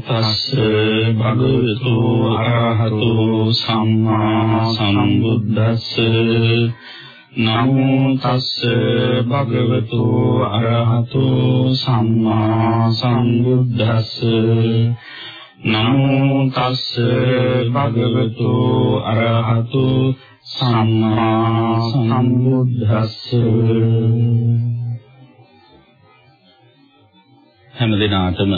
තස්ස භගවතු අරහතු සම්මා සම්බුද්දස්ස. නමෝ තස්ස භගවතු අරහතු සම්මා සම්බුද්දස්ස. නමෝ තස්ස භගවතු අරහතු සම්මා සම්බුද්දස්ස. හැම දිනාටම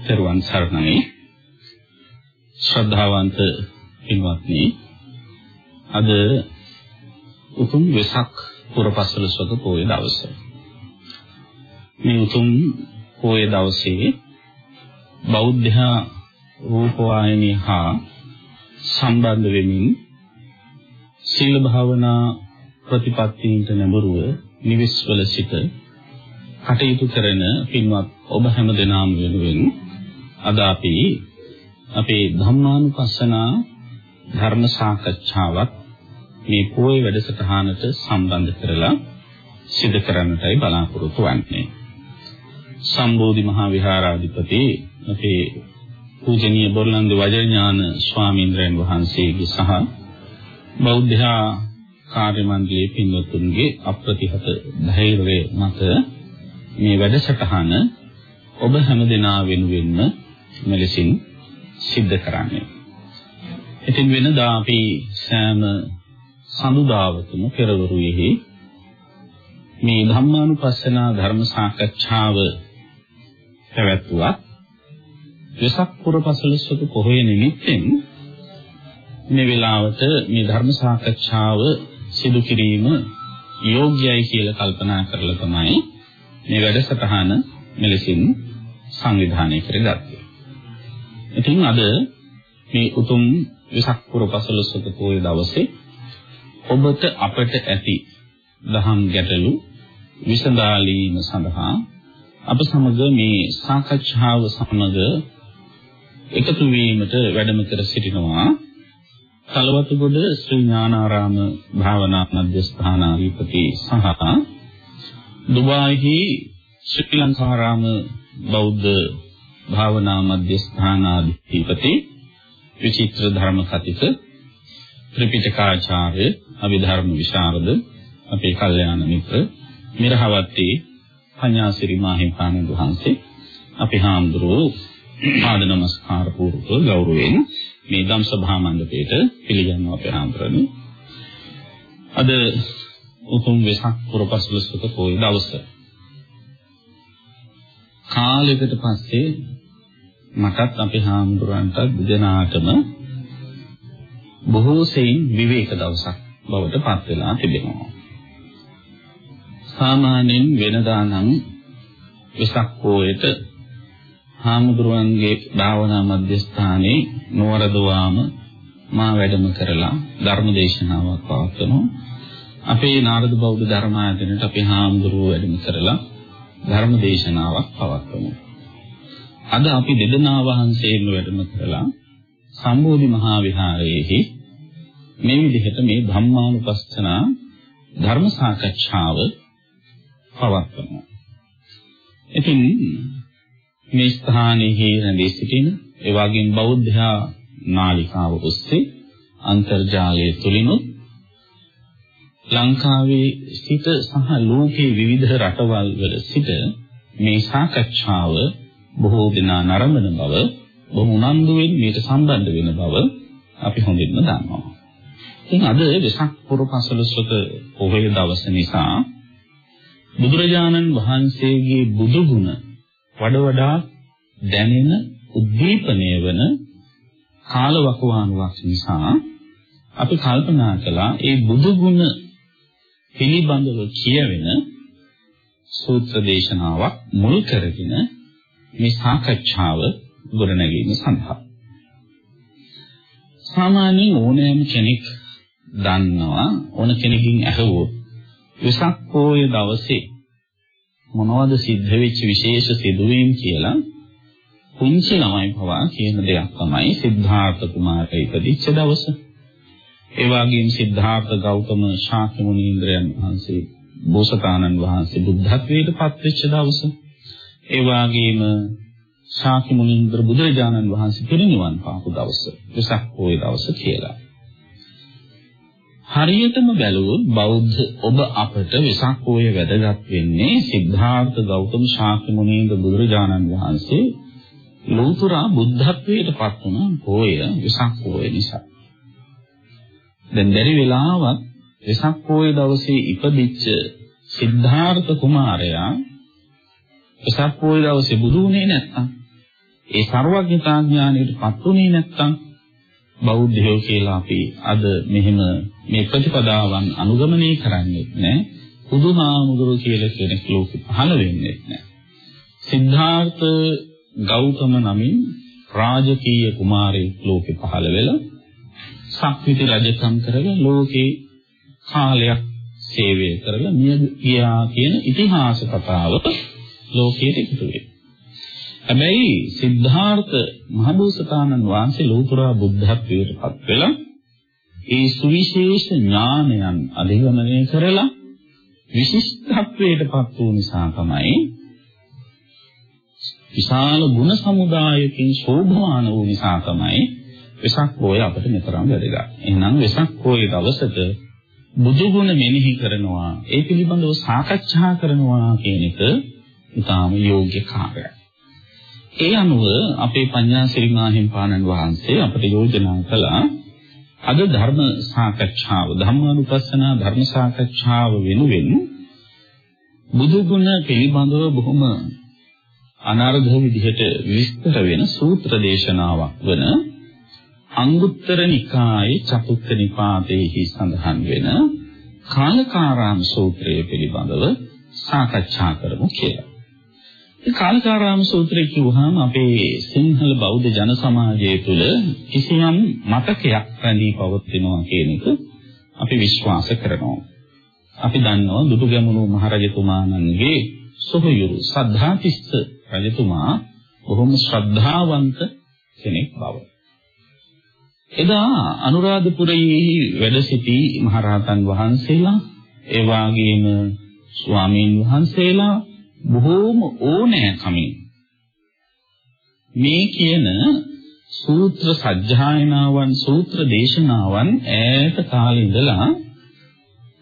තෙරුවන් සරණයි. ශ්‍රද්ධාවන්ත පින්වත්නි අද උතුම් වෙසක් පුරපසළොස්වක පොයේ දවස. මේ උතුම් පොයේ දවසේ බෞද්ධ රූපවාහිනිය හා සම්බන්ධ වෙමින් සීල භාවනා ප්‍රතිපත්තීන්ට නැඹුරුව නිවිස්වල සිට කටයුතු කරන පින්වත් ඔබ හැම දෙනාම වෙනුවෙන් අද අපි අපේ ධම්මානුපස්සනා ධර්ම සාකච්ඡාවක් මේ පොයි වැඩසටහනට සම්බන්ධ කරලා සිදු කරන්නටයි බලාපොරොත්තු වෙන්නේ. සම්බෝධි මහා විහාරාධිපති අපේ පූජනීය බොරලන්ද වජඥාන ස්වාමීන් වහන්සේගේ සහ බෞද්ධ කාර්ය මණ්ඩලයේ පින්වත්තුන්ගේ අප්‍රතිහත ධෛර්යය මත මේ වැඩසටහන ඔබ හැම දෙනා වෙනුවෙන්ම මෙලෙසින් සිද්ධ කරන්නේ. ඉතින් වෙනදා අපි සෑම සමුදාවකම පෙරවරුවේහි මේ ධම්මානුපස්සනා ධර්ම සාකච්ඡාව පැවැත්වුවා. වෙසක් පුර පසළොස්වක පොහොය නිමිත්තෙන් මේ වෙලාවට මේ ධර්ම සාකච්ඡාව සිදු කිරීම යෝග්‍යයි කියලා කල්පනා කරලා තමයි මේ වැඩසටහන මෙලෙසින් සංවිධානය කරගත්තේ. ඉතින් අද මේ උතුම් විසක් පුර පසළොස්වක පොය දවසේ ඔබට අපට ඇති දහම් ගැටලු විසඳාලීම සඳහා අප සමග මේ සාකච්ඡාව සමග එකතු වීමට වැඩම කර සිටිනවා. කලවතුගොඩ ශ්‍රී ඥානාරාම භාවනා මධ්‍යස්ථානාධිපති සහ දුබායිහි ශ්‍රී ලංකාරාම බෞද්ධ භාවනා මධ්‍යස්ථානාධිපති විචිත්‍ර ධර්ම කතික ත්‍රිපිටකාචාර්ය අභිධර්ම විශාරද අපේ කල්යාණ මිත්‍ර මිරහවත්තේ පඤ්ඤාසිරි මාහිම්පාණන් වහන්සේ අපේ හාමුදුරුවෝ ආද නමස්කාර පූර්වක ගෞරවයෙන් මේ ධම් සභා මණ්ඩපයට පිළිගන්නවා අපේ හාමුදුරනේ අද උතුම් වෙසක් පුරපසළොස්වක පොය දවස. කාලයකට පස්සේ මටත් අපේ හාමුදුරන්ට දෙදෙනාටම බොහෝ සෙයින් විවේක දවසක් බවට පත් වෙලා තිබෙනවා. සාමාන්‍යයෙන් වෙනදා නම් වෙසක් පොයට හාමුදුරුවන්ගේ භාවනා මධ්‍යස්ථානයේ නොවරදවාම මා වැඩම කරලා ධර්ම දේශනාවක් පවත්වනවා. අපේ නාරද බෞද්ධ ධර්මායතනයට අපේ හාමුදුරුවෝ වැඩම කරලා ධර්ම දේශනාවක් පවත්වමු. අද අපි දෙදෙනා වහන්සේම වැඩම කරලා සම්බෝධි මහා විහාරයේහි මේ විදිහට මේ ධම්මානුපස්සනා ධර්ම සාකච්ඡාව පවත්වනවා. ඉතින් මේ ස්ථානයේ රැඳී සිටින ඒ වගේම බෞද්ධ නාලිකාව ඔස්සේ අන්තර්ජාලය තුලිනුත් ලංකාවේ සිට සහ ලෝකයේ විවිධ රටවල් වල සිට මේ සාකච්ඡාව බොහෝ දෙනා නරඹන බව බොහෝ උනන්දුවෙන් මේට සම්බන්ධ වෙන බව අපි හොඳින්ම දන්නවා. ඉතින් අද වෙසක් පුර පසළොස්වක පොහොය දවස නිසා බුදුරජාණන් වහන්සේගේ බුදු ගුණ වඩ වඩා දැනෙන උද්දීපනය වන කාලවකවානුවක් නිසා අපි කල්පනා කළා ඒ බුදු ගුණ පිළිබඳව කියවෙන සූත්‍ර දේශනාවක් මුල් කරගෙන මේ සාකච්ඡාව ගොඩනැගීම සඳහා සාමාන්‍යයෙන් ඕනෑම කෙනෙක් දන්නවා ඕන කෙනකින් ඇහුවොත් විසක් පොය දවසේ මොනවද සිද්ධ වෙච්ච විශේෂ සිදුවීම් කියලා පුංචි ළමයි පවා කියන දෙයක් තමයි සිද්ධාර්ථ කුමාරයා ඉපදිච්ච දවස. ඒ වගේම සිද්ධාර්ථ ගෞතම ශාක්‍ය මුනීන්ද්‍රයන් වහන්සේ බෝසතාණන් වහන්සේ බුද්ධත්වයට පත්වෙච්ච දවස. ඒ වගේම ශාක්‍ය මුනිඳුර බුදුරජාණන් වහන්සේ පිරිනිවන් පාපු දවස වෙසක් පොය දවස කියලා. හරියටම බැලුවොත් බෞද්ධ ඔබ අපට වෙසක් පොය වැදගත් වෙන්නේ සිද්ධාර්ථ ගෞතම ශාක්‍ය මුනිඳුර බුදුරජාණන් වහන්සේ ලෝතර බුද්ධත්වයට පත් වුණ පොය වෙසක් පොය නිසා. දැන් බැරි වෙලාවත් වෙසක් පොය දවසේ ඉපදිච්ච සිද්ධාර්ථ කුමාරයා වෙසක් පොය දවසේ බුදු වුණේ නැත්නම් ඒ ਸਰවඥතා ඥානයට පත් වුණේ නැත්නම් බෞද්ධයෝ කියලා අපි අද මෙහෙම මේ ප්‍රතිපදාවන් අනුගමනය කරන්නේ නැහැ. බුදුහාමුදුරුවෝ කියලා කෙනෙක් ලෝකෙ පහළ වෙන්නේ නැහැ. සිද්ධාර්ථ ගෞතම නමින් රාජකීය කුමාරයෙක් ලෝකෙ පහළ වෙලා සක්විති රජකම් කරලා ලෝකේ කාලයක් සේවය කරලා මිය ගියා කියන ඉතිහාස කතාව ලෝකයට එකතු වෙයි. හැබැයි සිද්ධාර්ථ මහබෝසතාණන් වහන්සේ ලෝතුරා බුද්ධත්වයට පත් වෙලා ඒ සුවිශේෂ ඥානයන් අධිගමනය කරලා විශිෂ්ටත්වයට පත් වූ නිසා තමයි විශාල ගුණ සමුදායකින් ශෝභමාන වූ නිසා තමයි වෙසක් පොය අපිට මෙතරම් වැදගත්. එහෙනම් වෙසක් පොය දවසට බුදු ගුණ මෙනෙහි කරනවා, ඒ පිළිබඳව සාකච්ඡා කරනවා කියන එක ඉතාම යෝග්‍ය කාර්යයක්. ඒ අනුව අපේ පඤ්ඤාසිරි මාහිම්පාණන් වහන්සේ අපට යෝජනා කළා අද ධර්ම සාකච්ඡාව ධම්මානුපස්සනා ධර්ම සාකච්ඡාව වෙනුවෙන් බුදු ගුණ පිළිබඳව බොහොම අනර්ඝ විදිහට විස්තර වෙන සූත්‍ර දේශනාවක් වන අංගුත්තර නිකායේ චතුත්ථ නිපාතේහි සඳහන් වෙන කාලකාරාම සූත්‍රය පිළිබඳව සාකච්ඡා කරමු කියලා. මේ කාලකාරාම සූත්‍රය කියවහම අපේ සිංහල බෞද්ධ ජන සමාජය තුළ කිසියම් මතකයක් රැඳී පවතිනවා කියන එක අපි විශ්වාස කරනවා. අපි දන්නවා දුටුගැමුණු මහරජතුමාණන්ගේ සොහොයුරු සද්ධාතිස්ස රජතුමා බොහොම ශ්‍රද්ධාවන්ත කෙනෙක් බව. එදා අනුරාධපුරයේ වැඩ සිටි මහරහතන් වහන්සේලා ඒ වගේම ස්වාමීන් වහන්සේලා බොහෝම ඕනෑකමින් මේ කියන සූත්‍ර සජ්ජායනාවන් සූත්‍ර දේශනාවන් ඈත කාලේ ඉඳලා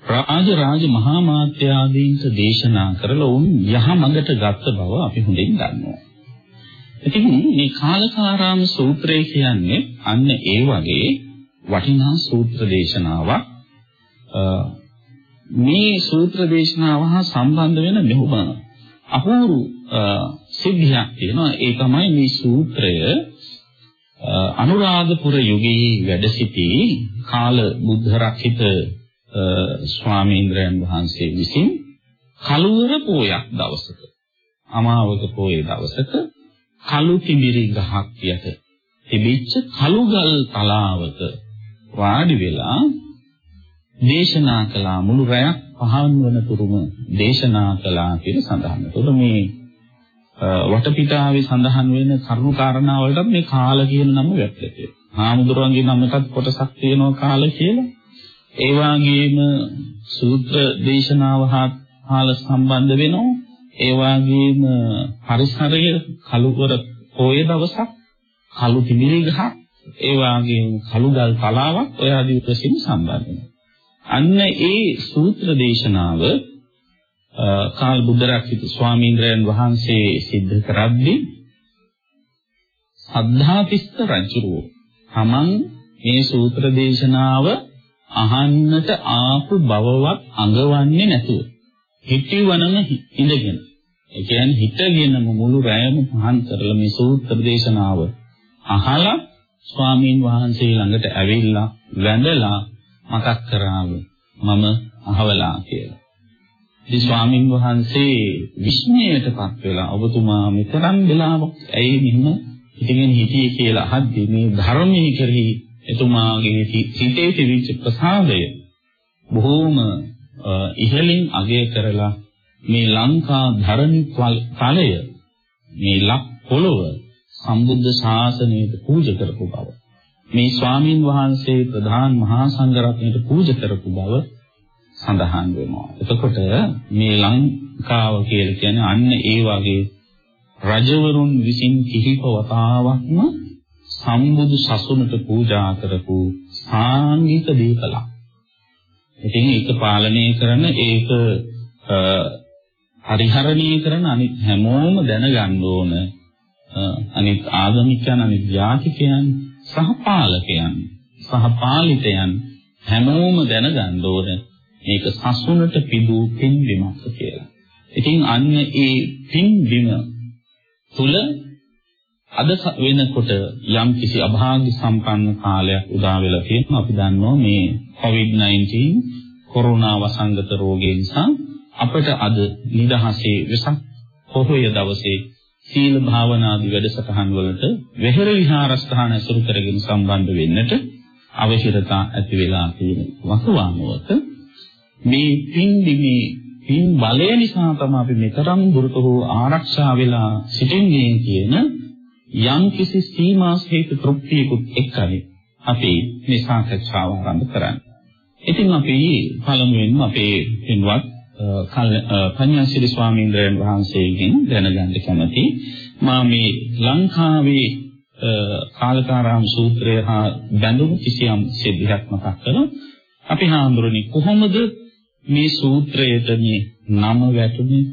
රාජ රාජ මහා මාත්‍යාදීන්ට දේශනා කරලා උන් යහමඟට ගත්ත බව අපි හොඳින් දන්නවා. ඉතින් මේ කාලකාරාම සූත්‍රය කියන්නේ අන්න ඒ වගේ වටිනා සූත්‍ර දේශනාවක්. මේ සූත්‍ර දේශනාව හා සම්බන්ධ වෙන මෙහෙම අපූර්ව සිද්ධියක් තියෙනවා. ඒ තමයි මේ සූත්‍රය අනුරාධපුර යුගයේ වැඩ සිටි කාල බුද්ධ රක්කිත ස්වාමීන්ද්‍රයන් වහන්සේ විසින් කලුවර පෝයක් දවසක අමාවක පෝයේ දවසක කලු තිඹිරි ගහක් යට තිබිච්ච කලුගල් තලාවක වාඩි වෙලා දේශනා කළා මුළු රැයක් පහන් වන තුරුම දේශනා කළා කියලා සඳහන්. එතකොට මේ වටපිටාවේ සඳහන් වෙන කරුණු කාරණා වලට මේ කාල කියන නම වැටෙන්නේ. හාමුදුරුවන්ගේ නමකත් කොටසක් තියෙනවා කාල කියලා. ඒ වගේම සූත්‍ර දේශනාව හා සම්බන්ධ වෙනවා. ඒ වගේම පරිසරය කලුවර පොයේ දවසක් කලු තිමිරි ගහ ඒ වගේම කළුගල් තලාවක් ඔය ආදී ප්‍රසින් සම්බන්ධ වෙනවා. අන්න ඒ සූත්‍ර දේශනාව කාල් බුද්ධරක්ෂිත ස්වාමීන්ද්‍රයන් වහන්සේ සිද්ධ කරද්දී සද්ධාතිස්ස රජුරෝ තමන් මේ සූත්‍ර දේශනාව අහන්නට ආපු බවවත් අඟවන්නේ නැතුව හිතවනම ඉඳගෙන ඒ කියන්නේ හිතගෙනම මුළු රැයම පහන් කරලා මේ සූත්‍ර දේශනාව අහලා ස්වාමීන් වහන්සේ ළඟට ඇවිල්ලා වැඳලා මතක් කරාව මම අහවලා කියලා. ඉතින් ස්වාමීන් වහන්සේ විස්මයටපත් වෙලා ඔබතුමා මෙතරම් වෙලාවක් ඇයි මෙහෙම හිතගෙන හිටියේ කියලා අහද්දී මේ ධර්මයේ කෙරෙහි එතුමාගේ සිතේ තිබිච්ච ප්‍රසාදය බොහෝම ඉහළින් අගය කරලා මේ ලංකා ධර්මි තලය මේ ලක් පොළොව සම්බුද්ධ ශාසනයට පූජා කරපු බව මේ ස්වාමින් වහන්සේ ප්‍රධාන මහා සංඝරත්නයට පූජා කරපු බව සඳහන් වෙනවා. එතකොට මේ ලංකාව කියලා කියන්නේ අන්න ඒ වගේ රජවරුන් විසින් කිහිප වතාවක්ම සම්බුදු සසුනට පූජා කරපු සාංගික දීපලක්. ඉතින් ඒක පාලනය කරන ඒක පරිහරණය කරන අනිත් හැමෝම දැනගන්න ඕන අනිත් ආගමිකයන් අනිත් ජාතිකයන් සහ පාලකයන් සහ පාලිතයන් හැමෝම දැනගන්න ඕන මේක සසුනට පිදූ පින්බිමක් කියලා. ඉතින් අන්න ඒ පින්බිම තුල අද වෙනකොට යම් කිසි අභාග්‍ය සම්පන්න කාලයක් උදා වෙලා තියෙනවා. අපි දන්නවා මේ COVID-19 කොරෝනා වසංගත රෝගය නිසා අපට අද නිදහසේ වෙසක් පොහොය දවසේ සීල භාවනාදී වැඩසටහන් වලට වෙහෙර විහාරස්ථාන ඇසුරු කරගෙන සම්බන්ධ වෙන්නට අවශ්‍යතා ඇති වෙලා තියෙන වකවානුවක මේ පින්දිමේ පින් බලය නිසා තමයි අපි මෙතරම් දුරට හෝ ආරක්ෂා වෙලා සිටින්නේ කියන යම් කිසි සීමා සහිත තෘප්තියකුත් එක්කයි අපි මේ සාකච්ඡාව ආරම්භ කරන්නේ. ඉතින් අපි පළමුවෙන්ම අපේ පින්වත් පඤ්ඤාසිරි ස්වාමීන් වහන්සේගෙන් දැනගන්න කැමති. මා මේ ලංකාවේ කාලකාරාම සූත්‍රය හා බැඳුණු කිසියම් සිද්ධියක් මතක් කරලා අපි හාමුදුරනේ කොහොමද මේ සූත්‍රයට මේ නම වැටුනේ?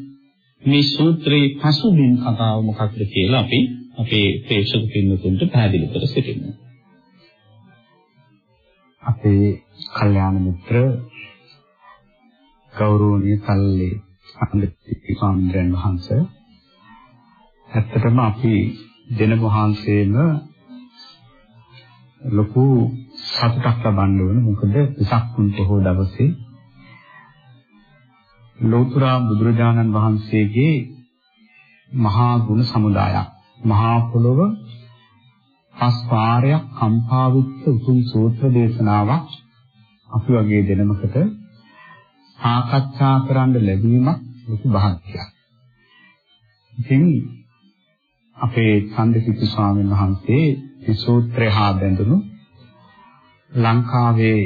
මේ සූත්‍රයේ පසුබිම් කතාව මොකක්ද කියලා අපි අපේ ප්‍රේක්ෂක පින්නතුන්ට පැහැදිලි කර සිටිනවා. අපේ කල්යාණ මිත්‍ර ගෞරවනීය සල්ලේ සම්දිත්ති ස්වාමීන් වහන්සේ. ඇත්තටම අපි දෙන වහන්සේම ලොකු සතුටක් ලබන්න ඕන. මොකද විසක් පුන් පොහොව දවසේ ලෝතර බුදුරජාණන් වහන්සේගේ මහා ගුණ සමුදායක් මහා පොළොව පස් පාරයක් කම්පා විච්ච උතුම් සූත්‍ර දේශනාවක් අපි වගේ දෙනමකට සාකච්ඡා කරන්න ලැබීමක් ලොකු භාග්‍යයක්. ඉතින් අපේ චන්දසිතු ස්වාමීන් වහන්සේ මේ සූත්‍රය හා බැඳුණු ලංකාවේ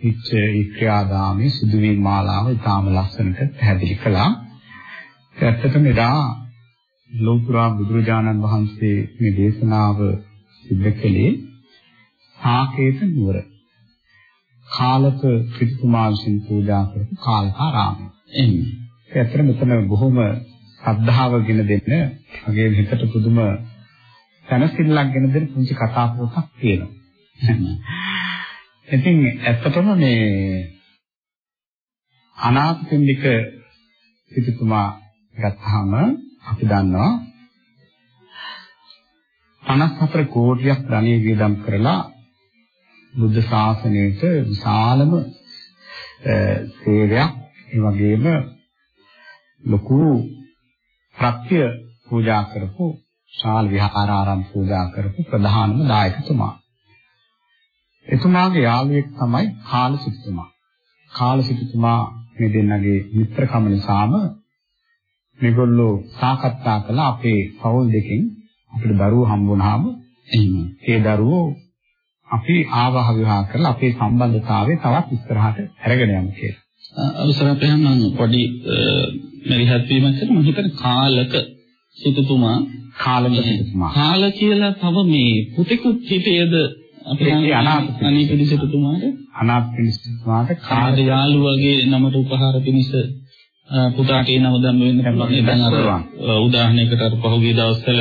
ඉච්ඡ ක්‍රියාදාමේ සිදුවීම් මාලාව ඉතාම ලස්සනට පැහැදිලි කළා. ඇත්තටම එදා ලෝතුරා බුදුරජාණන් වහන්සේ මේ දේශනාව සිද්ධ කළේ සාකේත නුවර. කාලක පිටුමා විසින් පූජා කරපු කාලකාරාමය. එන්නේ. ඇත්තට මෙතන බොහොම ශ්‍රද්ධාවගෙන දෙන්න මගේ හිතට පුදුම සැනසෙල්ලක් ගෙන දෙන පුංචි කතා පොතක් තියෙනවා. ඉතින් ඇත්තටම මේ අනාථපිණ්ඩික සිටුතුමා ගත්තාම අපි දන්නවා 54 කෝටියක් ධනෙ වියදම් කරලා බුද්ධ ශාසනයට විශාලම සේවයක් ඒ වගේම ලොකු ප්‍රත්‍ය පූජා කරපු ශාල විහාරාරාම පූජා කරපු ප්‍රධානම දායකතුමා. එතුමාගේ යාළුවෙක් තමයි කාලසිටුතුමා. කාලසිටුතුමා මේ දෙන්නගේ මිත්‍රකම නිසාම මේගොල්ලෝ සාකච්ඡා කළා අපේ පවුල් දෙකෙන් අපිට දරුවෝ හම්බ වුණාම එහෙම ඒ දරුවෝ අපි ආවාහ විවාහ කරලා අපේ සම්බන්ධතාවය තවත් ඉස්සරහට අරගෙන යමු කියලා. අවසර අපේ මම පොඩි මෙරිහත් වීමක් කරන මම හිතන කාලක සිටුතුමා. කාලක සිටුතුමා. කාල කියලා තව මේ පුතෙකුත් හිතේද? අපේ අනාථ අනීපිඩි සිටුතුමාට? අනාථ සිටුතුමාට කාද යාළුවගේ නමට උපහාර පිණිස පුතාට ඒ නම දැම්ම වෙන්න පුළුවන්. දැන් අර උදාහරණයකට අර පහුගිය දවස්වල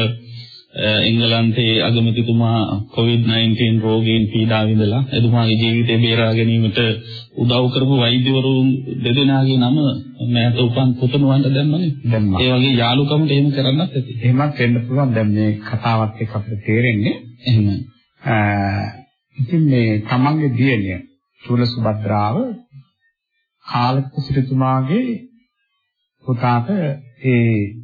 එංගලන්තයේ අගමැතිතුමා COVID-19 රෝගීන් පීඩා විඳලා එතුමාගේ ජීවිතය බේරා ගැනීමට උදව් කරපු වෛද්‍යවරුන් දෙදෙනාගේ නම මෑත උපන් පුතණුවන්ට දැම්මනේ. දැම්මා. ඒ වගේ යාළුකමට එහෙම කරන්නත් ඇති. එහෙමත් වෙන්න පුළුවන්. දැන් මේ කතාවත් එක්ක අපිට තේරෙන්නේ එහෙම. ඉතින් මේ තමන්ගේ දියණිය චූල සුභද්‍රාව කාලක සිටුමාගේ පුතාට ඒ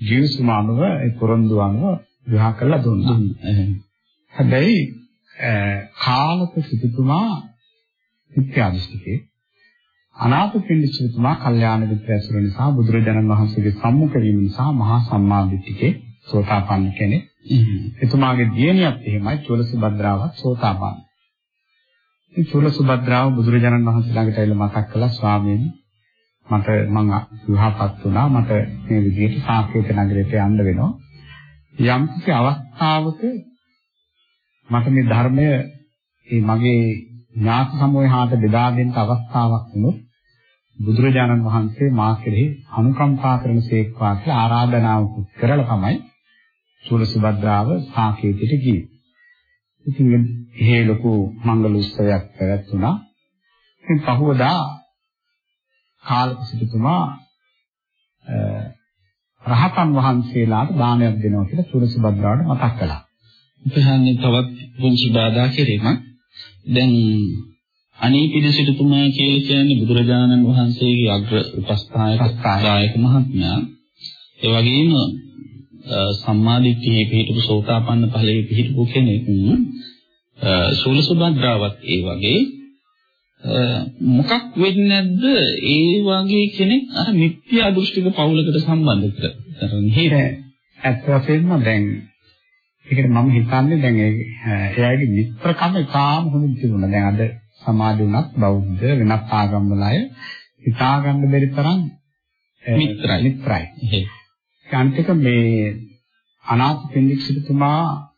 ජීවසුමාමව ඒ පොරොන්දු අනුව විවාහ කරලා දුන්නා. හැබැයි කාලක සිටුතුමා විත්‍යාදිස්තිකේ අනාථපිණ්ඩ සිටුතුමා කල්යාණ මිත්‍ර ඇසුර නිසා බුදුරජාණන් වහන්සේගේ සම්මුඛ වීම නිසා මහා සම්මාදිට්ඨිකේ සෝතාපන්න කෙනෙක්. එතුමාගේ දියණියත් එහෙමයි චෝලසුභද්‍රාවත් සෝතාපන්න. මේ චෝලසුභද්‍රාව බුදුරජාණන් වහන්සේ ළඟට ඇවිල්ලා මතක් කළා ස්වාමීනි මට මම විවාහපත් වුණා මට මේ විදිහට සාකේත නගරයට යන්න වෙනවා යම් කිසි අවස්ථාවක මට මේ ධර්මය ඒ මගේ ඥාති සමූහයට බෙදා දෙන්න අවස්ථාවක් වුණොත් බුදුරජාණන් වහන්සේ මා කෙරෙහි අනුකම්පා කරන සේක්වා කියලා ආරාධනාවක් කරලා තමයි සූල සුභද්‍රාව සාකේතයට ගියේ. ඉතින් මේ ලොකු මංගල උත්සවයක් පැවැත්වුණා. ඉතින් පහවදා කාලක සිටුතුමා රහතන් වහන්සේලාට දානයක් දෙනවා කියලා සූල සුභද්‍රාවට මතක් කළා. උපහාන්නේ තවත් පුංචි බාධා කිරීමක්. දැන් අනීපිද සිටුතුමා කියලා කියන්නේ බුදුරජාණන් වහන්සේගේ අග්‍ර උපස්ථායක මහත්මයා. ඒ වගේම සම්මාදිට්ඨියේ පිහිටපු සෝතාපන්න ඵලයේ පිහිටපු කෙනෙක් සූලසුභද්‍රාවත් ඒ වගේ මොකක් වෙන්නේ නැද්ද? ඒ වගේ කෙනෙක් අර මිත්‍යා දෘෂ්ටික පවුලකට සම්බන්ධ කරන්නේ ඇත්ත වශයෙන්ම දැන් ඒකට මම හිතන්නේ දැන් එයාගේ මිත්‍රකම ඉතාම හොඳින් තිබුණා. දැන් අද සමාජ උනත් බෞද්ධ වෙනත් ආගම් වල අය හිතා ගන්න බැරි තරම් මිත්‍රයි. මිත්‍රයි. අන්තික මේ අනාථ පින්ඩික සිටුමා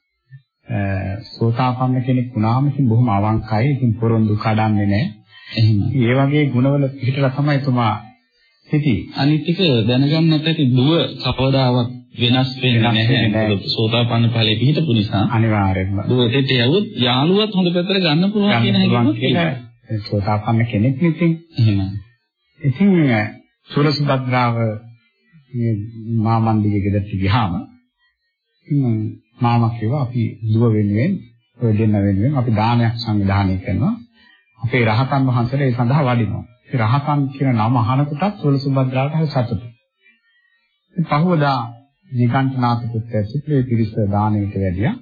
සෝතාපන්න කෙනෙක් වුණාම ඉතින් බොහොම අවංකයි. ඉතින් පොරොන්දු කඩන්නේ නැහැ. එහෙම. ඒ වගේ ගුණවල පිටලා තමයි එතුමා සිටි. අනිත් එක දැනගන්නත් ඇති දුව කවදාවත් වෙනස් වෙන්නේ නැහැ. සෝතාපන්න ඵලයේ පිහිටපු නිසා. අනිවාර්යෙන්ම. දුව දෙට යවුත් යාළුවත් හොඳ පැත්තට ගන්න පුළුවන් කියන හැඟීමක් සෝතාපන්න කෙනෙක් ඉතින්. එහෙම. ඉතින් සුරසුභද්‍රාව මේ මාමන්දිගේ ගෙදරට ගියාම මාමා කිව්වා අපි දුව වෙනුවෙන් ඔය දෙන්න වෙනුවෙන් අපි දානයක් සංවිධානය කරනවා. අපේ රහතන් වහන්සේලා ඒ සඳහා වඩිනවා. ඒ රහතන් කියන නම අහනකොටත් සොල සුබද්‍රාවට හරි සතුටුයි. පහවදා නිකන්තනාත පුත්‍රයා සිටේ පිරිස දානයට වැඩියා.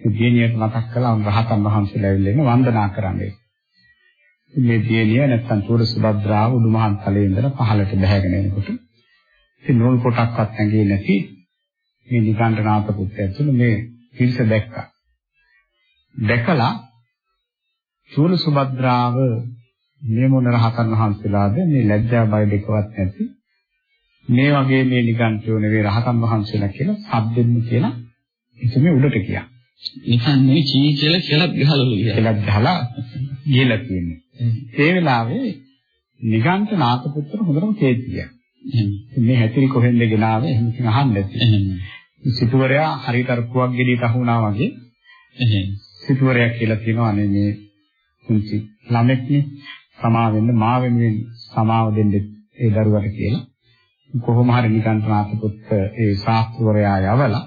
ඒ දිනියට මතක් කළා රහතන් වහන්සේලා ඇවිල්ලා ඉන්න වන්දනා කරන්නේ. මේ දිනිය නැත්තම් සොල සුබද්‍රාව උඩුමහන් තලයේ ඉඳලා පහළට බැහැගෙන එනකොට ඉතින් නූල් පොටක්වත් ඇඟේ නැති මේ නිකණ්ඨනාත පුත්‍රයතුළු මේ පිරිස දැක්කා. දැකලා චූල සුභද්‍රාව මේ මොන රහතන් වහන්සේලාද මේ ලැජ්ජා බය දෙකවත් නැති මේ වගේ මේ නිකණ්ඨයෝ නෙවෙයි රහතන් වහන්සේලා කියලා සද්දෙන්න කියලා ඉතින් උඩට ගියා. නිකන් නෙවෙයි චී කියලා කියලාත් ගහලා ගියා. කියලාත් ගහලා ගිහලා තියෙන්නේ. ඒ වෙලාවේ නිගන්ඨ නාථපුත්‍ර හොඳටම කේතියා. මේ හැතිරි කොහෙන්ද ගෙනාවේ එහෙම ඉතින් අහන්න ඇති. සිටුවරයා හරියට අර පුවක් ගෙඩියට අහු වුණා වගේ. සිටුවරයා කියලා කියනවා අනේ මේ කුංචි ළමෙක්නේ සමා වෙන්න මා වෙනුවෙන් සමාව දෙන්න ඒ දරුවට කියලා. කොහොම හරි නිකන්තනාත පුත් ඒ ශාස්ත්‍රවරයා යවලා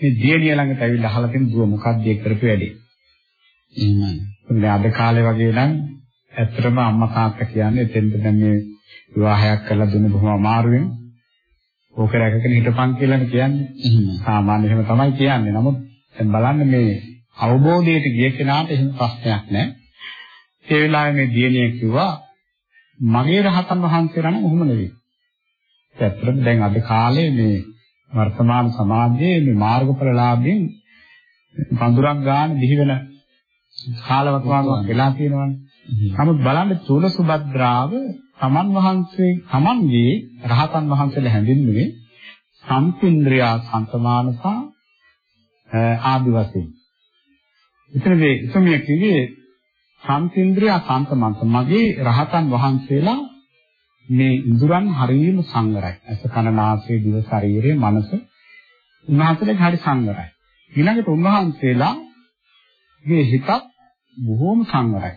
මේ දියණිය ළඟට ඇවිල්ලා අහලා තියෙන දුව මොකක්ද ඒ කරපු වැඩේ. එහෙමයි. අද කාලේ වගේ නම් ඇත්තටම අම්මා තාත්තා කියන්නේ එතෙන්ද දැන් මේ විවාහයක් කරලා දුන්න බොහොම අමාරුවෙන් ඕක රැකගෙන හිටපන් කියලානේ කියන්නේ. සාමාන්‍ය එහෙම තමයි කියන්නේ. නමුත් දැන් බලන්න මේ අවබෝධයට ගිය කෙනාට එහෙම ප්‍රශ්නයක් නැහැ. ඒ වෙලාවේ මේ දියණිය කිව්වා මගේ රහතන් වහන්සේලා නම් ඔහොම නෙවෙයි. ඇත්තටම දැන් අද කාලේ මේ වර්තමාන සමාජයේ මේ මාර්ගඵලලාභයෙන් පඳුරක් ගන්න දිවි වෙන කාලවකවානුවක් වෙලා තියෙනවනේ. නමුත් බලන්න චූල සුභද්‍රාව තමන් වහන්සේ තමන්ගේ රහතන් වහන්සේලා හැඳින්වුවේ සම්පින්ද්‍රියා සම්තමානසා ආදි වශයෙන්. එතන මේ ඉසමිය කිව්වේ සම්පින්ද්‍රියා සම්තමානස මගේ රහතන් වහන්සේලා මේ ඉඳුරන් හරියම සංවරයි. අස කන නාසය දිව ශරීරය මනස උන්වහන්සේලා හරි සංවරයි. ඊළඟට උන්වහන්සේලා මේ හිතත් බොහෝම සංවරයි.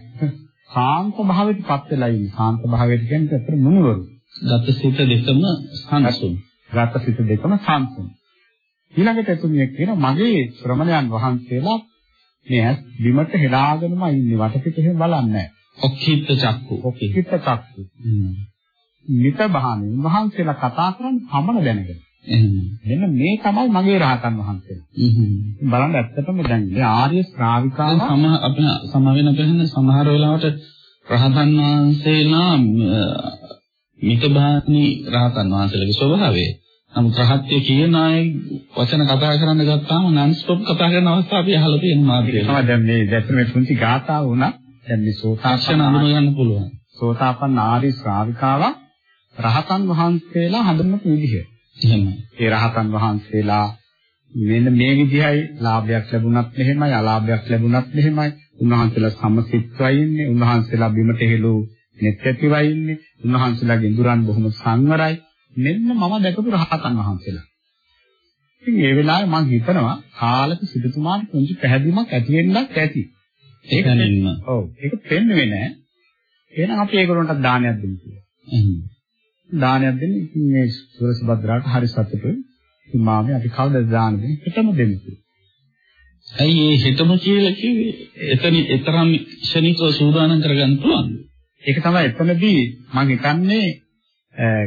සාන්ත භාවයට පත් වෙලා ඉන්නේ. සාන්ත භාවයට කියන්නේ අතර මුනුවරු. ගතසිත දෙකම සංසුන්. ගතසිත දෙකම සංසුන්. ඊළඟට එතුමිය කියන මගේ ශ්‍රමණයන් වහන්සේලා මේ බිමට හෙලාගෙනම ඉන්නේ වටපිට එහෙම බලන්නේ නැහැ. ඔක්කිට චක්කු. ඔක්කිට චක්කු. මිත බහන්නේ වහන්සේලා කතා කරන්නේ පමණ දැනගෙන. මෙන්න මේ තමයි මගේ රහතන් වහන්සේලා. බලන්න ඇත්තටම දැන් මේ ආර්ය ශ්‍රාවිකාව සම අපි සම වෙන බැහැ සමහර වෙලාවට රහතන් වහන්සේලා මිතභානි රහතන් වහන්සේලාගේ ස්වභාවය. නමුත් රහත්ය කියන අය වචන කතා කරන්න ගත්තාම නන් ස්ටොප් කතා කරන අවස්ථාව අපි අහලා තියෙන මාධ්‍යය. තමයි දැන් මේ දැන් මේ පුංචි ගාථාව වුණා. දැන් මේ සෝතාපන්න අඳුන ගන්න පුළුවන්. සෝතාපන්න ආර්ය ශ්‍රාවිකාවක් රහතන් වහන්සේලා හඳුන්වපු විදිහ. එහෙමයි. ඒ රහතන් වහන්සේලා මෙන්න මේ විදිහයි ලාභයක් ලැබුණත් මෙහෙමයි අලාභයක් ලැබුණත් මෙහෙමයි. උන්වහන්සේලා සමසිත්වයි ඉන්නේ. උන්වහන්සේලා බිමට හෙළු ඇතිවයි ඉන්නේ. උන්වහන්සේලාගේ ඉඳුරන් බොහොම සංවරයි. මෙන්න මම දැකපු රහතන් වහන්සේලා. ඉතින් ඒ වෙලාවේ මම හිතනවා කාලක සිටුතුමාට පුංචි පැහැදීමක් ඇති වෙන්නත් ඇති. ඒක නෙන්න. ඔව්. ඒක පෙන්වෙන්නේ නැහැ. එහෙනම් අපි ඒගොල්ලන්ට දානයක් දෙමු කියලා. දානයක් දෙන්නේ ඉතින් මේ සුරසබද්දරාට හරි සතුටුයි. ඉතින් මාමේ අපි කවදද දාන දෙන්නේ? හෙටම දෙමු කියලා. ඇයි ඒ හෙටම කියලා කිව්වේ? එතන එතරම් ක්ෂණිකව සූදානම් කරගන්න පුළුවන්ද? ඒක තමයි එතනදී මම හිතන්නේ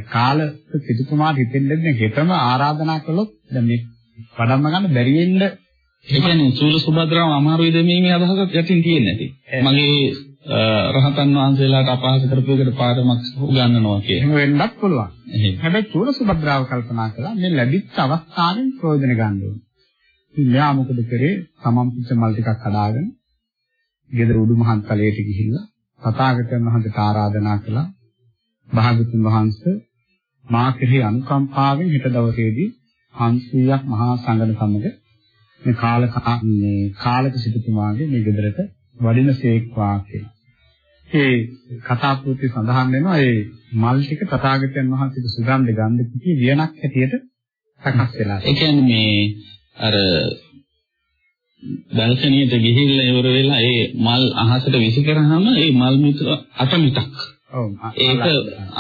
කාල සිටුතුමාට හිතෙන්නේ හෙටම ආරාධනා කළොත් දැන් මේ පඩම්ම ගන්න බැරි වෙන්න ඒ කියන්නේ සූල සුභද්‍රාව අමාරු දෙමීමේ අදහසක් යටින් තියෙන්නේ නැති. මගේ රහතන් වහන්සේලාට අපහාස කරපු එකට පාඩමක් උගන්වනවා කියන. එහෙම වෙන්නත් පුළුවන්. හැබැයි සූල සුභද්‍රාව කල්පනා කළා මේ ලැබිච්ච අවස්ථාවෙන් ප්‍රයෝජන ගන්න ඕනේ. ඉතින් මෙයා මොකද කරේ? තමන් පිට මල් ටිකක් හදාගෙන ගෙදර උඩු මහන් තලයට ගිහිල්ලා තථාගතයන් වහන්සේට ආරාධනා කළා. භාගතුන් වහන්සේ මා කෙරෙහි අනුකම්පාවෙන් හෙට දවසේදී 500ක් මහා සංඝන සමග මේ කාල මේ කාලක සිටුතුමාගේ මේ ගෙදරට වඩින සේක්වා කියලා. ඒ කතා පොතේ සඳහන් වෙනවා ඒ මල් ටික තථාගතයන් වහන්සේගේ සුගන්ධ ගන්ධ පිටි වියනක් හැටියට සකස් වෙලා. ඒ කියන්නේ මේ අර බල්කනියට ගිහිල්ලා ඉවර වෙලා ඒ මල් අහසට විසි කරාම ඒ මල් මිතුර අටමිටක්. ඔව්. ඒක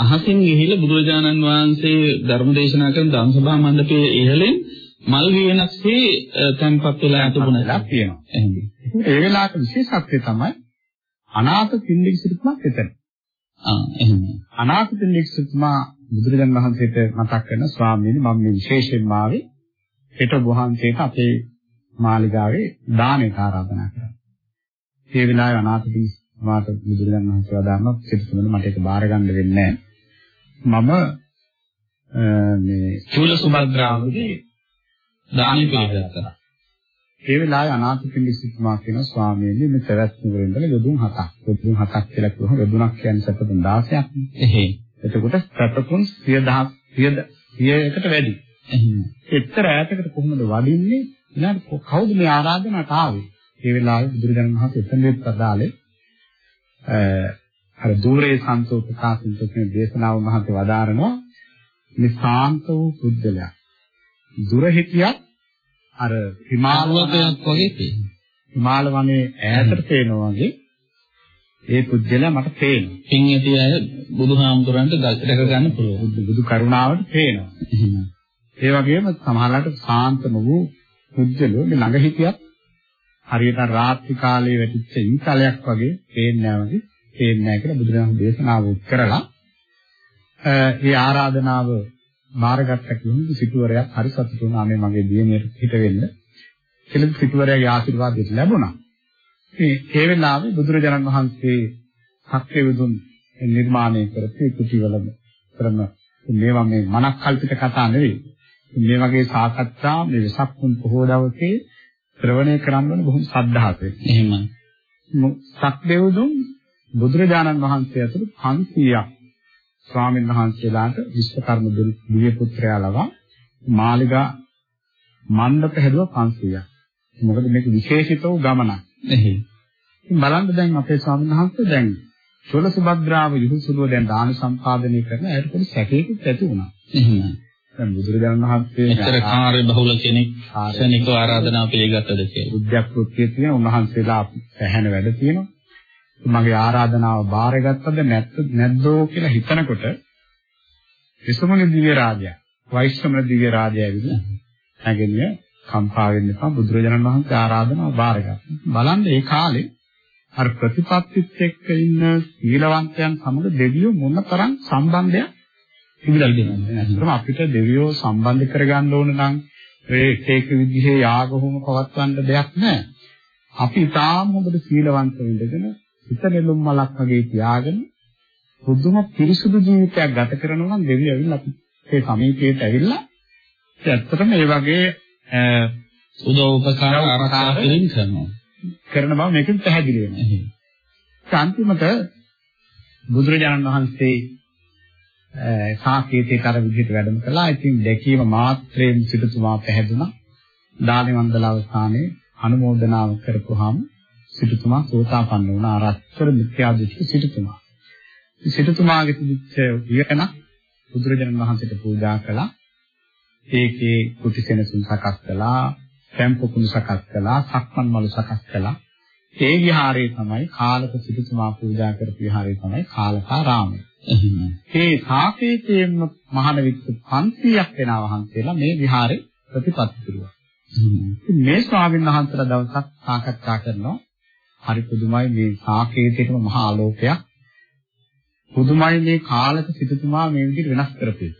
අහසින් ගිහිල්ලා බුදුරජාණන් වහන්සේ ධර්ම දේශනා කරන ධම්සභා මණ්ඩපයේ ඉහළින් මල් වියනක්සේ තැන්පත් වෙලා තිබුණා තියෙනවා. ඒ වෙලාවට විශේෂත්වය තමයි අනාථ පින්ඩික සිටුමක් එතන. ආ එහෙම. අනාථ පින්ඩික සිටුමා බුදුරජාණන් වහන්සේට මතක් කරන ස්වාමීනි මම මේ විශේෂයෙන්ම ආවේ හෙට වහන්සේට අපේ මාලිගාවේ දානෙට ආරාධනා කරා. ඒ වෙලාවේ අනාථ පින්ඩික මාත බුදුරජාණන් වහන්සේ වදාළා සිටුතුමනි මට ඒක බාර ගන්න වෙන්නේ නැහැ. මම මේ චූල සුභද්‍රාවගේ දානි පිළිගත්තා. ඒ වෙලාවේ අනාථපිණ්ඩික සිටුමා කියන ස්වාමීන් මේ පැවැත්ම වලින්දල යොදුන් හතක්. යොදුන් හතක් කියලා කිව්වම යොදුනක් කියන්නේ සැපතුන් 16ක්. එහෙයි. එතකොට සැපතුන් 10000 100කට වැඩි. එහෙයි. එච්චර ඈතකට කොහොමද වඩින්නේ? ඊළඟ කවුද මේ ආරාධනාවට ආවේ? ඒ වෙලාවේ බුදුරජාණන් වහන්සේ එතනදීත් අදාළේ අර දුරේ සන්තෝ ප්‍රකාශිත කියන දේශනාව මහත් වදාරනවා මේ සාන්ත වූ පුද්ගලයා දුර හිටියත් අර හිමාලවයක් වගේ පේනවා. හිමාල වනේ ඈතට පේනවා වගේ ඒ පුජ්‍යල මට පේනවා. පින් ඇති අය බුදුහාමුදුරන්ට දැක ගන්න පුළුවන්. බුදු කරුණාවට පේනවා. ඒ වගේම සමහරවිට සාන්ත නොවු පුජ්‍යලෝ මේ ළඟ හිටියත් හරියට රාත්‍රී කාලයේ වැටිච්ච ඊතලයක් වගේ පේන්නේ නැහැ වගේ පේන්නේ නැහැ කියලා බුදුරජාණන් දේශනාව උත්කරලා ඒ ආරාධනාව බාරගත්ත කිව්වොත් සිටුවරයක් හරි සතුටු වුණා මේ මගේ දියණියට පිට වෙන්න. කියලා සිටුවරයාගේ ආශිර්වාදය ලැබුණා. ඉතින් ඒ වෙලාවේ බුදුරජාණන් වහන්සේ සත්‍ය විදුන් නිර්මාණය කරපු කුටිවලම කරන මේවා මේ මනක් කල්පිත කතා නෙවෙයි. මේ වගේ සාකච්ඡා මේ වෙසක් පුන් පොහොව දවසේ ශ්‍රවණය කරන්න බොහොම ශ්‍රද්ධාවෙන්. එහෙමයි. සක්දේවදුන් බුදුරජාණන් වහන්සේ ඇතුළු 500ක් ස්වාමීන් වහන්සේලාට විශ්වකර්ම දිව්‍ය පුත්‍රයා ලවා මාලිගා මණ්ඩප හැදුවා 500ක්. මොකද මේක විශේෂිත වූ ගමනක්. එහෙයි. ඉතින් බලන්න දැන් අපේ ස්වාමීන් වහන්සේ දැන් චොල සුභද්‍රාව යහුසුලුව දැන් දාන සම්පාදනය කරන අයට පොඩි සැකයකුත් ඇති වුණා. එහෙමයි. දැන් බුදුරජාණන් වහන්සේ මෙතර කාර්ය බහුල කෙනෙක් ශනිකව ආරාධනා පිළිගත්තද කියලා. උද්‍යප්පෘත්‍ය තියෙන උන්වහන්සේලා පැහැෙන වැඩ තියෙනවා. මගේ ආරාධනාව බාරගත්තද නැත්ද නැද්දෝ කියලා හිතනකොට විසමන දිව්‍ය රාජයා වෛශ්‍රමන දිව්‍ය රාජයා ඇවිල්ලා නැගෙන්නේ කම්පා වෙන්න එපා බුදුරජාණන් වහන්සේ ආරාධනාව බාරගත්තා. බලන්න ඒ කාලේ අර ප්‍රතිපත්තිත් එක්ක ඉන්න සීලවන්තයන් සමග දෙවියෝ මොනතරම් සම්බන්ධයක් තිබිලා ඉඳිනවා. ඇත්තටම අපිට දෙවියෝ සම්බන්ධ කරගන්න ඕන නම් ඒ ඒක විදිහේ යාග හෝම පවත්වන්න දෙයක් නැහැ. අපි තාම හොඳට සීලවන්ත වෙඳගෙන හිත නෙළුම් මලක් වගේ තියාගෙන බුදුම පිරිසුදු ජීවිතයක් ගත කරනවා නම් දෙවියෝ ඇවිල්ලා අපි ඒ සමීපයට ඇවිල්ලා ඇත්තටම ඒ වගේ උදව් උපකාර ආරක්ෂා කිරීම කරනවා. කරන බව මේකෙන් පැහැදිලි වෙනවා. අන්තිමට බුදුරජාණන් වහන්සේ සාකේතයට අර විදිහට වැඩම කළා. ඉතින් දැකීම මාත්‍රයෙන් සිටුතුමා පැහැදුනා. දානේ මණ්ඩල අවස්ථානයේ අනුමෝදනාව කරපුවාම සිටුතුමා සෝතාපන්න වුණා. අරත්තර මිත්‍යා දෘෂ්ටි සිටුතුමා. සිටුතුමාගේ තිබිච්ච විවරණ බුදුරජාණන් වහන්සේට පූජා කළා. ඒකේ කුටි සෙනසුන් සකස් කළා, පැම්පොකුණු සකස් කළා, සක්මන් මලු සකස් කළා. ඒ විහාරය තමයි කාලක සිටුතුමා පූජා කරපු විහාරය තමයි කාලකාරාමය. මේ සාකේතයෙන්ම මහාන විත්තු 500ක් වෙනා වහන්සේලා මේ විහාරේ ප්‍රතිපත්ති කරුවා. මේ ස්වාමීන් වහන්සේලා දවසක් සාකච්ඡා කරනවා. හරි පුදුමයි මේ සාකේතයේම මහා ආලෝකයක්. පුදුමයි මේ කාලක සිටුතුමා මේ විදිහට වෙනස් කරපේ.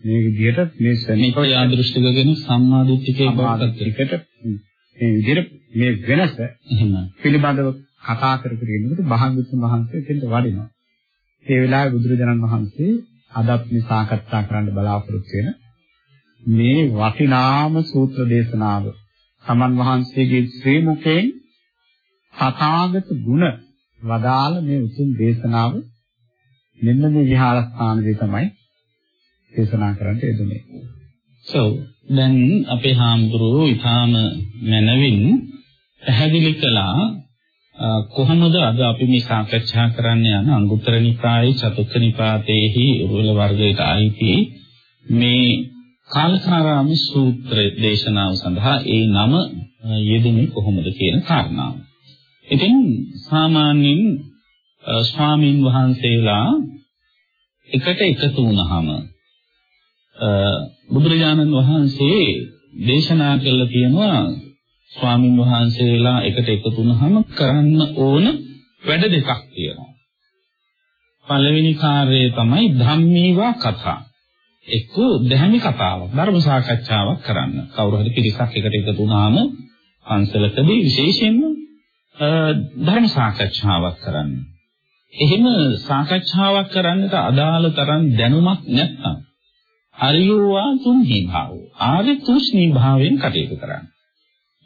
මේ විදිහට මේ ශනික යාදෘෂ්ටිකගෙන සම්මාදිට්ඨිකේ බවකට මේ විදිහට මේ වෙනස පිළිබඳව කතා කර කර ඉන්නකොට භාග්‍යවතුන් වහන්සේ දෙන්න වඩිනවා. ඒ වෙලාවේ බුදුරජාණන් වහන්සේ අදත් මේ සාකච්ඡා කරන්න බලාපොරොත්තු වෙන මේ වටිනාම සූත්‍ර දේශනාව සමන් වහන්සේගේ ශ්‍රී මුඛයෙන් තථාගත ගුණ වදාළ මේ උතුම් දේශනාව මෙන්න මේ විහාරස්ථානයේ තමයි දේශනා කරන්න යෙදුනේ. So දැන් අපේ හාමුදුරුවෝ ඊටාම මනවින් පැහැදිලි කළා කොහොමද අද අපි මේ සාකච්ඡා කරන්න යන අංගුත්තර නිකායේ චතුක්ක නිපාතේහි උරුල වර්ගයට අයිති මේ කාලකාරාම සූත්‍ර දේශනාව සඳහා ඒ නම යෙදුනේ කොහොමද කියන කාරණාව. ඉතින් සාමාන්‍යයෙන් ස්වාමින් වහන්සේලා එකට එකතු වුණාම බුදුරජාණන් වහන්සේ දේශනා කළ තියෙනවා ස්වාමින් වහන්සේලා එකට එකතු වුණාම කරන්න ඕන වැඩ දෙකක් තියෙනවා. පළවෙනි කාර්යය තමයි ධම්මීවා කතා. එක්ක දැහැමි කතාවක් ධර්ම සාකච්ඡාවක් කරන්න. කවුරු හරි පිරිසක් එකට එකතු වුණාම පන්සලකදී විශේෂයෙන්ම ධර්ම සාකච්ඡාවක් කරන්න. එහෙම සාකච්ඡාවක් කරන්නට අදාළ තරම් දැනුමක් නැත්නම් අරියෝවා තුන්හි භාවෝ ආර්ය තුෂ්ණී භාවයෙන් කටයුතු කරන්න.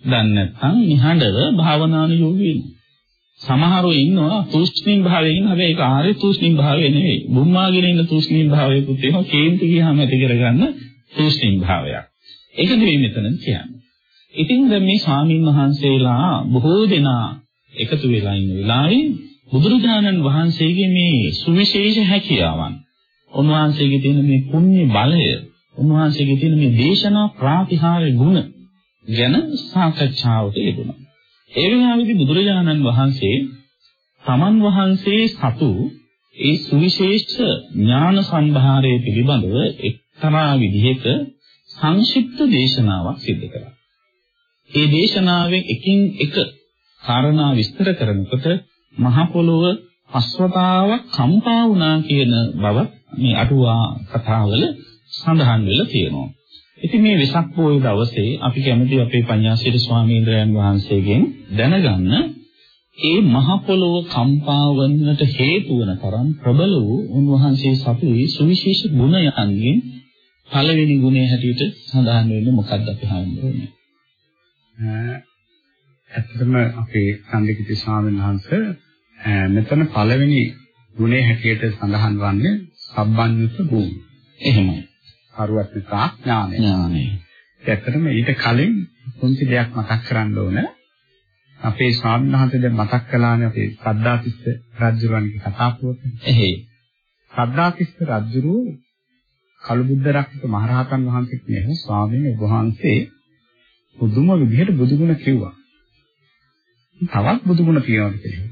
දැන් නැත්නම් නිහඬව භාවනානුයෝගී වෙන්න. සමහරව ඉන්නවා තුෂ්ණී භාවයෙන් ඉන්න හැබැයි ඒක ආර්ය තුෂ්ණී භාවය නෙවෙයි. බුම්මාගෙන ඉන්න තුෂ්ණී භාවයකුත් එහෙම කේන්ති ගියාම ඇති කරගන්න තුෂ්ණී භාවයක්. ඒක නෙවෙයි මෙතන කියන්නේ. ඉතින් දැන් මේ ස්වාමින් වහන්සේලා බොහෝ දෙනා එකතු වෙලා ඉන්න වෙලාවේ බුදුරජාණන් වහන්සේගේ මේ සුවිශේෂ හැකියාවන් උන්වහන්සේගේ තියෙන මේ පුණ්‍ය බලය උන්වහන්සේගේ තියෙන මේ දේශනා ප්‍රාතිහාර්ය ගුණ ගැන සාකච්ඡාවට යෙදුණා. ඒ වෙලාවේදී බුදුරජාණන් වහන්සේ තමන් වහන්සේ සතු ඒ සුවිශේෂ ඥාන සම්භාරයේ පිළිබඳව එක්තරා විදිහක සංක්ෂිප්ත දේශනාවක් සිදු කළා. ඒ දේශනාවෙන් එකින් එක කාරණා විස්තර කරනකොට මහ පොළොව අස්වතාවක් කම්පා වුණා කියන බව මේ අටුවා කතාවල සඳහන් වෙලා තියෙනවා. ඉතින් මේ වෙසක් පොය දවසේ අපි කැමති අපේ පඤ්ඤාසීර ස්වාමීන් වහන්සේගෙන් දැනගන්න ඒ මහ පොළොව කම්පා වන්නට හේතු වන තරම් ප්‍රබල වූ උන්වහන්සේ සතුයි සුවිශේෂ ගුණයන්ගෙන් පළවෙනි ගුණය හැටියට සඳහන් වෙන්නේ මොකක්ද අපි හඳුන්වන්නේ? ඇත්තටම අපේ සම්දිකිත ස්වාමීන් වහන්සේ මෙතන පළවෙනි ගුණය හැටියට සඳහන් වන්නේ සබ්බඤ්ඤුත භූමි. එහෙමයි. අරුවත්තා ඥානය. ඥානය. ඇත්තටම ඊට කලින් පුංචි දෙයක් මතක් කරන්න ඕන. අපේ ස්වාමීන් වහන්සේ දැන් මතක් කළානේ අපේ සද්ධාතිස්ස රජුරන්ගේ කතා පුවත. එහෙයි. සද්ධාතිස්ස රජුරු කලුබුද්ධ රක්ක මහරහතන් වහන්සේ කියන ස්වාමීන් වහන්සේ පුදුම විදිහට බුදුගුණ කිව්වා. තවත් බුදුගුණ කියනවා කියලා.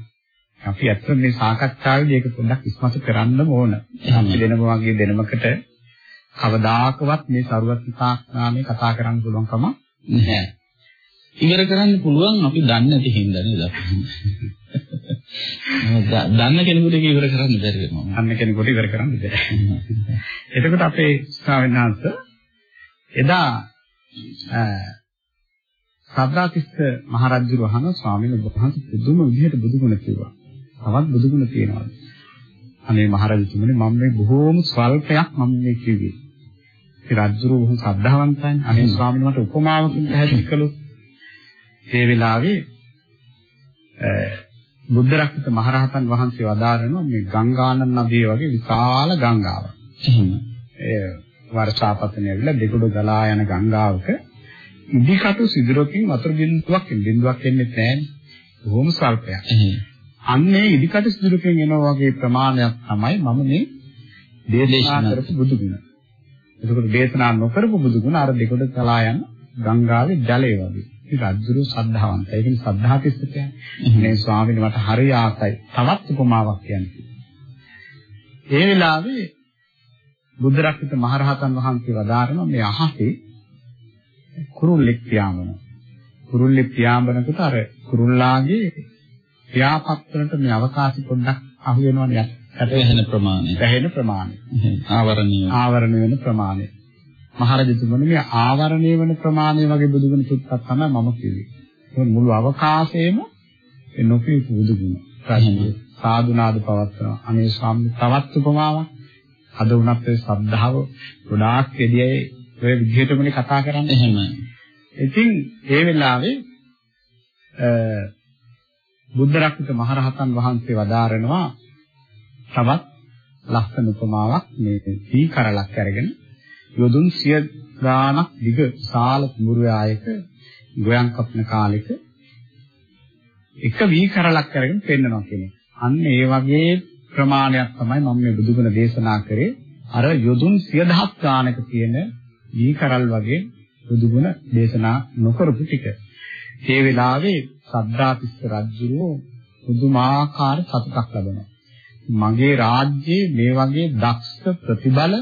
අපි ඇත්තට මේ සාකච්ඡාවේදී ඒක පොඩ්ඩක් ඉස්මතු කරන්නම ඕන. අපි දෙනම වගේ දෙනමකට කවදාකවත් මේ නාමේ කතා කරන්න පුළුවන් කම නැහැ. ඉවර කරන්න පුළුවන් අපි දන්නේ නැති හින්දා නේද? දන්න කෙනෙකුට ඒක ඉවර කරන්න බැරි වෙනවා. දන්න කෙනෙකුට ඉවර කරන්න බැහැ. එතකොට අපේ ස්වාමීන් වහන්සේ එදා සබ්‍රාතිස්ස මහරජු වහන ස්වාමීන් වහන්සේ පුදුම විදිහට බුදුගුණ කිව්වා. තවත් බුදුගුණ තියෙනවා. අනේ මහරජතුමනි මම මේ බොහෝම ස්වල්පයක් මම මේ කිව්වේ. ඒ රජුරු බොහොම ශ්‍රද්ධාවන්තයි. අනේ ස්වාමීන් වහන්සේ උපමාවකින් පැහැදිලි කළොත් ඒ වෙලාවේ බුද්ධ රක්කිත මහරහතන් වහන්සේ වදාරනවා මේ ගංගානන් නදිය වගේ විශාල ගංගාවක්. එහෙම. ඒ වර්ෂාපතන ඇවිල්ලා දෙකොඩ ගලා යන ගංගාවක ඉදිකටු සිදුරකින් වතුර බින්දුවක් බින්දුවක් එන්නේ නැහැනේ. බොහොම ස්වල්පයක්. එහෙම. අන්නේ ඉදිකටු සිදුරකින් එනවා වගේ ප්‍රමාණයක් තමයි මම මේ දේශනා කරපු බුදු ගුණ. එතකොට දේශනා නොකරපු බුදු ගුණ අර දෙකොඩ ගලා යන ගංගාවේ ජලය වගේ. ඉතින් රජුරු ශ්‍රද්ධාවන්තයි. ඒ කියන්නේ ශ්‍රද්ධා තිස්සතේ. මේ ස්වාමීන් මට හරි ආසයි. තවත් උපමාවක් කියන්නේ. ඒ වෙලාවේ බුද්ධ රක්කිත මහරහතන් වහන්සේ වදාරන මේ අහසේ කුරුල්ලෙක් පියාඹන. කුරුල්ලෙක් පියාඹනකොට අර කුරුල්ලාගේ පියාපත්වලට මේ අවකාශي පොඩ්ඩක් අහු වෙනවනේ යට වැහෙන ප්‍රමාණය. වැහෙන ප්‍රමාණය. ආවරණීය. ආවරණය වෙන ප්‍රමාණය. මහරජතුමනි මේ ආවරණය වෙන ප්‍රමාණය වගේ බුදුගුණ තුත්තක් තමයි මම කිව්වේ. ඒ මුළු අවකාශයේම ඒ නොකී බුදුගුණ. රාජ්‍ය සාදුනාද පවත්වනවා. අනේ ස්වාමී තවත් උපමාවක්. අද උනත් ඒ ශ්‍රද්ධාව ගොඩාක් එදියේ ඔය විදිහටමනේ කතා කරන්නේ. එහෙම. ඉතින් ඒ වෙලාවේ බුද්ධ රක්කිත මහරහතන් වහන්සේ වදාරනවා තවත් ලස්සන උපමාවක් මේ තී කරලක් අරගෙන යොදුන් සිය ගානක් දිග සාල කුඹුරු ආයක ගෝයන් කපන කාලෙක එක වී කරලක් අරගෙන පෙන්නනවා කියන්නේ. අන්න ඒ වගේ ප්‍රමාණයක් තමයි මම මේ බුදුගුණ දේශනා කරේ. අර යොදුන් සිය දහස් ගානක තියෙන වී කරල් වගේ බුදුගුණ දේශනා නොකරපු ටික. ඒ වෙලාවේ සද්ධාතිස්ස රජුරෝ පුදුමාකාර සතුටක් ලබනවා. මගේ රාජ්‍යයේ මේ වගේ දක්ෂ ප්‍රතිබල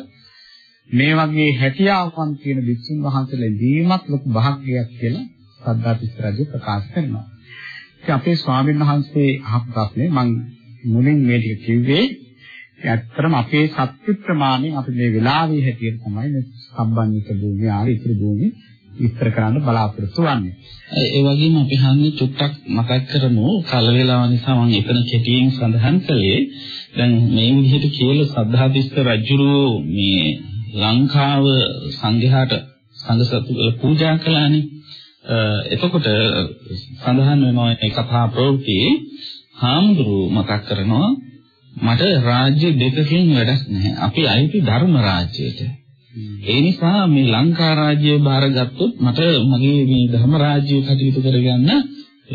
මේ වගේ හැකියාවන් තියෙන විසුන් වහන්සේලා දීමත් ලොකු භාග්‍යයක් කියලා සද්ධාතිස්ස රජු ප්‍රකාශ කරනවා. ඉතින් අපේ ස්වාමීන් වහන්සේ අහපු ප්‍රශ්නේ මම මුලින් මේ ටික කිව්වේ ඇත්තටම අපේ සත්‍ය ප්‍රමාණය අපි මේ වෙලාවේ හැටියට තමයි මේ සම්බන්ධිත භූමිය ආරිත්‍ර භූමිය විස්තර කරන්න බලාපොරොත්තු වෙන්නේ. ඒ වගේම අපි හන්නේ චුට්ටක් මතක් කරමු කල වේලාව නිසා මම එතන කෙටියෙන් සඳහන් කළේ දැන් මේ විදිහට කියලා සද්ධාතිස්ස රජුරෝ මේ ලංකාව සංඝයාට සංඝසතු පූජා කළානේ. එතකොට සඳහන් වෙනවා ඒ කතා ප්‍රවෘත්තියේ හාමුදුරුව මතක් කරනවා මට රාජ්‍ය දෙකකින් වැඩක් නැහැ. අපි අයිති ධර්ම රාජ්‍යයට. ඒ නිසා මේ ලංකා රාජ්‍යය බාරගත්තොත් මට මගේ මේ ධර්ම රාජ්‍යය කටයුතු කරගන්න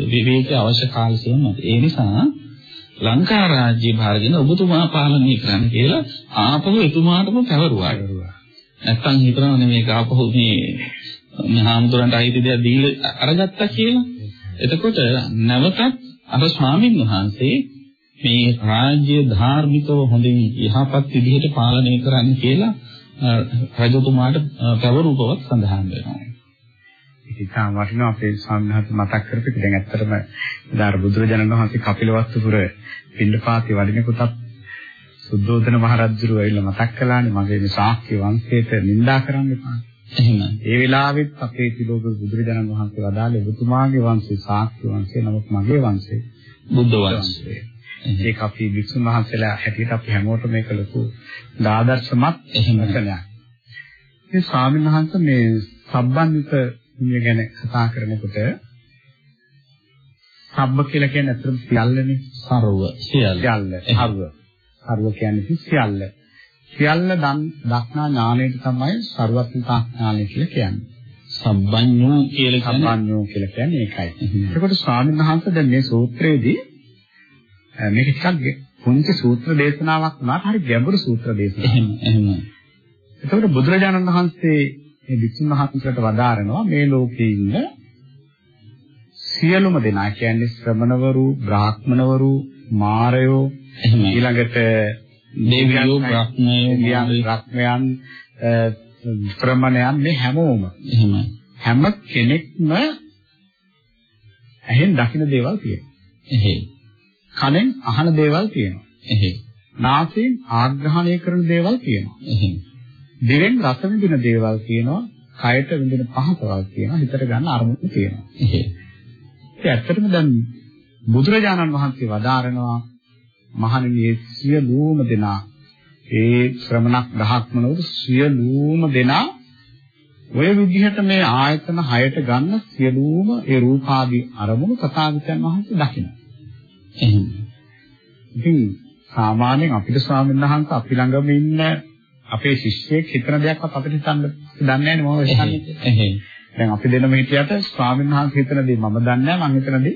විවේක අවශ්‍ය කාල සීම මත. ඒ නිසා ලංකා රාජ්‍ය භාරගෙන ඔබතුමා පාලනය කරන්න කියලා ආපහු එතුමාටම පැවරුවා. නැත්තම් හිතනවනේ මේක ආපහු මේ මේ හාමුදුරන්ට අයිති දෙයක් දීලා අරගත්තා කියලා. එතකොට නැවතත් අර ස්වාමින් වහන්සේ මේ රාජ්‍ය ධාර්මිකව හොඳින් යහපත් විදිහට පාලනය කරන්න කියලා රජතුමාට පැවරු බවක් සඳහන් වෙනවා. ඉතින් වටිනවා අපේ ස්වාමීන් මතක් කරපු එක. දැන් ඇත්තටම දාර බුදුරජාණන් වහන්සේ කපිලවස්තුපුර පින්නපාතේ වඩිනකොටත් සුද්ධෝදන මහරජුරු ඇවිල්ලා මතක් කළානේ මගේ මේ ශාක්‍ය වංශයට නිඳා කරන්න එපා. එහෙම. ඒ වෙලාවෙත් අපේ තිලෝක බුදුරජාණන් වහන්සේ වදාළේ ඔබතුමාගේ වංශය ශාක්‍ය වංශය නමුත් මගේ වංශය බුද්ධ වංශය. ඒක අපි වික්ෂුන් වහන්සේලා හැටියට අපි හැමෝටම මේක ලොකු ආදර්ශමත් එහෙම කළා. මේ ස්වාමීන් වහන්සේ මේ සම්බන්ධිත මේ ගැන කතා කරනකොට සබ්බ කියලා කියන්නේ අතරම සියල්ලනේ සර්ව සියල්ල. සර්ව. සර්ව කියන්නේ සියල්ල. සියල්ල දක්නා ඥාණයට තමයි සර්වඥතා ඥාණය කියලා කියන්නේ. සම්බන්‍යෝ කියලා සම්බන්‍යෝ කියලා කියන්නේ ඒකයි. එතකොට ස්වාමීන් වහන්සේ දැන් මේ සූත්‍රයේදී මේක ටිකක් පුංචි සූත්‍ර දේශනාවක් වුණාට හරි ගැඹුරු සූත්‍ර දේශනාවක්. එහෙම එහෙම. එතකොට බුදුරජාණන් වහන්සේ මේ විසුණු මහත්මයාට වදාරනවා මේ ලෝකේ ඉන්න සියලුම දෙනා කියන්නේ ශ්‍රමණවරු, බ්‍රාහ්මණවරු, මාරයෝ ඊළඟට දෙවියෝ, බ්‍රහ්මයෝ, රක්මයන්, ශ්‍රමණයන් මේ හැමෝම එහෙම හැම කෙනෙක්ම ඇහෙන් දකින දේවල් තියෙනවා. එහෙයි. කනෙන් අහන දේවල් තියෙනවා. එහෙයි. නාසයෙන් ආග්‍රහණය කරන දේවල් තියෙනවා. එහෙයි. දිවෙන් රස විඳින දේවල් තියෙනවා. කයට විඳින පහසවල් තියෙනවා. හිතට ගන්න අරමුණු තියෙනවා. එහෙයි. ඒ ඇත්තටම දැන් බුදුරජාණන් වහන්සේ වදාරනවා මහණෙනි සියලුම දෙනා ඒ ශ්‍රමණක් දහක්මනවරු සියලුම දෙනා ඔය විදිහට මේ ආයතන හයට ගන්න සියලුම ඒ රූපාදී අරමුණු තථාගතයන් වහන්සේ දකිනවා. එහෙම. ඉතින් සාමාන්‍යයෙන් අපිට ස්වාමීන් වහන්සේ අපි ළඟම ඉන්න අපේ ශිෂ්‍යයෙක් හිතන දෙයක්වත් අපිට හිතන්න දන්නේ නැහැ මොනවද හිතන්නේ. දැන් අපි දෙනම හිටියට ස්වාමීන් වහන්සේ හිතන දේ මම දන්නේ නැහැ මම හිතන දේ.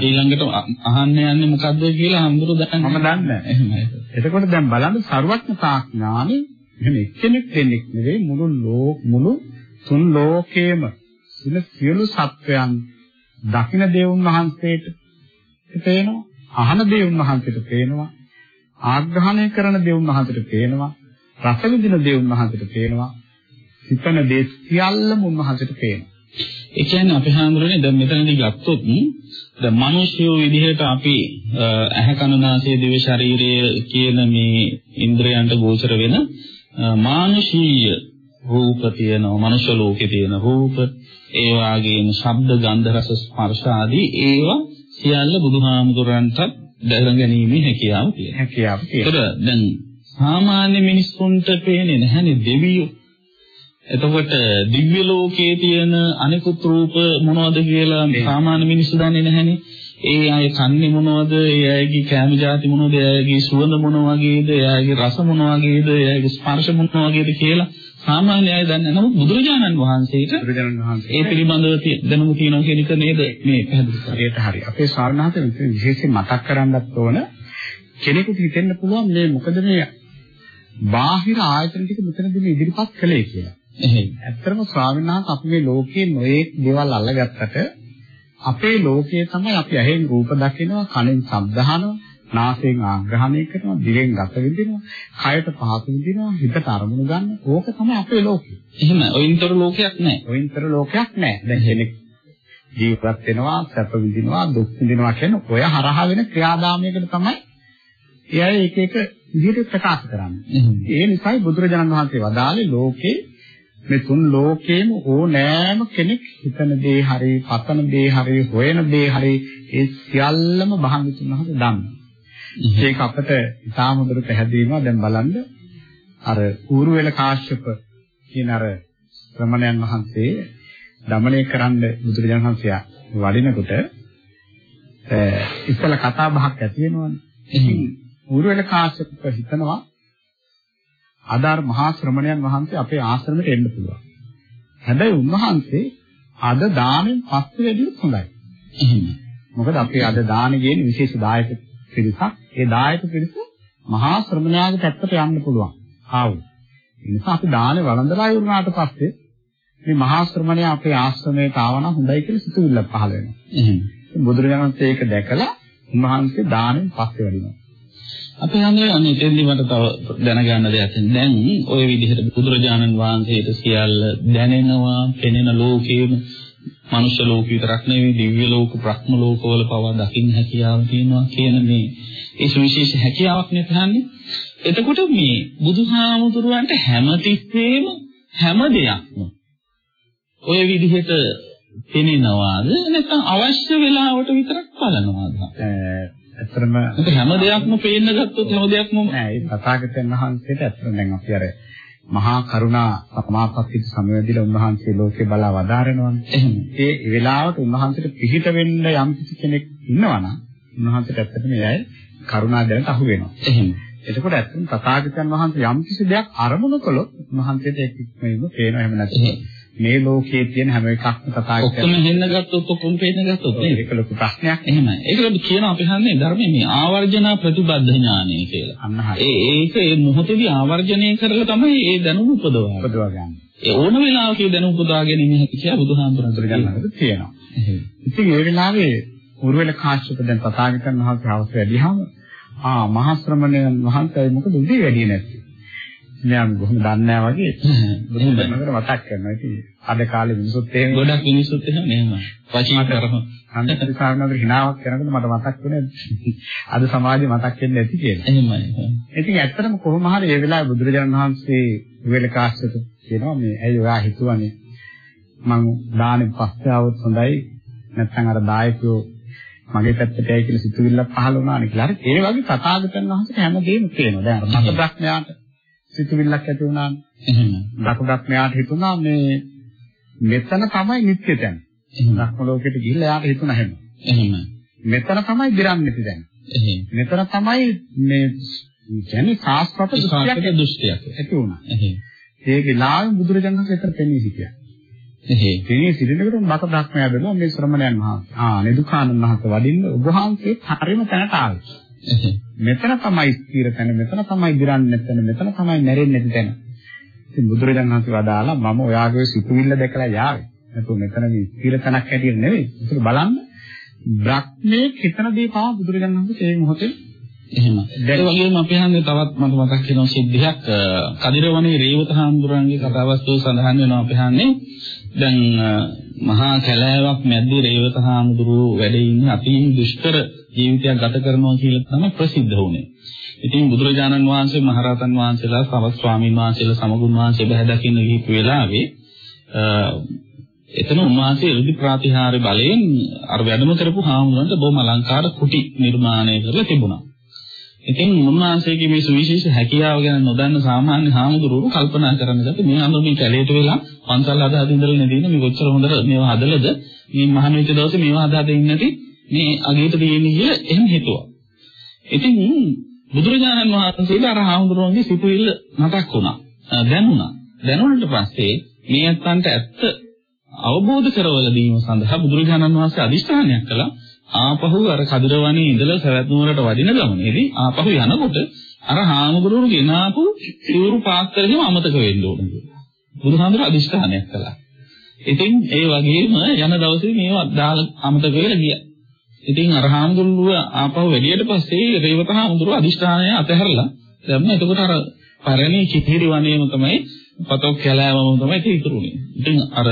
ඊළඟට අහන්න යන්නේ මොකද්ද කියලා හඳුරු දන්නේ මම දන්නේ නැහැ. එතකොට දැන් බලන්න ਸਰවඥතා ඥානෙ මෙහෙම එක්කෙනෙක් දෙන්නෙක් නෙවෙයි මුළු ලෝක මුළු තුන් ලෝකේම සින සියලු සත්වයන් දකින දේවුන් වහන්සේට පේනවා. අහන දේවුන් වහන්සේට පේනවා. ආග්‍රහණය කරන දේවුන් වහන්සේට පේනවා. රස විඳින දේවුන් වහන්සේට පේනවා. හිතන දේ සියල්ලම උන්වහන්සේට පේනවා. ඒ කියන්නේ අපි හඳුරන්නේ දැන් මෙතනදී ගත්තොත් දැන් මිනිස්යෝ විදිහට අපි ඇහැ කන නාසය දිව ශරීරය කියන මේ ඉන්ද්‍රයන්ට ගෝචර වෙන මානුෂීය රූප තියෙනවා මනුෂ්‍ය ලෝකේ තියෙන රූප ඒ වගේම ශබ්ද ගන්ධ රස ස්පර්ශ ආදී ඒවා සියල්ල බුදුහාමුදුරන්ට දැනගැනීමේ හැකියාව තියෙනවා. හැකියාව තියෙනවා. දැන් සාමාන්‍ය මිනිස්සුන්ට පේන්නේ නැහැනේ දෙවියෝ. එතකොට දිව්‍ය ලෝකයේ තියෙන අනිකුත් රූප මොනවද කියලා සාමාන්‍ය මිනිස්සු දන්නේ නැහැනේ. ඒ අය කන්නේ මොනවද? ඒ අයගේ කැම જાති මොනවද? ඒ අයගේ සුවඳ මොන වගේද? ඒ අයගේ රස මොන වගේද? ඒ අයගේ ස්පර්ශ මොන වගේද කියලා සාමාන්‍ය අය දන්නේ නැහැ. නමුත් බුදුරජාණන් වහන්සේට බුදුරජාණන් වහන්සේ ඒ පිළිබඳව දැනුම තියෙනවා කියන එක නේද මේ පැහැදිලි කරන්නේ. ඒකට හරි. අපේ ස්වාමීනාථ විශේෂයෙන් මතක් කරගන්නත් ඕන කෙනෙකුට හිතෙන්න පුළුවන් මේ මොකද මේ බාහිර ආයතන ටික මෙතනදී ඉදිරිපත් කළේ කියලා. එහෙයි. ඇත්තටම ස්වාමීනාථ අපි මේ ලෝකයේ නොයේක් දේවල් අල්ලගත්තට අපේ ලෝකයේ තමයි අපි ඇහෙන් රූප දකිනවා, කනෙන් ශබ්ද අහනවා, නාසයෙන් ආග්‍රහණය කරනවා, දිවෙන් රස විඳිනවා, කයට පහස විඳිනවා, හිතට අරමුණු ගන්න. ඕක තමයි අපේ ලෝකය. එහෙම ඔයින්තර ලෝකයක් නැහැ. ඔයින්තර ලෝකයක් නැහැ. දැන් කෙනෙක් ජීවත් වෙනවා, සැප විඳිනවා, දුක් විඳිනවා කියන ඔය හරහා වෙන ක්‍රියාදාමයකට තමයි එයා එක එක විදිහට ප්‍රකාශ කරන්නේ. ඒ නිසායි බුදුරජාණන් වහන්සේ වදාළේ ලෝකේ මේ තුන් ලෝකේම ඕනෑම කෙනෙක් හිතන දේ හරි, පතන දේ හරි, හොයන දේ හරි ඒ සියල්ලම භාග්‍යතුන් වහන්සේ දන්නවා. ඒක අපිට ඉතාම හොඳට පැහැදිලි වෙනවා. දැන් බලන්න අර ඌරුවෙල කාශ්‍යප කියන අර ශ්‍රමණයන් වහන්සේ দমনය කරන්න බුදුරජාණන් වහන්සේ වඩිනකොට ඉස්සල කතා බහක් ඇති වෙනවනේ. ඉතින් ඌරුවෙල කාශ්‍යප හිතනවා අදාර මහා ශ්‍රමණයන් වහන්සේ අපේ ආශ්‍රමයට එන්න පුළුවන්. හැබැයි උන්වහන්සේ අද දාණයෙන් පස්සේ වැඩියොත් හොඳයි. මොකද අපි අද දාන කියන්නේ විශේෂ දායක පිරිසක්. ඒ දායක පිරිස මහා ශ්‍රමණයාගේ පැත්තට යන්න පුළුවන්. ආවොත්. ඒ නිසා අපි දානෙ වළඳලා ඉවරනාට පස්සේ මේ මහා ශ්‍රමණයා අපේ ආශ්‍රමයට ආවනම් හොඳයි කියලා සිතුවිල්ල පහළ වෙනවා. එහෙම. බුදුරජාණන් ඒක දැකලා උන්වහන්සේ දානෙන් පස්සේ වැඩිනවා. අපි හන්නේ අනේ එතෙන්දි මට තව දැනගන්න දෙයක් දැන් ওই විදිහට බුදුරජාණන් වහන්සේට සියල්ල දැනෙනවා, පෙනෙන ලෝකේම මනුෂ්‍ය ලෝක විතරක් නෙවෙයි දිව්‍ය ලෝක, බ්‍රහ්ම ලෝකවල පවා දකින්න හැකියාව තියෙනවා කියන මේ ඒ සුවිශේෂ හැකියාවක් නේ තහන්නේ. එතකොට මේ බුදුහාමුදුරුවන්ට හැමතිස්සෙම හැම දෙයක්ම ওই විදිහට පෙනෙනවාද නැත්නම් අවශ්‍ය වෙලාවට විතරක් බලනවාද? ඇත්තටම හැම දෙයක්ම පේන්න ගත්තොත් හැම දෙයක්ම නෑ ඒ තථාගතයන් වහන්සේට ඇත්තටම දැන් අපි අර මහා කරුණා සමාපත්තිත සමවැදිලා උන්වහන්සේ ලෝකේ බලා වදාරනවානේ. එහෙම. ඒ වෙලාවට උන්වහන්සේට පිහිට වෙන්න යම් කිසි කෙනෙක් ඉන්නවනම් උන්වහන්සේට ඇත්තටම එයයි කරුණා දැනට අහු වෙනවා. එහෙම. එතකොට ඇත්තටම තථාගතයන් වහන්සේ යම් කිසි දෙයක් අරමුණු කළොත් උන්වහන්සේට ඒක ඉක්මනින්ම පේනවා එහෙම නැත්නම් මේ ලෝකයේ තියෙන හැම එකක්ම තථාගතයන් ඔක්කොම හෙන්න ගත්තොත් ඔක්කොම පේන්න ගත්තොත් නේද? ඒක ලොකු ප්‍රශ්නයක්. එහෙමයි. ඒකට කියනවා අපි හන්නේ ධර්මයේ මේ ආවර්ජනා ප්‍රතිබද්ධ ඥානය කියලා. අන්න හරිය. ඒ ඒක ඒ මොහොතේදී ආවර්ජනය කරලා තමයි ඒ දැනුම උපදවන්නේ. උපදවා ගන්න. ඒ ඕන වෙලාවක ඒ දැනුම උපදවා ගැනීම හැකි කියලා බුදුහාමුදුරන් ගන්නකට තියෙනවා. ඉතින් ඒ වෙලාවේ උරුවෙල කාශ්‍යප දැන් තථාගතයන් වහන්සේ හවස වැඩිහම ආ මහා ශ්‍රමණයන් වහන්සේ මොකද උදේ වැඩි නැත්තේ? මම කොහොමද දන්නේ නැහැ වගේ බුදුන් දැනගන්න මතක් කරනවා. ඉතින් අද කාලේ මිනිස්සුත් එහෙම ගොඩක් මිනිස්සුත් එහෙම නෙමෙයි. වචී කරම. අන්තිම සාරණවල හිනාවක් කරනකොට මට මතක් වුණේ අද සමාජේ මතක් වෙන්නේ නැති කියලා. එහෙමයි. ඉතින් ඇත්තටම කොහොම හරි ඒ වෙලාවේ බුදුරජාණන් වහන්සේ වෙලකාස්සට කියනවා මේ ඇයි ඔයා හිතුවනේ මං දානේ පස්සේ આવොත් හොඳයි නැත්නම් අර දායකයෝ මගේ පැත්තට ඇයි කියලා සිතුවිල්ලක් පහළ වුණානේ කියලා. හරි ඒ වගේ තථාගතයන් වහන්සේට හැමදේම කියනවා. දැන් අර මතබ්‍රඥාට සිතුවිල්ලක් ඇති වුණානේ. එහෙම. දකුණක්ඥාට හිතුණා මේ මෙතන තමයි නිත්‍ය තැන. එහෙම. ධර්ම ලෝකෙට ගිහිල්ලා යාට හිතුණා හැම. එහෙම. මෙතන තමයි දිරන්නේ දැන්. එහෙනම් මෙතන තමයි මේ කියන්නේ සාස්ත්‍රත දෘෂ්ටියක් දෘෂ්ටියක් ඇති වුණා. එහෙනම් ඒ වෙලාවේ බුදුරජාණන් වහන්සේ එතන පෙනී සිටියා. එහෙනම් පෙනී සිටිනකොට මත බ්‍රහ්මයා බැලුවා මේ ශ්‍රමණයන් වහන්සේ. ආ නෙදුකානන් වහන්සේ වඩින්න ඔබ වහන්සේ හරියම තැනට ආවේ. මෙතන තමයි ස්ථිර තැන, මෙතන තමයි දිරන්නේ නැතන, මෙතන තමයි මැරෙන්නේ නැති තැන. ඉතින් බුදුරජාණන් වහන්සේ වදාලා මම ඔයාගේ සිතුවිල්ල දැකලා යාවේ. නැතු මෙතන මේ ස්ථිර තැනක් හැටියට නෙවෙයි. ඒක බලන්න බ්‍රහ්මයේ හිතන දේ පවා බුදුරජාණන් වහන්සේ මේ මොහොතේ එහෙම. ඒ වගේම අපි හන්නේ තවත් මට මතක් වෙන සිද්ධියක් කදිරවනේ රේවත හාමුදුරන්ගේ කතාවස්තුව සඳහන් වෙනවා අපි හන්නේ. දැන් මහා කැලෑවක් මැද්දේ රේවත හාමුදුරුව වැඩ ඉන්නේ අති දුෂ්කර ජීවිතයක් ගත කරනවා කියලා තමයි ප්‍රසිද්ධ වුනේ. ඉතින් බුදුරජාණන් වහන්සේ මහරහතන් වහන්සේලා තවත් ස්වාමීන් වහන්සේලා සමගුණ වහන්සේ බහැ දකින්න ගිහපු වෙලාවේ එතන උන්වහන්සේ ඉර්ධි ප්‍රාතිහාර්ය බලයෙන් අර වැඩම කරපු හාමුදුරන්ට බොහොම අලංකාර කුටි නිර්මාණය කරලා තිබුණා. ඉතින් උන්වහන්සේගේ මේ සුවිශේෂ හැකියාව ගැන නොදන්න සාමාන්‍ය හාමුදුරුවෝ කල්පනා කරන්න ගත්තා මේ අඳුර මේ කැලේට වෙලා පන්සල් හදා හදින්දලා නෙදින මේ කොච්චර හොඳට මේවා හදලද මේ මහාන වෙච්ච දවසේ මේවා හදා දෙන්නේ නැති මේ අගේට දෙන්නේ කියලා එහෙම හිතුවා. ඉතින් බුදුරජාණන් වහන්සේට අර හාමුදුරුවන්ගේ සිතුවිල්ල මතක් වුණා. දැනුණා. දැනුණාට පස්සේ මේ අත්තන්ට ඇත්ත අවබෝධ කරවල දීම සඳහා බුදුරජාණන් වහන්සේ අදිෂ්ඨානයක් කළා. ආපහු අර කදිරවණේ ඉඳලා සවැත් නුවරට වදින ගමනේදී ආපහු යනකොට අර හාමුදුරුවෝ ගෙනාපු සිවුරු පාත්‍රෙම අමතක වෙන්න ඕන කියලා. බුදුහාමුදුර අදිෂ්ඨානයක් කළා. ඉතින් ඒ වගේම යන දවසේ මේවා දාලා අමතක වෙලා ගියා. ඉතින් අර හාමුදුරුවෝ ආපහු එළියට පස්සේ රේවත හාමුදුරුවෝ අදිෂ්ඨානය අතහැරලා දැම්ම. එතකොට අර පරණී චිතිරි වනයේම තමයි පතොක් කැලෑවම තමයි ඉතුරුනේ. ඉතින් අර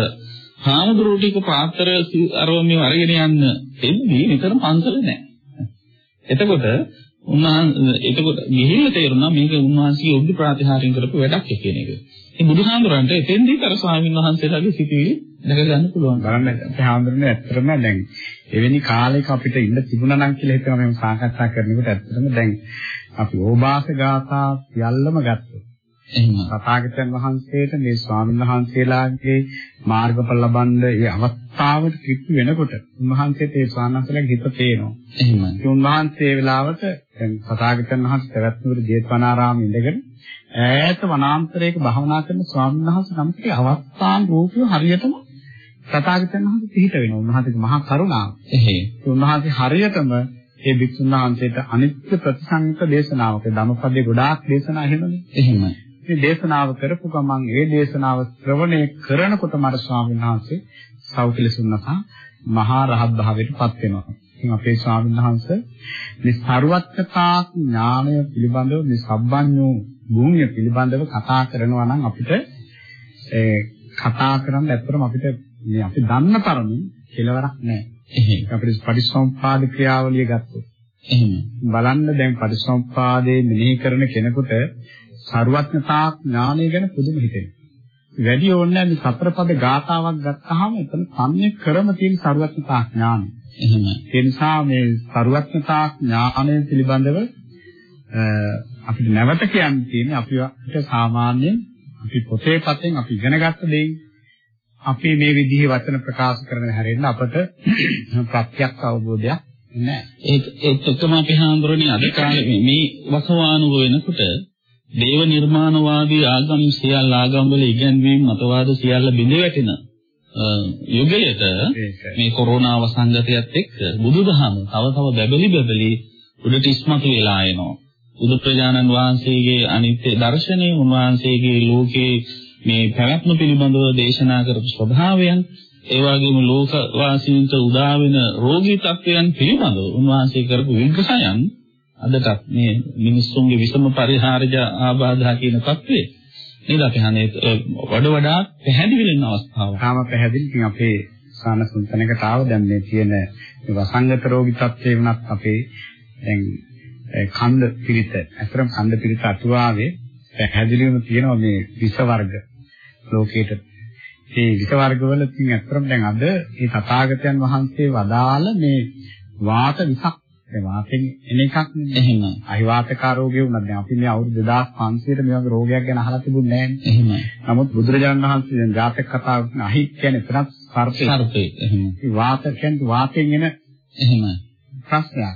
හාමුදුරුවෝ ටික පාත්‍ර අරෝමිය අරගෙන යන්න එද්දී නිතර පන්සල නැහැ. එතකොට උන්වහන්සේ එතකොට ගිහිල්ලා තේරුණා මේක උන්වහන්සේ යොග්ග ප්‍රාතිහාර්යයෙන් කරපු වැඩක් කියන එක. ඉතින් බුදුහාමුදුරන්ට එතෙන්දී අර ස්වාමීන් වහන්සේලාගේ සිතුවිලි දැක ගන්න පුළුවන්. බලන්න අපේ හාමුදුරනේ ඇත්තටම දැන් එවැනි කාලයක අපිට ඉන්න තිබුණා නම් කියලා හිතනවා මම සාකච්ඡා කරනකොට ඇත්තටම දැන් අපි ඕභාස ගාථා සියල්ලම ගත්තා. එහෙම තථාගතයන් වහන්සේට මේ ස්වාමීන් වහන්සේලාගේ මාර්ගඵල ලබන්න ඒ අවස්ථාවට කිප්පු වෙනකොට උන්වහන්සේට ඒ ස්වාමීන් හිත පේනවා. එහෙම. ඒ උන්වහන්සේ වෙලාවට දැන් තථාගතයන් වහන්සේ පැවැත්නුවර ජේතවනාරාමයේ ඉඳගෙන ඈත වනාන්තරයක භවනා කරන ස්වාමීන් වහන්සේ නමකේ අවස්ථාන් රූපය හරියටම තථාගතයන් වහන්සේ පිහිට වෙනවා. උන්වහන්සේගේ මහා කරුණාව. එහෙයි. උන්වහන්සේ හරියටම ඒ භික්ෂුන් වහන්සේට අනිත්‍ය ප්‍රතිසංක දේශනාවක ධම්මපදයේ ගොඩාක් දේශනා එහෙමනේ. එහෙමයි. මේ දේශනාව කරපු ගමන් ඒ දේශනාව ශ්‍රවණය කරනකොට මර ස්වාමීන් වහන්සේ සෞඛලසුන්නසා මහා රහත් භාවයට පත් වෙනවා. ඉතින් අපේ ස්වාමීන් වහන්සේ මේ ਸਰවත්කතා ඥානය පිළිබඳව මේ සබ්බඤ්ඤෝ භූමිය පිළිබඳව කතා කරනවා නම් අපිට ඒ කතා කරන්න ඇත්තටම අපිට මේ අපි දන්න තරමින් කෙලවරක් නැහැ. එහෙනම් අපිට පරිසම්පාද ක්‍රියාවලිය ගත්තොත්. එහෙනම් බලන්න දැන් පරිසම්පාදයේ මෙනෙහි කරන කෙනෙකුට ਸਰවඥතා ඥානය ගැන පුදුම හිතෙනවා. වැඩි ඕනේ නැහැ මේ සතරපද ගාතාවක් ගත්තාම එතන සම්්‍ය ක්‍රම තියෙන ਸਰවඥතා ඥානය. එහෙනම් ඒ නිසා මේ ਸਰවඥතා ඥානය පිළිබඳව අපිට නැවත කියන්න තියෙන්නේ අපිට සාමාන්‍යයෙන් අපි පොතේ පතෙන් අපි ඉගෙන ගත්ත දෙයින් අපි මේ විදිහේ වචන ප්‍රකාශ කරන හැරෙන්න අපට ප්‍රත්‍යක්ෂ අවබෝධයක් නැහැ. ඒක ඒකම අපි හඳුරන්නේ අද කාලේ මේ වසවානුව වෙනකොට දේව නිර්මාණවාදී ආගම් සියල්ල ආගම්වල ඉගැන්වීම් මතවාද සියල්ල බිඳ වැටෙන යුගයට මේ කොරෝනා වසංගතයත් එක්ක බුදුදහම තව තව බැබලි බැබලි උඩට ඉස්මතු වෙලා එනවා. බුදු ප්‍රජානන් වහන්සේගේ අනිත්‍ය දර්ශනය උන්වහන්සේගේ ලෝකේ මේ පැවැත්ම පිළිබඳව දේශනා කරපු ස්වභාවයන් ඒ වගේම ලෝක වාසීන්ට උදා වෙන රෝගී තත්ත්වයන් පිළිබඳව උන්වහන්සේ කරපු විග්‍රහයන් අදටත් මේ මිනිස්සුන්ගේ විසම පරිහාරජ ආබාධා කියන தત્ත්වය නේද අපි හන්නේ වඩ වඩා පැහැදිලි වෙන අවස්ථාවක්. තාම පැහැදිලි. ඉතින් අපේ සාන සුන්තනකට ආව දැන් මේ තියෙන වසංගත රෝගී තත්ත්වේ වුණත් අපේ දැන් කන්ද පිළිත අතරම කන්ද පිළිත අතුවාවේ පැහැදිලිවම තියෙනවා මේ විස වර්ග ලෝකේට මේ විස වර්ගවල තියෙන අතරම දැන් අද මේ තථාගතයන් වහන්සේ වදාළ මේ වාත විසක් ඒ වාතෙන් එන එකක්. එහෙම. අහිවාතක රෝගය වුණා. දැන් අපි මේ අවුරුදු 2500ට මේ වගේ රෝගයක් ගැන අහලා තිබුණේ නැහැ. එහෙම. නමුත් බුදුරජාණන් වහන්සේ දැන් ජාතක කතාව අහි කියන්නේ තරත් සර්පේ. සර්පේ. එහෙම. වාත කියන්නේ වාතෙන් එන එහෙම. ප්‍රශ්නයක්.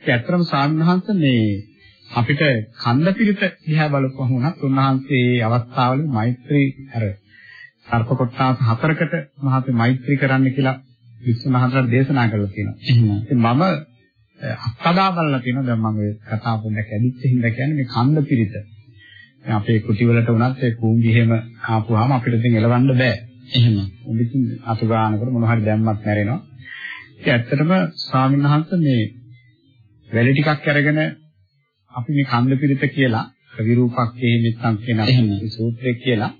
ඒ ඇත්තටම සාමණේරහන්ස මේ අපිට කන්ද පිළිත දිහා බලපුවම උනත් උන්වහන්සේ මේ අවස්ථාවලදී මෛත්‍රී අර සර්ප කොටස් හතරකට මහත් මෛත්‍රී කරන්න කියලා විශ්වනාථට දේශනා කරලා තියෙනවා. ඉතින් මම අත්දා බලලා තියෙනවා දැන් මම ඔය කතා පොඩ්ඩක් ඇදිච්ච හින්දා කියන්නේ මේ කන්ද පිළිත. අපේ කුටි වලට උනත් ඒ කුඹි එහෙම ආපුවාම අපිට ඉතින් එලවන්න බෑ. එහෙම. උඹින් අතු ගන්නකොට මොන හරි දැම්මත් මැරෙනවා. ඒ ඇත්තටම ස්වාමීන් වහන්සේ මේ වැලි ටිකක් අරගෙන අපි මේ කන්ද පිළිත කියලා විරූපක්කේ මෙත්තන් කියන අපේ සූත්‍රය කියලා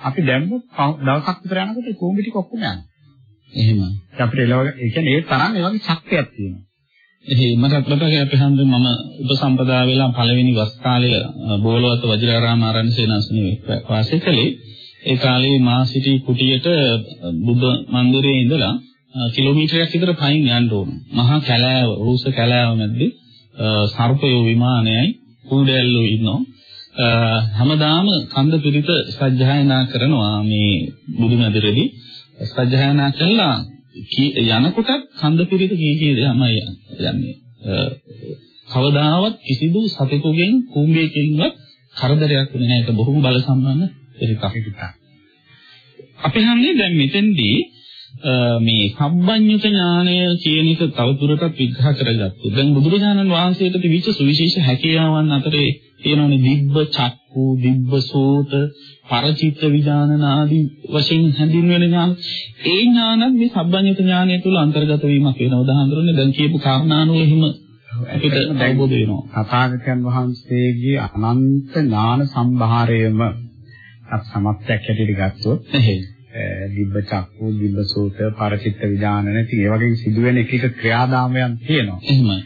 අපි දැම්මොත් දවසක් විතර යනකොට කුඹි ටික ඔක්කොම යනවා. එහෙම. අපිට එලව ඒ කියන්නේ ඒ තරම් ඒ වගේ ශක්තියක් තියෙනවා. එහේ මටත් මතකයි අපි හන්ද මම උපසම්පදා වෙලා පළවෙනි වස් කාලයේ බෝලවත වජිරාරාම ආරණ්‍ය සේනාසනේ වාසය කළේ. ඒ කාලේ මා සිටි කුටියට බුද්ධ මන්දිරයේ ඉඳලා කිලෝමීටරයක් විතර පයින් යන්න ඕන. මහා කැලෑව, රූස කැලෑව මැද්දේ සර්පයෝ විමානයයි කූඩැල්ලෝ ඉන්නවා. හැමදාම කන්ද පිරිත සජ්ජායනා කරනවා මේ බුදු මැදිරේදී සජ්ජායනා කළා යනකොට කන්ද පිරිත කී කී තමයි යන්නේ. කවදාවත් කිසිදු සතෙකුගෙන් කුඹේකින්වත් කරදරයක් වෙන්නේ නැහැ. ඒක බොහොම බල සම්පන්න පිරිතක්. අපි හන්නේ දැන් මෙතෙන්දී මේ සම්බන්්‍යත ඥානය කියන එක තවදුරටත් විග්‍රහ කරගත්තා. දැන් බුදුරජාණන් වහන්සේට තිබිච්ච සුවිශේෂ හැකියාවන් අතරේ තියෙනවානේ දිබ්බ චක්කු, දිබ්බ සෝත, පරචිත්ත විඥාන ආදී වශයෙන් හැඳින්වෙන ඥාන. ඒ ඥානත් මේ සම්බන්්‍යත ඥානය තුල අන්තර්ගත වීමක් වෙනවා. උදාහරණයක් දැන් කියපු කාරණානුව එහෙම අපිට අවබෝධ වෙනවා. තථාගතයන් වහන්සේගේ අනන්ත ඥාන සම්භාරයම සමත්යක් හැටියට ගත්තොත් දිබ්බ චක්කු, දිබ්බ සෝත, පරචිත්ත විඥාන නැති ඒ වගේ සිදුවෙන එක එක ක්‍රියාදාමයන් තියෙනවා. එහෙමයි.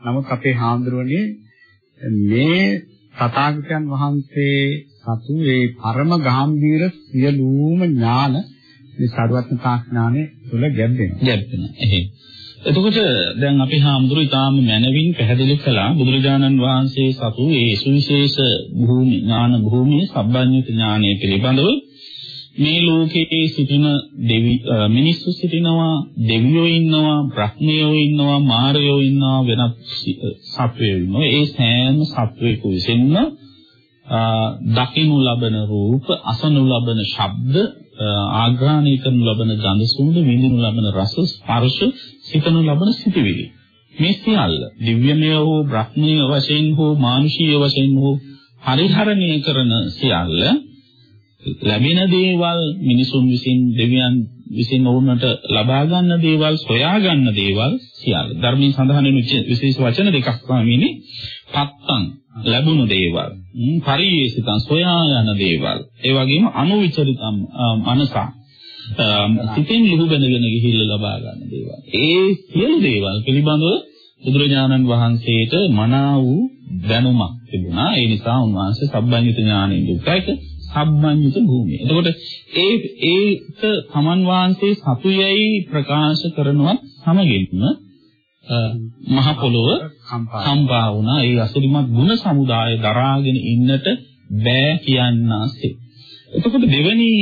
නමුත් අපේ හාමුදුරනේ මේ තථාගතයන් වහන්සේ සතු ඒ පරම ගාම්භීර සියලුම ඥාන මේ සරුවත්නතා ඥානෙ තුල ගැඹෙනවා. ගැඹෙනවා. එහෙයි. එතකොට දැන් අපි හාමුදුරු ඊටාම මනවින් පැහැදිලි කළා බුදුරජාණන් වහන්සේ සතු ඒ සුවිශේෂ භූමි ඥාන භූමියේ සබ්බඤ්ඤත ඥානය පිළිබඳව මේ ලෝකයේ සිටින දෙවි මිනිස්සු සිටිනවා දෙවියෝ ඉන්නවා බ්‍රහ්මයෝ ඉන්නවා මාරයෝ ඉන්නවා වෙනත් සත්වයෝ ඉන්නවා. ඒ සෑම සත්වයක විසින්ම දකිනු ලබන රූප අසනු ලබන ශබ්ද ආග්‍රහණය කරනු ලබන ගඳ සුවඳ විඳිනු ලබන රස ස්පර්ශ සිතනු ලබන සිතිවිලි. මේ සියල්ල දිව්‍යමය හෝ බ්‍රහ්මීය වශයෙන් හෝ මානුෂීය වශයෙන් හෝ පරිහරණය කරන සියල්ල ලැබෙන දේවල් මිනිසුන් විසින් දෙවියන් විසින් වුණට ලබා ගන්න දේවල් සොයා ගන්න දේවල් සියල්ල. ධර්මයේ සඳහන් වෙන විශේෂ වචන දෙකක් තමයි පත්තං ලැබුණු දේවල්. පරියේසිතං සොයා යන දේවල්. ඒ වගේම අනුවිචරිතම් මනස සිතින් ලිහු බඳගෙන ගිහිල්ලා ලබා ගන්න දේවල්. ඒ සියලු දේවල් පිළිබඳව බුදුරජාණන් වහන්සේට මනා වූ දැනුමක් තිබුණා. ඒ නිසා උන්වහන්සේ සබ්බඤ්ඤත ඥාණයෙන් යුක්තයික සම්මඤ්ඤිත භූමිය. එතකොට ඒ ඒක සමන් වහන්සේ සතුයයි ප්‍රකාශ කරනවත් සමගින්ම මහ පොළොව කම්පා වුණා. ඒ අසරිමත් ගුණ සමුදාය දරාගෙන ඉන්නට බෑ කියන්නාසේ. එතකොට දෙවෙනි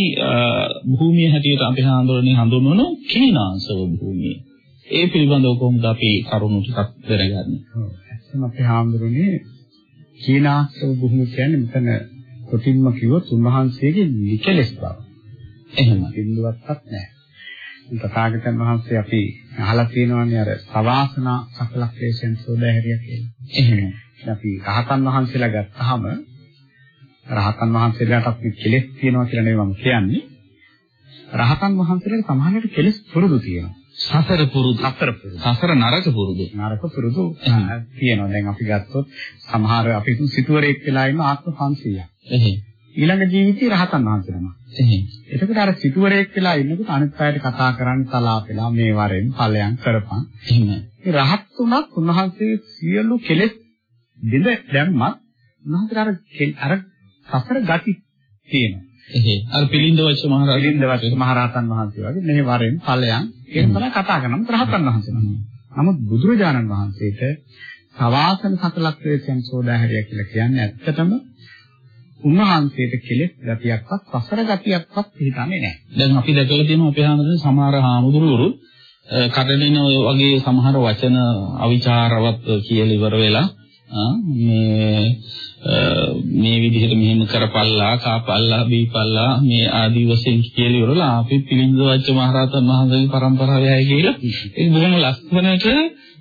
භූමිය හැටියට අපි හඳුනන්නේ හඳුන්වන කීනාංශව භූමිය. ඒ පිළිබඳව කොහොමද අපි කරුණු ටිකක් දැනගන්නේ? ඔව්. ඇත්තම අපි හඳුනන්නේ කීනාංශව භූමිය කියන්නේ මෙතන කොටින්ම කිව්වොත් උන්වහන්සේගේ නිකලස් බව. එහෙම බින්දුවක්වත් නැහැ. තථාගතයන් වහන්සේ අපි අහලා තියෙනවානේ අර සවාසනා සකල ක්ලේශයන් සෝදාහැරිය කියලා. එහෙම. අපි රහතන් වහන්සේලා ගත්තාම රහතන් වහන්සේලාට අපි කෙලෙස් තියෙනවා කියලා නෙවෙයි මම කියන්නේ. රහතන් වහන්සේලාට සමහරවිට කෙලෙස් පුරුදු තියෙනවා. සසර පුරුදු. සසර පුරුදු. සසර නරක පුරුදු. නරක පුරුදු. තියෙනවා දැන් අපි ගත්තොත් සමහර අපි සිටුවරයෙක් වෙලා ඉන්න ආත්ම 500ක් එහෙයි ඊළඟ ජීවිතේ රහතන් වහන්සේ නම එහෙයි එතකොට අර සිටුවරයෙක් වෙලා ඉන්නකොට අනිත් අයට කතා කරන්න තලාපෙලා මේ වරෙන් ඵලයන් කරපන්. එහෙමයි ඒ රහත් තුනක් උන්වහන්සේ සියලු කෙලෙස් බිඳ දැම්මත් උන්වහන්සේ අර අර සසර ගති තියෙනවා එහෙයි අර පිළිඳ වච්ච මහරහතන් පිළිඳ වච්ච මහරහතන් වහන්සේ වගේ මේ වරෙන් ඵලයන් ඒක තමයි කතා කරන්නේ. රහතන් වහන්සේ නමුත් බුදුරජාණන් වහන්සේට සවාසන සකලක්ෂේයන් සෝදාහැරිය කියලා කියන්නේ ඇත්තටම උන්වහන්සේට කෙලෙස් ගතියක්වත් සසර ගතියක්වත් පිළිගන්නේ නැහැ. දැන් අපි දැකලා තියෙනවා අපේ හාමුදුරුවෝ සමහර හාමුදුරුවෝ කඩලින වගේ සමහර වචන අවිචාරවත් කියලා ඉවර වෙලා මේ මේ විදිහට මෙහෙම කරපල්ලා කාපල්ලා බීපල්ලා මේ ආදි වශයෙන් කියලා ඉවරලා අපි පිළිඳ වච්ච මහරහතන් වහන්සේගේ පරම්පරාවයි කියලා ඒක බොහොම ලස්සනට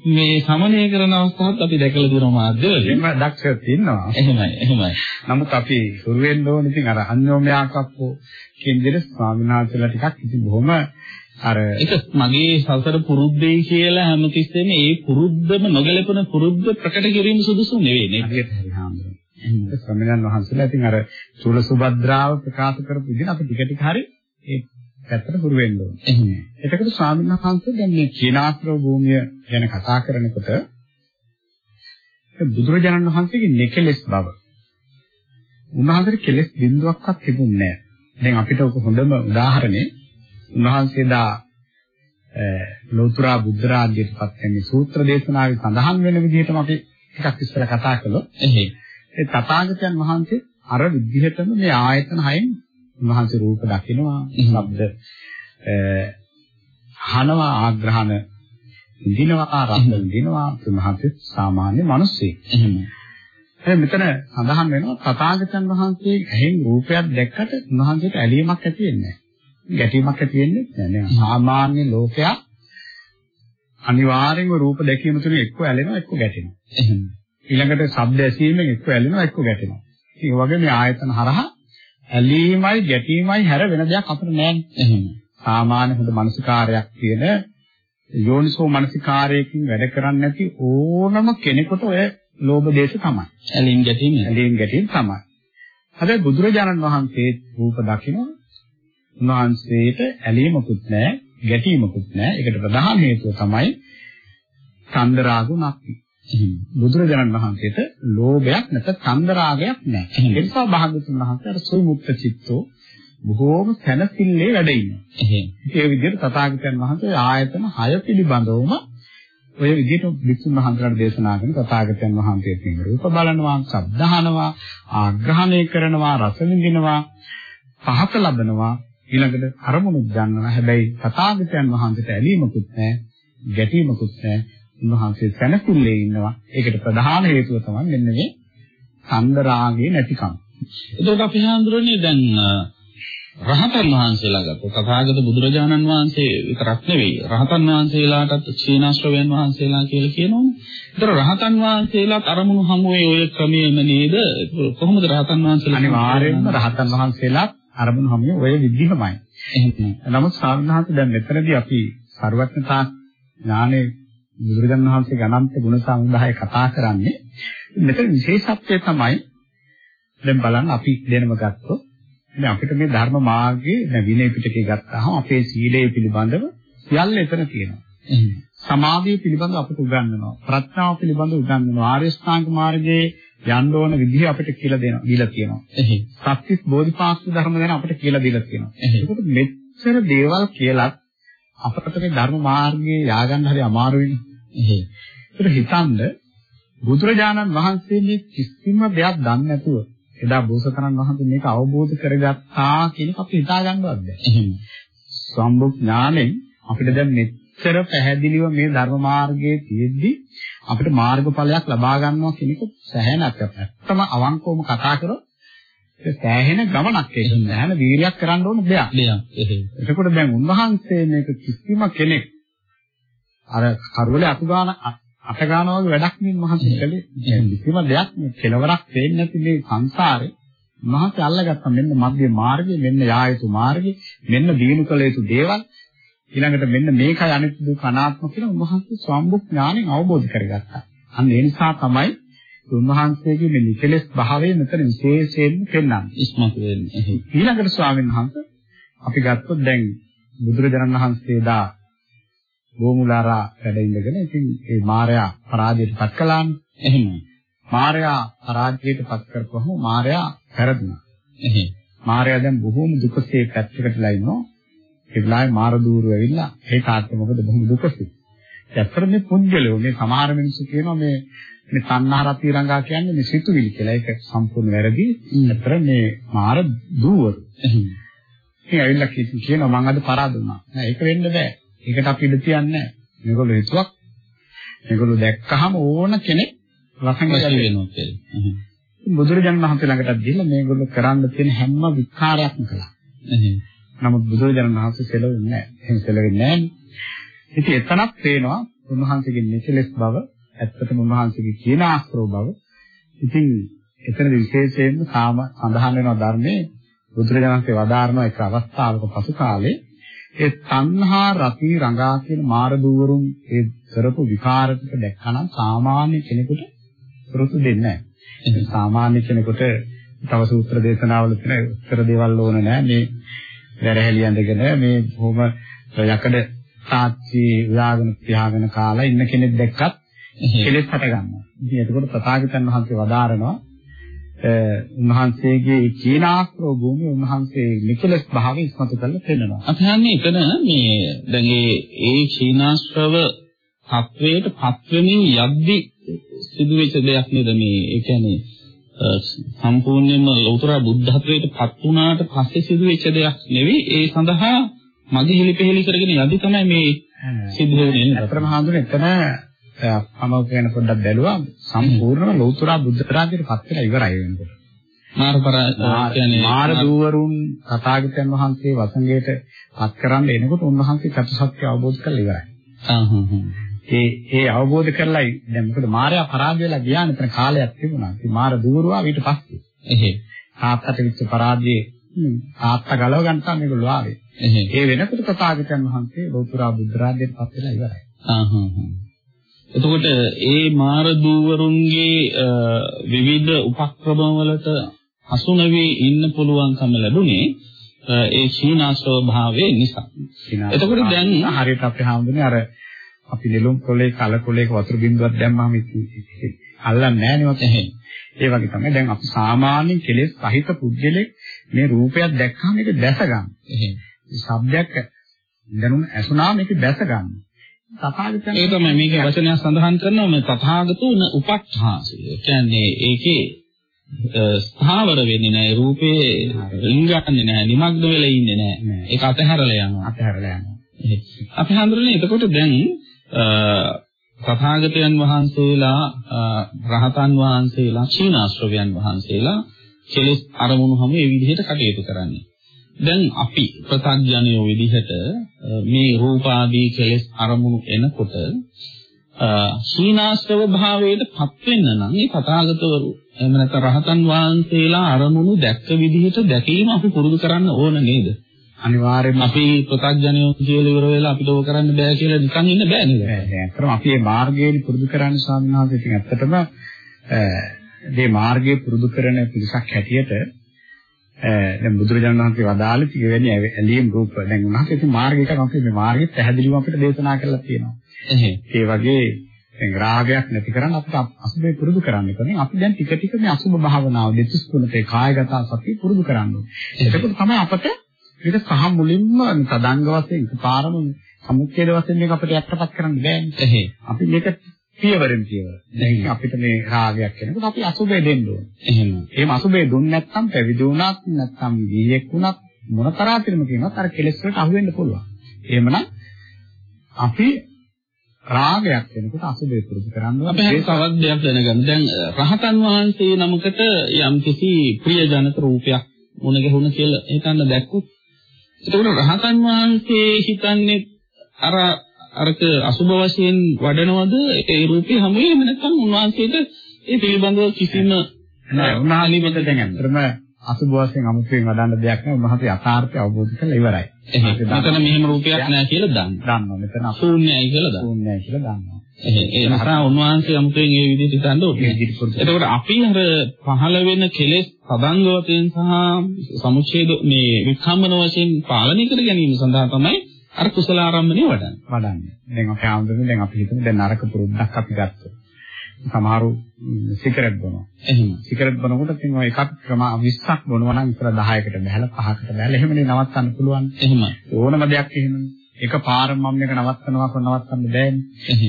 මේ සමනය කරන අවස්ථාවත් අපි දැකලා තියෙනවා මාධ්‍යවල. එහෙම දක්ෂ තියෙනවා. එහෙමයි එහෙමයි. නමුත් අපි හුරු වෙන්න ඕනේ ඉතින් අර අන්‍යෝමයාකප්පෝ කියන දේ ස්වාමීන් වහන්සේලා ටිකක් ඉතින් බොහොම අර ඒක මගේ සසර පුරුද්දේ කියලා හැමතිස්සෙම ඒ පුරුද්දම නොගැලපෙන පුරුද්ද ප්‍රකට කිරීම සුදුසු නෙවෙයි නේ. හරියට හරි හාමුදුරුවෝ. ස්වාමීන් වහන්සේලා ඉතින් අර චූල සුභද්‍රාව ප්‍රකාශ කරපු විදිහ අපි ටික ටික හරි ඒ පැත්තට හුරු වෙන්න ඕනේ. එහෙම. එතකොට ස්වාමීන් වහන්සේ දැන් මේ චීනාත්‍රව භූමිය ගැන කතා කරනකොට බුදුරජාණන් වහන්සේගේ නෙකලස් බව උන්වහන්සේට කෙලස් බිඳුවක්වත් තිබුණේ නැහැ. දැන් අපිට ඔක හොඳම උදාහරණේ උන්වහන්සේදා ලෝතුරා බුද්ධ රාජ්‍යයට පත් වෙන සූත්‍ර දේශනාවේ සඳහන් වෙන විදිහටම අපි ටිකක් ඉස්සර කතා කළොත් එහෙයි. ඒ තථාගතයන් වහන්සේ අර විදිහටම මේ ආයතන හයෙන් උන්වහන්සේ රූප දකිනවා, ශබ්ද අහනවා, ආග්‍රහණ විඳිනවා, රස විඳිනවා, උන්වහන්සේ සාමාන්‍ය මිනිස්සෙක්. එහෙම. දැන් මෙතන සඳහන් වෙනවා තථාගතයන් වහන්සේ ඇහෙන් රූපයක් දැක්කට උන්වහන්සේට ඇලීමක් ඇති වෙන්නේ නැහැ. ගැටීමක් ඇති වෙන්නේ නැහැ. සාමාන්‍ය ලෝකයා අනිවාර්යෙන්ම රූප දැකීම තුළ එක්ක ඇලෙනවා එක්ක ගැටෙනවා. ඊළඟට ශබ්ද ඇසීමෙන් එක්ක ඇලෙනවා එක්ක ගැටෙනවා. ඒ වගේ මේ ආයතන හරහා ඇලීමයි ගැටීමයි හැර වෙන දෙයක් අපිට නැහැ. එහෙම. සාමාන්‍ය හොඳ මානසිකාරයක් තියෙන යෝනිසෝ මානසිකාරයකින් වැඩ කරන්නේ නැති ඕනම කෙනෙකුට ඔය ලෝභ දේශ තමයි. ඇලීම් ගැටීම්. ඇලීම් ගැටීම් තමයි. හැබැයි බුදුරජාණන් වහන්සේ රූප දකින්න උන්වහන්සේට ඇලීමකුත් නැහැ, ගැටීමකුත් නැහැ. ඒකට ප්‍රධාන හේතුව තමයි චන්දරාගුණක්. බුදුරජාණන් වහන්සේට ලෝභයක් නැත්නම් චන්දරාගයක් නැහැ. ඒ නිසා භාගතුන් වහන්සේ අර සුමුක්ත චිත්තෝ බොහෝම සැනසille වැඩ ඉන්නේ. ඒ විදිහට තථාගතයන් වහන්සේ ආයතන 6 පිළිබඳවම ඔය විදිහට විසුණු මහන්සලාට දේශනා කරන තථාගතයන් වහන්සේ තියෙන රූප බලනවා, අහනවා, ආග්‍රහණය කරනවා, රස විඳිනවා, පහත ලබනවා, ඊළඟට අරමුණු ගන්නවා. හැබැයි තථාගතයන් වහන්සේට ඇලීමකුත් නැහැ, ගැටීමකුත් නැහැ. උන්වහන්සේ සැනසෙල්ලේ ඉන්නවා. ඒකට ප්‍රධාන හේතුව තමයි මෙන්න මේ සම්දරාගේ නැතිකම. එතකොට අපි හඳුරන්නේ දැන් රහතන් වහන්සේලා ගත්ත තථාගත බුදුරජාණන් වහන්සේ විතරක් නෙවෙයි රහතන් වහන්සේලාටත් ශ්‍රීනාශ්‍රවයන් වහන්සේලා කියලා කියනෝනේ. ඒතර රහතන් වහන්සේලාත් අරමුණු හමුවේ ඔය ක්‍රමයේම නේද? කොහොමද රහතන් වහන්සේලා අනිවාර්යයෙන්ම රහතන් වහන්සේලාත් අරමුණු හමුවේ ඔය විදිහමයි. එහෙනම් නමුත් සාමාන්‍යයෙන් දැන් මෙතනදී අපි ਸਰවඥතා ඥානේ බුදුරජාණන් වහන්සේගේ අනන්ත ගුණ සමුදාය කතා කරන්නේ මෙතන විශේෂත්වය තමයි දැන් බලන්න අපි දෙනම ගත්තොත් දැන් අපිට මේ ධර්ම මාර්ගයේ දැන් විනය පිටකේ ගත්තාම අපේ සීලය පිළිබඳව සියල්ල එතන තියෙනවා. සමාධිය පිළිබඳව අපිට උගන්වනවා. ප්‍රඥාව පිළිබඳව උගන්වනවා. ආර්ය ශ්‍රාංග මාර්ගයේ යන්න ඕන විදිහ අපිට කියලා දෙනවා. දීලා තියෙනවා. එහේ. සත්‍විස් බෝධිපාක්ෂික ධර්ම ගැන අපිට කියලා දීලා තියෙනවා. ඒකට මෙච්චර දේවල් කියලා අපට මේ ධර්ම මාර්ගයේ ය아가න්න හරි අමාරු වෙන්නේ. එහේ. ඒක හිතන්න බුදුරජාණන් වහන්සේ මේ කිසිම දෙයක් දන්නේ නැතුව එදා බෝසතරන් වහන්සේ මේක අවබෝධ කරගත්තා කියන එක අපි හිතා ගන්නවත් බැහැ. එහෙම. සම්බුක් ඥාණයෙන් අපිට දැන් මෙච්චර පැහැදිලිව මේ ධර්ම මාර්ගයේ තියෙද්දි අපිට මාර්ගඵලයක් ලබා ගන්නවා කියන එක සැහැණක් ඇත්තම අවංකවම කතා කරොත් සෑහෙන ගමනක් ඒක සෑහෙන වීරියක් කරන්න ඕන දෙයක්. දෙයක්. එහෙම. එතකොට දැන් උන්වහන්සේ මේක කිසිම කෙනෙක් අර කරුවලේ අතු ගාන අට ගන්නවා වගේ වැඩක් නෙමෙයි මහන්සි කළේ. කිසිම දෙයක් මේ කෙලවරක් වෙන්නේ නැති මේ සංසාරේ මහන්සි අල්ලගත්තා මෙන්න මධ්‍ය මාර්ගය, මෙන්න යායුතු මාර්ගය, මෙන්න දීනු කළ යුතු දේවල්. ඊළඟට මෙන්න මේකයි අනිත්‍ය දුක් අනාත්ම කියලා උන්වහන්සේ ස්වම්බුක් ඥාණයෙන් අවබෝධ කරගත්තා. අන්න ඒ නිසා තමයි උන්වහන්සේගේ මේ නිකලස් භාවය මෙතන විශේෂයෙන් පෙන්වන්නේ. ඉස්මතු වෙන්නේ. ඊළඟට ස්වාමීන් වහන්සේ අපි ගත්තොත් දැන් බුදුරජාණන් වහන්සේ දා ගෝමුලාරා වැඩ ඉඳගෙන ඉතින් ඒ මාර්යා පරාජයට පත් කළානේ. එහෙම. මාර්යා පරාජයට පත් කරපුවම මාර්යා පෙරදුනා. එහෙම. මාර්යා දැන් බොහෝම දුකසේ පැත්තකටලා ඉන්නවා. ඒ වෙලාවේ මාර දూరు ඇවිල්ලා ඒ තාත්ත මොකද බොහොම දුකසේ. ඇත්තට මේ පුද්ගලයෝ මේ සමහර මිනිස්සු කියනවා මේ මේ තණ්හාරති රංගා කියන්නේ මේ සිතුවිලි කියලා. ඒක සම්පූර්ණ වැරදි. අතර මේ මාර දూరు. එහෙම. ඉතින් ඇවිල්ලා කියනවා මම අද පරාද වුණා. නෑ ඒක වෙන්න බෑ. ඒකට අපි ඉඳ තියන්නේ නැහැ. මේගොල්ලෝ හිතුවක් මේගොල්ලෝ දැක්කහම ඕන කෙනෙක් වසංගත වෙනවා කියලා. බුදුරජාණන් වහන්සේ ළඟටත් ගිහිල්ලා මේගොල්ලෝ කරන්න තියෙන හැම විකාරයක්ම කළා. නමුත් බුදුරජාණන් වහන්සේ සෙලවෙන්නේ නැහැ. එහෙම සෙලවෙන්නේ නැහැ. ඉතින් එතනක් පේනවා උන්වහන්සේගේ නිකලස් බව, ඇත්තටම උන්වහන්සේගේ කියන ආස්ත්‍රෝ බව. ඉතින් එතනදී විශේෂයෙන්ම සාම සඳහන් වෙනවා ධර්මයේ බුදුරජාණන්සේ වදාारणව එක අවස්ථාවක පසු කාලේ ඒ තණ්හා රති රඟා කියන මාර දූවරුන් ඒ කරපු විකාර ටික දැක්කනම් සාමාන්‍ය කෙනෙකුට පුරුදු දෙන්නේ නැහැ. සාමාන්‍ය කෙනෙකුට තව සූත්‍ර දේශනාවල තියෙන උත්තර දේවල් ඕන නැහැ. මේ වැරහැලිය ඇඳගෙන මේ බොහොම යකඩ සාක්ෂි විලාගෙන තියාගෙන කාලා ඉන්න කෙනෙක් දැක්කත් කෙලෙස් හට ගන්නවා. ඉතින් එතකොට තථාගතයන් වහන්සේ වදාරනවා උන්වහන්සේගේ චීනාස්ත්‍රෝ භූමිය උන්වහන්සේ නිකලස් භාවය ඉස්මතු කරලා පෙන්නනවා. අපි හන්නේ එතන මේ දැන් ඒ ඒ චීනාස්ත්‍රව තත්වයට පත්වෙමින් යද්දි සිදුවෙච්ච දෙයක් නේද මේ ඒ කියන්නේ සම්පූර්ණයෙන්ම ලෞතර බුද්ධත්වයට පත් වුණාට පස්සේ සිදුවෙච්ච දෙයක් නෙවෙයි ඒ සඳහා මගේ හිලිපෙහෙලි කරගෙන යද්දි තමයි මේ සිද්ධ වෙන්නේ. අතරම හඳුනේ එතන අමව කියන පොඩ්ඩක් බැලුවා සම්පූර්ණම ලෞතර බුද්ධ රාජ්‍යයට පත් වෙලා ඉවරයි වෙනකොට. මාරපර කියන්නේ මාර දූවරුන් තථාගතයන් වහන්සේ වසංගයට පත් කරන්න එනකොට උන්වහන්සේ චතුසත්‍ය අවබෝධ කරලා ඉවරයි. ඒ ඒ අවබෝධ කරලා දැන් මොකද මායя පරාජය වෙලා ගියා නේද කාලයක් තිබුණා. ඉතින් මාර දූවරුවා ඊට පස්සේ. එහේ. තාත්තට විච්ච පරාජයේ තාත්තා ගලව ගන්න තමයි මේගොල්ලෝ ආවේ. ඒ වෙනකොට තථාගතයන් වහන්සේ ලෞතර බුද්ධ රාජ්‍යයට පත් වෙලා ඉවරයි. ආ හා හා. එතකොට ඒ මාර දූවරුන්ගේ විවිධ උපක්‍රම වලට හසු නොවී ඉන්න පුළුවන්කම ලැබුණේ ඒ ශීනාශ්‍රව භාවයේ නිසා. එතකොට දැන් හරියට අපි හාමුදුරනේ අර අපි නෙළුම් කොලේ කල කොලේක වතුර බින්දුවක් දැම්මම අල්ලන්නේ නැහැ නේ ඒ වගේ තමයි දැන් අපි සාමාන්‍ය කෙලෙස් සහිත පුද්ගලෙක් මේ රූපයක් දැක්කම මේක දැස ගන්න. එහෙනම් ශබ්දයක් දැනුම ඇසුණාම මේක දැස ගන්න. තථාගතයන් ඒ තමයි මේකේ වචනය සඳහන් කරනවා මේ තථාගතෝන උපක්ඛාසය. කියන්නේ ඒකේ ස්ථාවර වෙන්නේ නැහැ රූපේ රිංගන්නේ නැහැ නිමග්න වෙලා ඉන්නේ නැහැ. ඒක අතහැරලා යනවා. අතහැරලා යනවා. අපි හඳුරන්නේ එතකොට දැන් තථාගතයන් වහන්සේලා රහතන් වහන්සේලා චීනාශ්‍රවයන් වහන්සේලා කෙලෙස් අරමුණු හැම මේ විදිහට කටයුතු කරන්නේ. දැන් අපි ප්‍රත්‍යඥයෝ විදිහට මේ රූපාදී කෙලෙස් අරමුණු එනකොට සීනාස්ත්‍රව භාවයට පත් වෙන්න නම් මේ තථාගතවරු එහෙම නැත්නම් රහතන් වහන්සේලා අරමුණු දැක්ක විදිහට දැකීම අපි පුරුදු කරන්න ඕන නේද? අනිවාර්යයෙන්ම අපි ප්‍රත්‍යඥයෝ කියලා ඉවර වෙලා අපිට ඕක කරන්න බෑ කියලා නිකන් ඉන්න බෑ නේද? ඇත්තටම අපි මේ මාර්ගයෙන් පුරුදු කරන්න ස්වාමීන් වහන්සේ ඉතින් ඇත්තටම මේ මාර්ගයේ පුරුදු කරන පිරිසක් හැටියට දැන් බුදුරජාණන් වහන්සේ වදාළ ටිකවෙනි ඇලීම් රූප දැන් උන්වහන්සේ ඉතින් මාර්ගයක අපි මේ මාර්ගය පැහැදිලිව අපිට දේශනා කරලා තියෙනවා. ඒ වගේ දැන් රාගයක් නැති කරන්න අපිට අසුබේ පුරුදු කරන්න ඕනේ. අපි දැන් ටික ටික මේ අසුබ භාවනාව දෙතිස් කුණතේ කායගත සතිය පුරුදු කරන්න ඕනේ. එතකොට තමයි අපට මේක සහ මුලින්ම තදංග වශයෙන් පාරම සමුච්ඡේද වශයෙන් මේක අපිට යටපත් කරන්න බෑනේ. අපි මේක පියවරෙන් පියවර. දැන් අපිට මේ රාගයක් එනකොට අපි අසුබේ දෙන්න ඕනේ. එහෙම. එහෙම අසුබේ දුන්නේ නැත්නම් පැවිදි වුණත් නැත්නම් ගිහියෙක් වුණත් මොන තරහටින්ම කියනවත් අර කෙලෙස් වලට අහු වෙන්න පුළුවන්. එහෙමනම් අපි රාගයක් වෙනකොට අසුබේ පුරුදු කරන්න අපි තවත් දෙයක් දැනගන්න. දැන් රහතන් වහන්සේ නමකට යම්කිසි ප්‍රියජනක රූපයක් මුණ ගැහුණ කියලා හිතන්න දැක්කොත් එතකොට රහතන් වහන්සේ හිතන්නේ අර අරක අසුබ වශයෙන් වඩනවද ඒ රූපේ හැම වෙලේම නැත්නම් උන්වහන්සේට ඒ පිළිබඳව කිසිම නෑ උන්වහන්සේට දැන් අතරම අසුබ වශයෙන් අමුතුවෙන් වඩන්න දෙයක් නෑ උන්වහන්සේ යථාර්ථය අවබෝධ කරලා ඉවරයි. මෙතන මෙහෙම රූපයක් නෑ කියලා දන්නවා. දන්නවා. මෙතන ශූන්‍යයි කියලා දන්නවා. ශූන්‍යයි කියලා දන්නවා. ඒ නිසා උන්වහන්සේ අමුතුවෙන් ඒ විදිහට හිතන්න ඕනේ. එතකොට අපි අර පහළ වෙන කෙලෙස් පදංග වශයෙන් සහ සමුච්ඡේද මේ විකම්මන වශයෙන් පාලනය කර ගැනීම සඳහා තමයි අර කුසල ආරම්භණය වඩන්නේ. වඩන්නේ. දැන් අපි ආම්දුනේ දැන් අපි හිතමු දැන් නරක පුරුද්දක් අපි ගත්තා. සමහරු සිගරට් බොනවා. එහෙම. සිගරට් බොනකොට ඉතින් ඔය එකක් ක්‍රම 20ක් බොනවා නම් ඉතල 10කට බහැලා 5කට බහැලා එහෙමනේ නවත්තන්න පුළුවන්. එහෙම. ඕනම දෙයක් එහෙමනේ. එක පාරම මම මේක නවත්තනවා කො නවත්තන්න බෑනේ.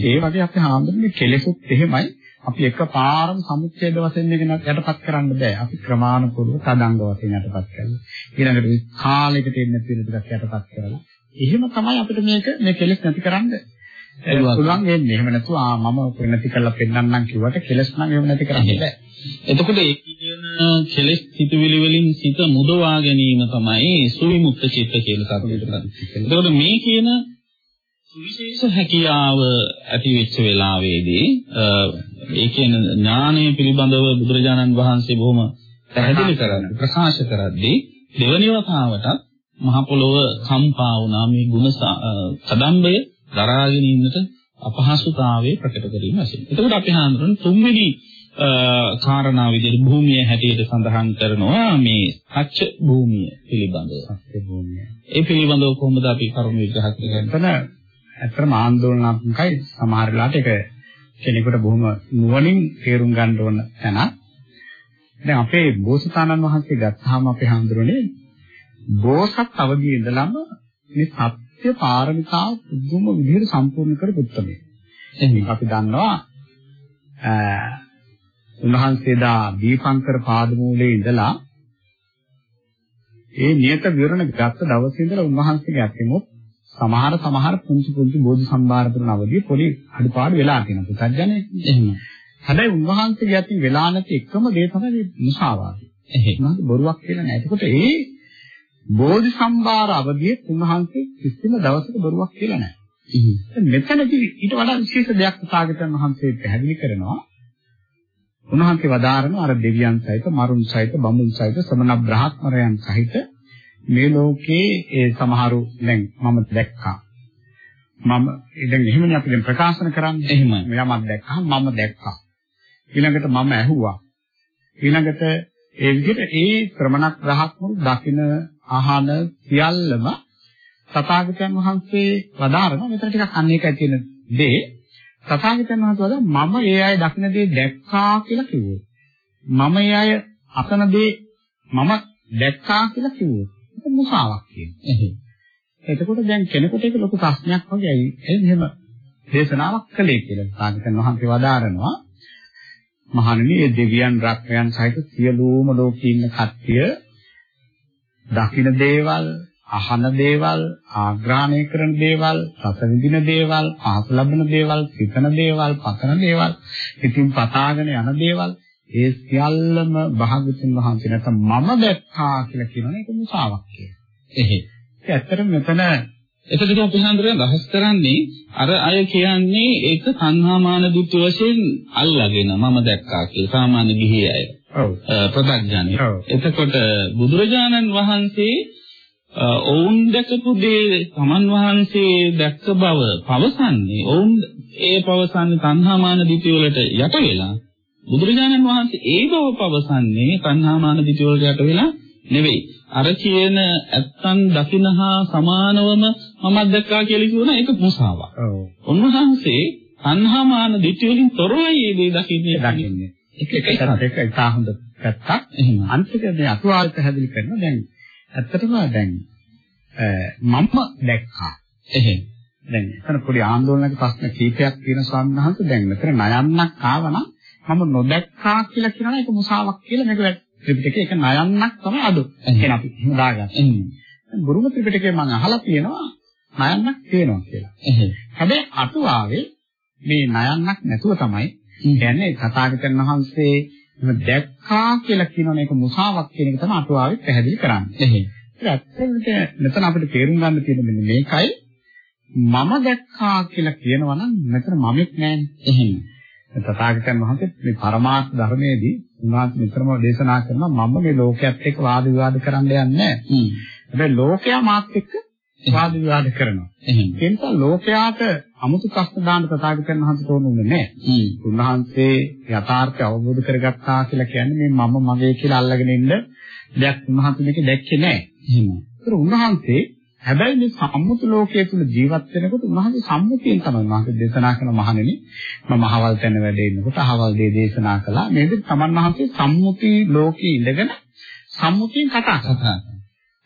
ඒ වගේ අපි හාමුදුරනේ කෙලෙසුත් එහෙමයි. අපි එක පාරම සමුච්ඡේද වශයෙන් මේක යටපත් කරන්න බෑ. අපි ක්‍රමානුකූලව තදංග වශයෙන් යටපත් කරනවා. ඊළඟට කාලයකට එන්න පිළිතුරක් යටපත් කරලා එහෙම තමයි අපිට මේක මේ කෙලෙස් නැති කරන්න පුළුවන් වෙන්නේ. එහෙම නැතුව ආ මම නැති කරලා පෙන්නන්නම් කිව්වට කෙලෙස් නම් එහෙම නැති කරන්න බෑ. එතකොට ඒ කියන කෙලෙස් සිතුවිලි වලින් සිත මුදවා ගැනීම තමයි සුවිමුක්ත චිත්ත කියලා සතුටට කරන්නේ. එතකොට මේ කියන විශේෂ හැකියාව ඇති වෙච්ච වෙලාවේදී ඒ කියන ඥානය පිළිබඳව බුදුරජාණන් වහන්සේ බොහොම පැහැදිලි කරන්නේ ප්‍රකාශ කරද්දී දෙවනි වතාවටත් මහ පොළොව කම්පා වුණා මේ ගුණ කදම්බය දරාගෙන ඉන්නට අපහසුතාවයේ ප්‍රකට කිරීම වශයෙන්. එතකොට අපි හඳුනන තුන්වෙනි කාරණා විදිහට භූමිය හැටියට සඳහන් කරනවා මේ සත්‍ය භූමිය පිළිබඳව. සත්‍ය භූමිය. ඒ පිළිබඳව කොහොමද අපි කරුණු විග්‍රහ කරන්නේ? ඇත්තටම ආందోලනාත්මකයි සමහර වෙලාවට ඒක කෙනෙකුට බොහොම නුවණින් තේරුම් ගන්න ඕන තැනක්. දැන් අපේ බෝසතාණන් වහන්සේ ගත්තාම අපේ හඳුරන්නේ බෝසත් අවදී ඉඳලම මේ සත්‍ය පාරමිතාව පුදුම විදිහට සම්පූර්ණ කරපු උත්තරේ. එහෙනම් අපි දන්නවා අ උන්වහන්සේදා දීපංකර පාදමූලයේ ඉඳලා ඒ නියත විවරණ ගත්ත දවසේ ඉඳලා උන්වහන්සේගේ අතෙමුත් සමහර සමහර පුංචි පුංචි බෝධි සම්භාර කරන අවදී පොඩි අඩුපාඩු වෙලා තියෙනවා. පුතඥනේ. එහෙම. හැබැයි උන්වහන්සේගේ අතින් වෙලා නැති එකම දේ තමයි මුසාවාදය. එහෙම. බොරුවක් කියලා නෑ. එතකොට ඒ බෝධි සම්භාර අවදියේ උන්වහන්සේ කිසිම දවසක බොරුවක් කියලා නෑ. මෙතනදී ඊට වඩා විශේෂ දෙයක් සාගතයන් වහන්සේ පැහැදිලි කරනවා. උන්වහන්සේ වදාරන අර දෙවියන් සහිත, මරුන් සහිත, බමුණු සහිත, සමන බ්‍රහ්මරයන් සහිත මේ ලෝකේ ඒ සමහරු දැන් මම දැක්කා. මම දැන් එහෙමනේ අපි දැන් ප්‍රකාශන කරන්නේ. එහෙම. මෙයාමක් දැක්කා මම දැක්කා. ඊළඟට මම ඇහුවා. ඊළඟට ඒ විදිහට ඒ ශ්‍රමණක් රහත්මුරු දකින අහන සියල්ලම තථාගතයන් වහන්සේ වදාරන මෙතන ටිකක් අන්න එකයි තියෙන දේ තථාගතයන් වහන්සේ වදා මම ඒ අය දකින දේ දැක්කා කියලා කිව්වේ. මම ඒ අය අසන දේ මම දැක්කා කියලා කිව්වේ. ඒක මුසාවක් කියන්නේ. එතකොට දැන් කෙනෙකුට ඒක ලොකු ප්‍රශ්නයක් වගේ ඇයි එහෙම දේශනාවක් කළේ කියලා සාගතන් වහන්සේ වදාරනවා. මහණෙනි මේ දෙවියන් රක්මයන් සහිත සියලුම ලෝකේ ඉන්න කට්ටිය දකින දේවල්, අහන දේවල්, ආග්‍රහණය කරන දේවල්, රස විඳින දේවල්, පහස ලබන දේවල්, සිතන දේවල්, පතන දේවල්, ඉතින් පතාගෙන යන දේවල් ඒ සියල්ලම භාගතුන් වහන්සේ නැත්නම් මම දැක්කා කියලා කියනනේ ඒක මුසාවක් කියලා. එහෙ. ඒ ඇත්තටම මෙතන එතකොට අපි හන්දරෙන් රහස් කරන්නේ අර අය කියන්නේ ඒක සංහාමාන දුක් වශයෙන් අල්ලාගෙන මම දැක්කා කියලා සාමාන්‍ය ගිහි අය. ඔව්. ප්‍රත්‍යඥානි. එතකොට බුදුරජාණන් වහන්සේ ඔවුන් දැකපු දේ සමන් වහන්සේ දැක්ක බව පවසන්නේ ඔවුන් ඒ පවසන්නේ සංහාමාන දිටි වලට යට වෙලා බුදුරජාණන් වහන්සේ ඒ බව පවසන්නේ තණ්හාමාන දිටි වලට යට වෙලා නෙවෙයි. අර කියන ඇත්තන් දකින්නහා සමානවම මම දැක්කා කියලා කියනවා ඒක මුසාවක්. ඔව්. උන්වහන්සේ තණ්හාමාන දිටි වලින් තොරවයි මේ දකින්නේ. දකින්නේ. ඒක එක එක එක හොඳ පැත්තක්. එහෙම. අන්තික මේ අතුවාල් පැහැදිලි කරනවා දැන් ඇත්තටම දැන් මම දැක්කා. එහෙම. දැන් එතන පොඩි ආందోලනක ප්‍රශ්න කීපයක් තියෙන ස්වාමීන් වහන්සේ දැන් මෙතන නයන්නක් ආවනම් මම නොදැක්කා කියලා කියනවා ඒක මුසාවක් කියලා මේක ත්‍රිපිටකේ ඒක නයන්නක් තමයි අඩු. එහෙනම් අපි එහෙම දාගන්න. බුරුම ත්‍රිපිටකේ මම අහලා තියෙනවා නයන්නක් තියෙනවා කියලා. හැබැයි අටුවාවේ මේ නයන්නක් නැතුව තමයි කියන්නේ තථාගතයන් වහන්සේ දැක්කා කියලා කියන මේක මුසාවක් කියන එක තමයි අටුවාවේ පැහැදිලි කරන්නේ. ඇත්තට මෙතන අපිට තේරුම් ගන්න තියෙන මෙන්න මේකයි මම දැක්කා කියලා කියනවා නම් මෙතන මමෙක් නෑනේ. එහෙම. තථාගතයන් වහන්සේ මේ පරමාර්ථ ධර්මයේදී උන්වහන්සේ නිතරම දේශනා කරනවා මම මේ ලෝකයේත් එක්ක වාද විවාද කරන්න යන්නේ නැහැ. හැබැයි ලෝකයා මාත් එක්ක වාද විවාද කරනවා. ඒ නිසා ලෝකයාට අමුතු ප්‍රශ්න දාන්න තථාගතයන් වහන්සේ තෝරන්නේ නැහැ. උන්වහන්සේ යථාර්ථය අවබෝධ කරගත්තා කියලා කියන්නේ මේ මම මගේ කියලා අල්ලගෙන ඉන්න දෙයක් උන්වහන්සේ මේක දැක්කේ නැහැ. එහෙම. ඒතර උන්වහන්සේ හැබැයි මේ සම්මුති ලෝකයේ තුල ජීවත් වෙනකොට උන්වහන්සේ සම්මුතියෙන් තමයි උන්වහන්සේ දේශනා කරන මහණෙනි මම අහවල් තැන වැඩ ඉන්නකොට අහවල් දේ දේශනා කළා මේක තමන් වහන්සේ සම්මුති ලෝකයේ ඉඳගෙන සම්මුතියෙන් කතා කරා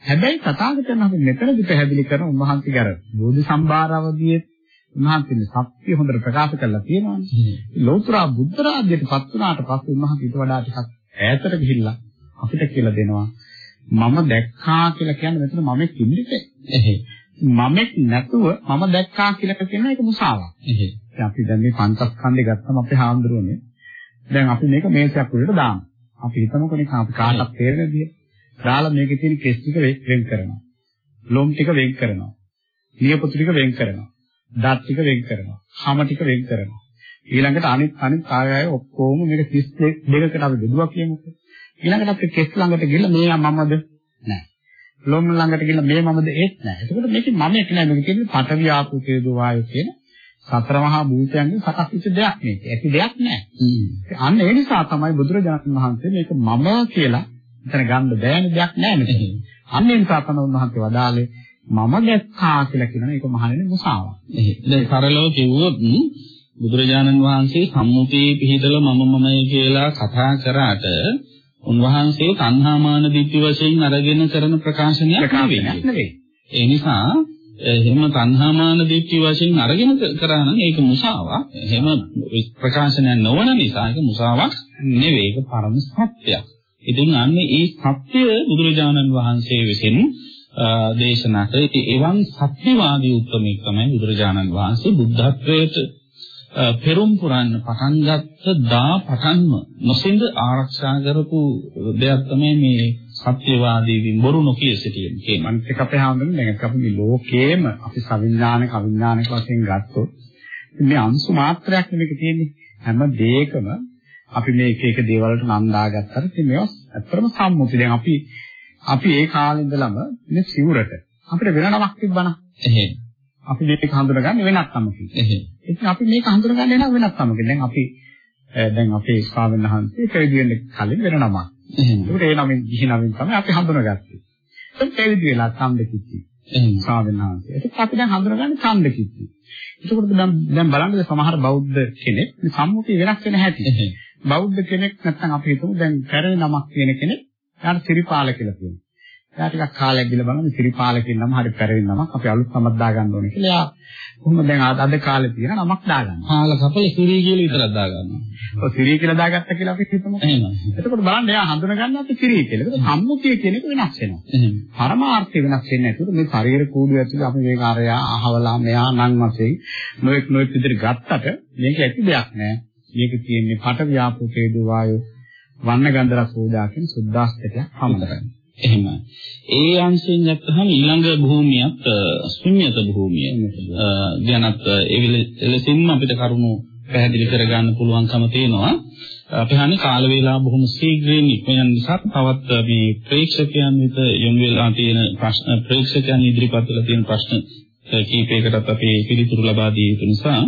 හැබැයි තථාගතයන් වහන්සේ මෙතනදි පැහැදිලි කරන උන්වහන්සේගේ අර බෝධි සම්භාරවදී උන්වහන්සේ සත්‍ය හොඳට ප්‍රකාශ කරලා තියෙනවානේ ලෝතර බුද්ධ රාජ්‍යයට පත් වුණාට පස්සේ උන්වහන්සේ ඊට වඩා ටිකක් ඈතට ගිහිල්ලා අපිට කියලා දෙනවා මම දැක්කා කියලා කියන්නේ මෙතන මම කින්නේ එහේ. මමෙක් නැතුව මම දැක්කා කියලා කියන එක මුසාවක්. එහෙයි. අපි දැන් මේ පංචස්කන්ධය ගත්තම අපේ හාමුදුරුවනේ. දැන් අපි මේක මේසයක් උඩට දානවා. අපි හිතමුකෝ නිකන් අපි කාටවත් තේරෙන විදිහට. දාලා මේකේ තියෙන කෙස් ටික වෙන් කරනවා. ලොම් ටික වෙන් කරනවා. නියපොතු ටික වෙන් කරනවා. දත් ටික වෙන් කරනවා. හම ටික වෙන් කරනවා. ඊළඟට අනිත් අනිත් ආයය ඔක්කොම මේක 32කට අපි බෙදුවා කියමුකෝ. ඊළඟට අපි කෙස් ළඟට ගිහලා මේ මමද නැහැ. ලොම් ළඟට ගිහලා මේ මමද ඒත් නැහැ. එතකොට මේකේ මම එක නෑ මේක කියන්නේ පඨවි ආපෝ තේජෝ වායෝ කියන සතර මහා භූතයන්ගෙන් සකස් වෙච්ච දෙයක් මේක. ඇති දෙයක් නෑ. අන්න ඒ නිසා තමයි බුදුරජාණන් වහන්සේ මේක මම කියලා එතන ගන්න බෑනේ දෙයක් නෑ මෙතන. අන්න ඒ නිසා තමයි උන්වහන්සේ වදාළේ මම දැක්කා කියලා කියන එක මහණෙනි මුසාවක්. දැන් සරලව කිව්වොත් බුදුරජාණන් වහන්සේ සම්මුතියේ පිහිටලා මම මමයි කියලා කතා කරාට උන්වහන්සේ තණ්හාමාන දිට්ඨි වශයෙන් අරගෙන කරන ප්‍රකාශනයක් නෙවෙයි. ඒ නිසා එහෙම තණ්හාමාන දිට්ඨි වශයෙන් අරගෙන කරා නම් ඒක මුසාවක්. එහෙම ප්‍රකාශනයක් නොවන නිසා ඒක මුසාවක් නෙවෙයි. ඒක පරම සත්‍යයක්. ඉතින් අන්නේ ඒ සත්‍ය බුදුරජාණන් වහන්සේ විසින් දේශනා කළේ ඉතින් එවන් සත්‍යවාදී උත්මෙක් තමයි බුදුරජාණන් වහන්සේ බුද්ධත්වයට පෙරම් පුරන්න පටන් ගත්ත දා පටන්ම නොසින්ද ආරක්ෂා කරපු දෙයක් තමයි මේ සත්‍යවාදීවින් බොරු නොකිය සිටීම කියන්නේ. අනිත් එක අපේ හැමෝම දැන් අපි මේ ලෝකේම අපි සවිඥානික අවිඥානික වශයෙන් ගත්තොත් මේ අංශු මාත්‍රයක් නෙමෙයි තියෙන්නේ. හැම දෙයකම අපි මේ එක එක දේවල් වලට නම් දාගත්තට ඉතින් මේවා ඇත්තටම සම්මුති. දැන් අපි අපි ඒ කාලේ ඉඳලම මේ සිවුරට අපිට වෙන නමක් තිබ්බනම්. එහෙම. අපි මේක හඳුනගන්නේ වෙනත් නමකින්. එහෙම. ඉතින් අපි මේක හඳුනගන්නේ නම් වෙනත් නමකින්. දැන් අපි දැන් අපේ ස්වාමීන් වහන්සේ පැවිදි කලින් වෙන නමක්. එහෙම. ඒකට ඒ නමින් ගිහි නමින් තමයි අපි හඳුනගත්තේ. දැන් පැවිදි වෙලා සම්දකිච්චි. එහෙම. ස්වාමීන් වහන්සේ. ඒක අපි දැන් හඳුනගන්නේ සම්දකිච්චි. ඒකකොට දැන් දැන් බලන්න සමහර බෞද්ධ කෙනෙක් මේ සම්මුතිය වෙනස් වෙන හැටි. බෞද්ධ කෙනෙක් නැත්නම් අපි හිතමු දැන් පැරණි නමක් කියන කෙනෙක් එයාට සිරිපාල කියලා කියනවා. එයා ටිකක් කාලයක් ගිල බලන්න සිරිපාල කියන නම හරි පැරණි නමක් අපි අලුත් නමක් දාගන්න ඕනේ කියලා. එයා කොහොම දැන් අද කාලේ තියෙන නමක් දාගන්නවා. හාල කපල සිරී කියලා විතරක් දාගන්නවා. ඔය සිරී කියලා දාගත්ත කියලා අපි හිතමු. එහෙම. එතකොට බලන්න එයා හඳුනගන්න අපි සිරී කියලා. ඒක සම්මුතිය කියන එක වෙනස් වෙනවා. එහෙම. පරමාර්ථය වෙනස් වෙන්නේ නැතුව මේ ශරීර කූඩු ඇතුලේ අපි මේක අරයා අහවලා මෙහා නම් වශයෙන් නොඑක් නොඑක් විදිහට ගත්තට මේක ඇති දෙයක් නෑ. මේක තියෙන්නේ පට ව්‍යාපෝ තේජෝ වායෝ වන්න ගන්ධ රස ඕජා කියන සුද්දාස්තකයක් පමණයි. එහෙම. ඒ අංශයෙන් ගත්තහම ඊළඟ භූමියත් ශුන්්‍යත භූමිය. ගැනත් එලෙසින්ම අපිට කරුණු පැහැදිලි කරගන්න පුළුවන්කම තියෙනවා. අපි හන්නේ කාල වේලාව බොහොම ශීඝ්‍රයෙන් ඉක්මන නිසා තවත් මේ ප්‍රේක්ෂකයන් වෙත යොමු වෙලා තියෙන ප්‍රශ්න ප්‍රේක්ෂකයන් ඉදිරිපත් කළ තියෙන ප්‍රශ්න කීපයකටත් අපි පිළිතුරු ලබා දී යුතු නිසා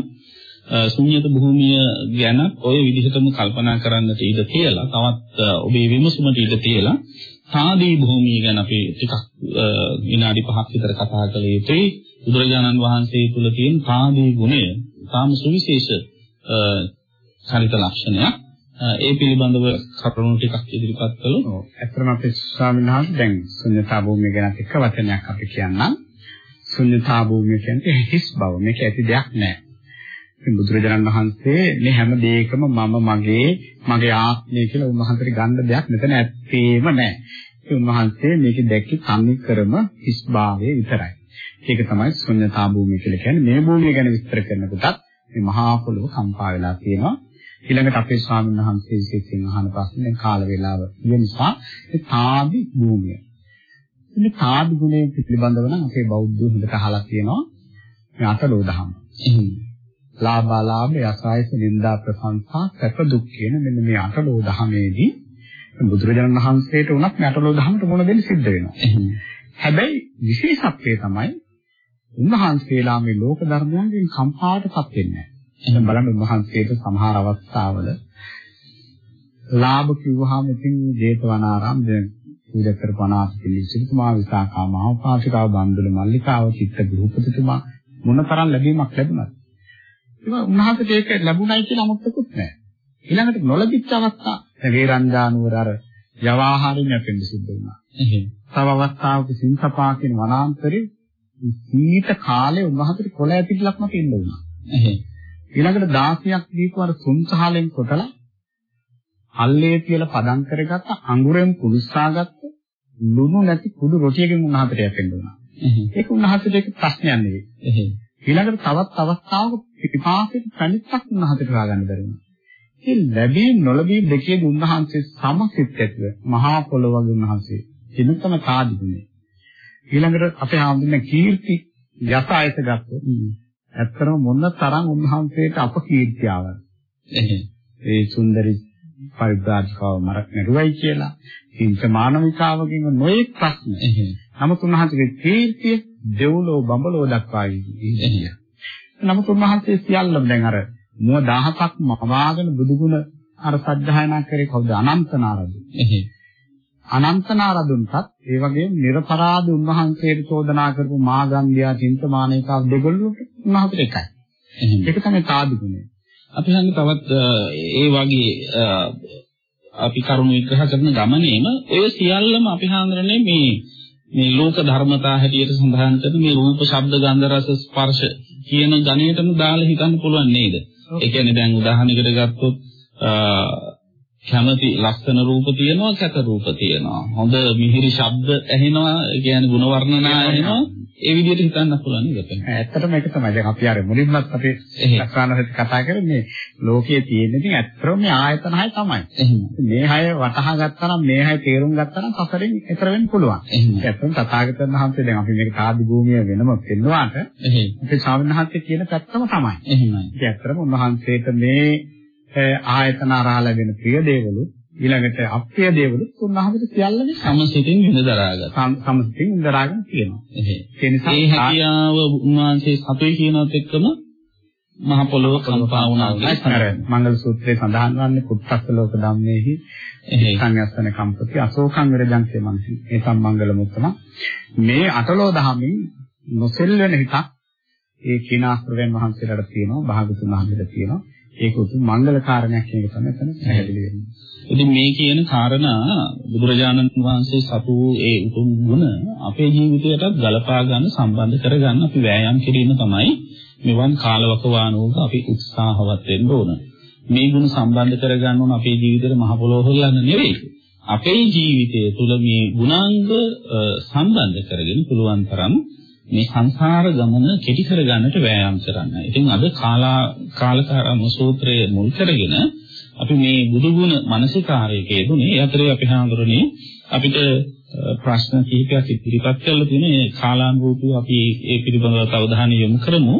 ශුන්්‍යත භූමිය ගැන ওই විදිහටම කල්පනා කරන්නට ඉඩ තියලා තවත් ඔබේ විමසුමට ඉඩ තියලා සාදී භූමිය ගැන අපි ටිකක් විනාඩි 5ක් විතර කතා කළ යුතුයි. බුදුරජාණන් වහන්සේ තුල තියෙන සාදී ගුණය තාම සුවිශේෂ චරිත ලක්ෂණයක්. ඒ පිළිබඳව කරුණු ටිකක් ඉදිරිපත් කළොත් ඔව්. ඇත්තටම අපේ ස්වාමීන් වහන්සේ දැන් ශුන්‍යතා භූමිය ගැන එක වචනයක් අපි කියන්නම්. ශුන්‍යතා භූමිය කියන්නේ හිස් බව. මේක ඇති දෙයක් නෑ. බුදුරජාණන් වහන්සේ මේ හැම දෙයකම මම මගේ මගේ ආත්මය කියලා උන්වහන්සේට ගන්න දෙයක් මෙතන ඇත්තේම නැහැ. ඒ උන්වහන්සේ මේක දැක්කේ සම්නික්‍රම හිස්භාවය විතරයි. ඒක තමයි ශුන්‍යතා භූමිය කියලා කියන්නේ. මේ භූමිය ගැන විස්තර කරනකොටත් මේ මහා පොළොව කම්පා වෙලා තියෙනවා. ඊළඟට අපේ ස්වාමීන් වහන්සේ විශේෂයෙන් අහන ප්‍රශ්නේ දැන් කාල වේලාව ඉය නිසා ඒ තාදි භූමිය. මේ තාදි ගුණය පිළිබඳව නම් අපේ බෞද්ධ හොඳට අහලා තියෙනවා. මේ අටලෝ දහම. ලාභාලාභ යසායස නිന്ദා ප්‍රශංසා සැප දුක් කියන මෙන්න මේ අටලෝ දහමේදී බුදුරජාණන් වහන්සේට උනත් මේ අටලෝ දහමට මොන දෙන්න සිද්ධ වෙනවා. හැබැයි විශේෂත්වය තමයි උන්වහන්සේලා මේ ලෝක ධර්මයන්ගෙන් කම්පාවටපත් වෙන්නේ නැහැ. එහෙනම් බලන්න උන්වහන්සේට සමහර අවස්ථාවල ලාභ කිව්වහම ඉතින් ජේතවනාරාම දැන් පූජා කරපු අනාථ පිළිසිතුමා විසාකා මහෝපාසිකාව බන්දුල මල්ලිකාව චිත්ත ගෘහපතිතුමා මොනතරම් ලැබීමක් ලැබුණාද? ඒක උන්වහන්සේට ඒක ලැබුණයි කියලා අමුත්තකුත් නැහැ. ඊළඟට නොලැබිච්ච අවස්ථා වේරංජානුවර අර යවාහාරින් යැපෙන්න සිද්ධ වුණා. එහෙම. තව අවස්ථාවක සින්සපා කියන වනාන්තරේ සීත කාලේ උන්වහන්සේට කොළ ඇතිලක්ම තියෙන්න වුණා. එහෙම. ඊළඟට 16ක් දීපු අර සුන්සහලෙන් කොටලා අල්ලේ කියලා පදම් කරගත්ත අඟුරෙන් පුරුස්සාගත්ත ලුණු නැති කුඩු රොටියකින් උන්වහන්සේට යැපෙන්න වුණා. ඒක උන්වහන්සේට ඒක ප්‍රශ්නයක් නෙවෙයි. ඊළඟට තවත් අවස්ථාවක පිපාසෙට පැනිටක් උන්වහන්සේට හොයාගන්න බැරි වුණා. ඒ ලැබී නොලැබී දෙකේ උන්වහන්සේ සමසිත ඇතුව මහා පොළොව වගේ උන්වහන්සේ එනතම සාධිකුනේ. ඊළඟට අපේ ආම්දුන කීර්ති යස ආයත ගත්තොත් ඇත්තටම මොන තරම් උන්වහන්සේට අපකීර්තියවද. ඒ සුන්දරි පරිබ්‍රාජකව මරක් නරුවයි කියලා හිංස මානවිකාවකින් නොයෙක් ප්‍රශ්න. නමුත් උන්වහන්සේගේ කීර්තිය දෙව්ලෝ බඹලෝ දක්වා ඉන්නේ. නමුත් උන්වහන්සේ සියල්ලම දැන් අර මුව 1000ක් මවාගෙන බුදුගුණ අර සත්‍යයනා කරේ කවුද අනන්ත නාරදු. අනන්ත නාරදුන්ටත් ඒ වගේම නිර්පරාද උන්වහන්සේට චෝදනා කරපු මාගන්ධයා චින්තමානේකා දෙගොල්ලොට උන්වහන්සේට එකයි. ඒක තමයි සාදු ගුණය. අපි ළඟ තවත් ඒ වගේ අපි කරුණු විග්‍රහ කරන ගමනේම ඔය සියල්ලම අපි හඳුනන්නේ මේ මේ ලෝක ධර්මතා හැටියට සඳහන් කරන මේ රූප, ශබ්ද, ගන්ධ, රස, ස්පර්ශ කියන ගණයටම දාලා හිතන්න පුළුවන් නේද? ඒ කියන්නේ දැන් උදාහරණයකට ගත්තොත් කැමති ලස්සන රූප තියෙනවා, කැත රූප තියෙනවා. හොඳ මිහිරි ශබ්ද ඇහෙනවා, ඒ කියන්නේ ගුණ වර්ණනා ඇහෙනවා. ඒ විදිහට හිතන්න පුළුවන් නේද? ඇත්තටම ඒක තමයි. දැන් අපි අර මුලින්මත් අපි සක්‍රානසත් කතා කරන්නේ ලෝකයේ තියෙන ඉතින් ඇත්තටම මේ ආයතන හය තමයි. මේ හය වටහා ගත්තා නම් මේ හය තේරුම් ගත්තා නම් සසරෙන් එතර වෙන්න පුළුවන්. ඇත්තටම තථාගතයන් වහන්සේ දැන් අපි මේක ආදි භූමිය වෙනම පෙන්වුවාට අපේ ශාවින් වහන්සේ කියන පැත්තම තමයි. එහෙමයි. ඉතින් ඇත්තටම උන්වහන්සේට මේ ආයතන අරහා ලැබෙන ප්‍රිය දේවලු ඊළඟට අප්‍රිය දේවලු උන්වහන්සේට සියල්ලම සමසිතින් විඳදරාගත්තා. සමසිතින් විඳදරාගෙන තියෙනවා. ඒ නිසා ඒ හැකියාව උන්වහන්සේ සතුයි කියනත් එක්කම මහ පොළොව කම්පා වුණා. මංගල සූත්‍රයේ සඳහන් වන්නේ කුත්තස්ස ලෝක ධම්මේහි සංයස්සන කම්පති අශෝකං විරජංසේ මන්ති. ඒ සම්මංගල මුත්තම මේ අටලෝ දහමින් නොසෙල් වෙන හිතක් ඒ කිනාස්ත්‍රයන් වහන්සේලාට තියෙනවා, භාගතුන් වහන්සේලාට තියෙනවා. ඒක උතුම් මංගල කාරණයක් කියන එක තමයි එතන පැහැදිලි වෙන්නේ. ඉතින් මේ කියන කාරණා බුදුරජාණන් වහන්සේ සතු ඒ උතුම් ගුණ අපේ ජීවිතයටත් ගලපා ගන්න සම්බන්ධ කරගන්න අපි වෑයම් කිරීම තමයි මෙවන් කාලවකවානුවක අපි උත්සාහවත් වෙන්න ඕන. මේ ගුණ සම්බන්ධ කරගන්න ඕන අපේ ජීවිතේට මහ පොළොව හොල්ලන්න නෙවෙයි. අපේ ජීවිතය තුළ මේ ගුණාංග සම්බන්ධ කරගෙන පුළුවන් තරම් මේ සංසාර ගමන කෙටි කරගන්නට වෑයම් කරන්න. ඉතින් අද කාලා කාලකාරම සූත්‍රය මුල් කරගෙන අපි මේ බුදුගුණ මානසිකාරයක යෙදුනේ. ඒ අතරේ අපි හඳුරන්නේ අපිට ප්‍රශ්න කිහිපයක් ඉදිරිපත් කරලා තියෙන කාලානුරූපීව අපි ඒ පිළිබඳව අවධානය යොමු කරමු.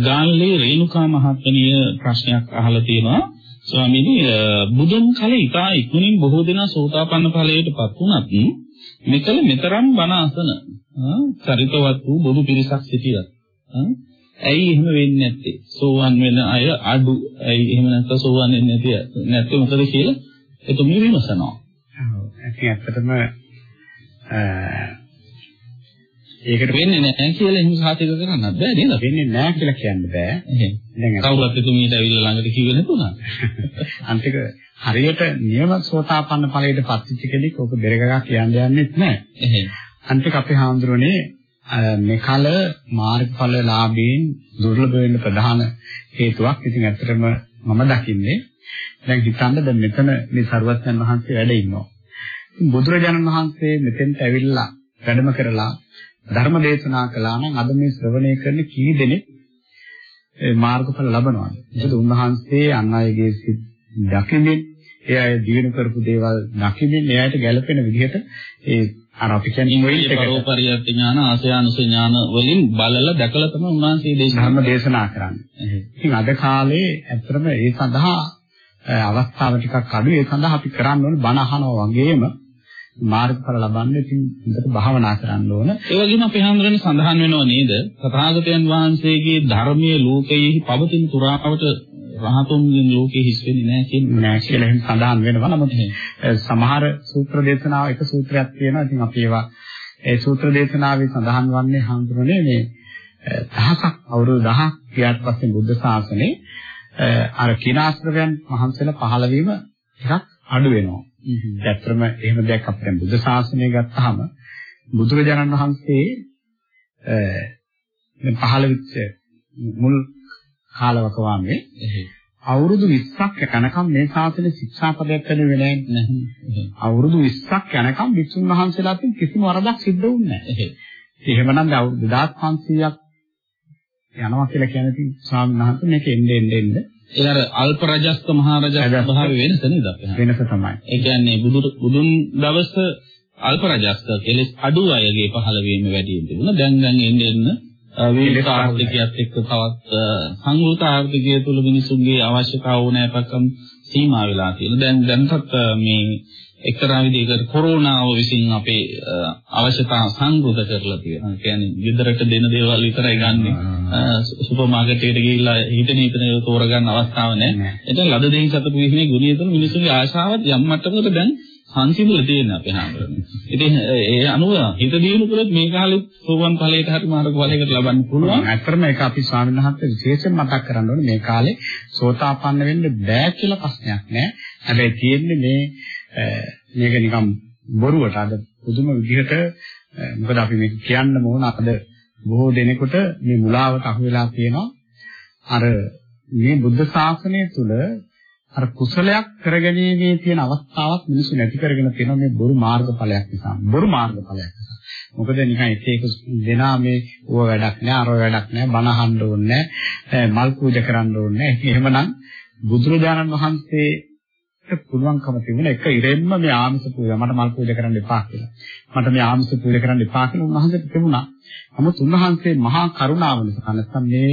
ගාල්ලේ රේණුකා මහත්මිය ප්‍රශ්නයක් අහලා තියෙනවා. ස්වාමීනි බුදුන් කල ඉතා ඉක්මනින් බොහෝ දෙනා සෝතාපන්න ඵලයටපත් වුණත් මෙකල මෙතරම් බණ අසන චරිතවත් වූ බොදු පිරිසක් සිටියත් ඇයි එහෙම වෙන්නේ නැත්තේ? සෝවන් වෙන අය අඩු. ඇයි එහෙම නැත්නම් සෝවන් වෙන්නේ නැති නැත්තේ මොකද කියලා එතුමිය විමසනවා. ඔව්. ඇත්තටම ඒකට වෙන්නේ නැහැ කියලා එහෙම සාතික කරන්නත් බෑ නේද? වෙන්නේ නැහැ කියලා කියන්න බෑ. දැන් කවුරුත් එතුමියට ඇවිල්ලා ළඟට කිව්වේ නැතුණා. අන්තික හරියට නියම සෝතාපන්න ඵලයට පත්වෙච්ච කෙනෙක් ඕක දෙරගගා කියන්න යන්නෙත් නැහැ. අන්තික අපේ හාමුදුරනේ මෙකල මාර්ගඵල ලාභයෙන් දුර්ලභ වෙන්න ප්‍රධාන හේතුවක්. ඉතින් ඇත්තටම මම දකින්නේ දැන් හිතන්න දැන් මෙතන මේ සරුවත්යන් වහන්සේ වැඩ ඉන්නවා. බුදුරජාණන් වහන්සේ මෙතෙන්ට ඇවිල්ලා වැඩම කරලා ධර්ම දේශනා කළා නම් අද මේ ශ්‍රවණය කරන කී දෙනෙක් මාර්ගඵල ලබනවද? ඒකද උන්වහන්සේ අන් අයගේ සිත් දකිමින් ඒ අය දිනු කරපු දේවල් දකිමින් එයාට ගැළපෙන විදිහට ඒ අර අපි කියන්නේ මොයිල් එක පරෝපරියත් ඥාන ආසයානුස ඥාන වලින් බලලා දැකලා තමයි උන්වහන්සේ ධර්ම දේශනා කරන්නේ. ඉතින් අද කාලේ ඇත්තටම ඒ සඳහා අවස්ථාව ටිකක් අඩු ඒ සඳහා අපි කරන්න ඕනේ බණ අහනවා වගේම මාර්ගඵල ලබන්න ඉතින් හොඳට භාවනා කරන්න ඕන. ඒ වගේම අපි හඳුනන සඳහන් වෙනව නේද? තථාගතයන් වහන්සේගේ ධර්මයේ ලෝකයේ පවතින තුරාවට රහතුන්ගෙන් ලෝකෙ හිස් වෙන්නේ නැහැ කියන්නේ නැහැ කියලා එහෙම සඳහන් වෙනවා. නමුත් සමහර සූත්‍ර දේශනාව එක සූත්‍රයක් තියෙනවා. ඉතින් අපි ඒවා ඒ සූත්‍ර දේශනාවේ සඳහන් වන්නේ හඳුරන්නේ මේ දහසක් අවුරුදු 10ක් ගියාට පස්සේ බුද්ධ ශාසනේ අර කිනාශ්‍රවයන් මහන්සලා පහළ වීම ටිකක් අඩු වෙනවා. ඇත්තටම එහෙම දෙයක් අපිට බුද්ධ ශාසනය ගත්තාම බුදුරජාණන් වහන්සේ පහළ වෙච්ච මුල් කාලවකවාමේ අවුරුදු 20ක් යනකම් මේ ශාසනය ශික්ෂාපදයක් වෙන්නේ නැහැ. අවුරුදු 20ක් යනකම් විසුණු වහන්සේලාට කිසිම වරදක් සිද්ධ වුණේ නැහැ. එහෙමනම් අවුරුදු 2500ක් යනවා කියලා කියන ඉතින් ස්වාමීන් වහන්සේ මේක එන්නේ එන්නේ එන්නේ ඒ අර අල්ප රජස්ක මහා රජස්ක භාවය වෙනස නේද අපේ? වෙනස තමයි. ඒ කියන්නේ බුදු බුදුන් දවස අල්ප රජස්ක කෙලෙස් අඩු අයගේ පහළ වීම වැඩි වෙන තිබුණා. දැන් දැන් එන්නේ එන්නේ වේලික ආර්ථිකයත් එක්ක තවත් සංවෘත ආර්ථිකය තුළ මිනිසුන්ගේ අවශ්‍යතාව ඕනෑපක්කම් සීමා වෙලා තියෙනවා. දැන් දැන්ටත් මේ එක්තරා විදිහකට කොරෝනාව විසින් අපේ අවශ්‍යතා සංගෘත කරලා තියෙනවා. ඒ කියන්නේ ගෙදරට දෙන දේවල් විතරයි ගන්නෙ. සුපර් මාකට් එකට ගිහිල්ලා හිතන හිතන ඒවා තෝරගන්න අවස්ථාවක් නැහැ. එතන ලද දෙයින් සතුටු වීමේ ගුණය තුළ මිනිසුන්ගේ ආශාවත් යම් මට්ටමකට දැන් සංසිඳුල තියෙන අපේ හැමෝටම. ඉතින් ඒ අනුව හිත දියුණු කරොත් මේ කාලේ සෝවන් ඵලයට හරි මාර්ග ඵලයකට ලබන්න පුළුවන්. ඇත්තටම ඒක අපි ස්වාමීන් වහන්සේ විශේෂයෙන් මතක් කරන්න ඕනේ මේ කාලේ සෝතාපන්න වෙන්න බෑ කියලා ප්‍රශ්නයක් නෑ. හැබැයි තියෙන්නේ මේ මේක නිකම් බොරුවට අද පුදුම විදිහට මොකද අපි මේක කියන්න ඕන අද බොහෝ දෙනෙකුට මේ මුලාවට අහු වෙලා තියෙනවා. අර මේ බුද්ධ ශාසනය තුල අර කුසලයක් කරගැනීමේ තියෙන අවස්ථාවක් මිනිස්සු නැති කරගෙන තියෙනවා මේ බොරු මාර්ගඵලයක් නිසා. බොරු මාර්ගඵලයක් නිසා. මොකද නිකන් එක එක දෙනා මේ ඕව වැඩක් නෑ අර වැඩක් නෑ බණ අහන්න ඕනේ නෑ මල් පූජා කරන්න ඕනේ නෑ. එහෙමනම් බුදුරජාණන් වහන්සේට පුළුවන්කම තිබුණා එක ඉරෙන්ම මේ ආමිෂ පූජා මට මල් පූජා කරන්න එපා කියලා. මට මේ ආමිෂ පූජා කරන්න එපා කියලා උන්වහන්සේට තිබුණා. නමුත් උන්වහන්සේ මහා කරුණාව නිසා නැත්නම් මේ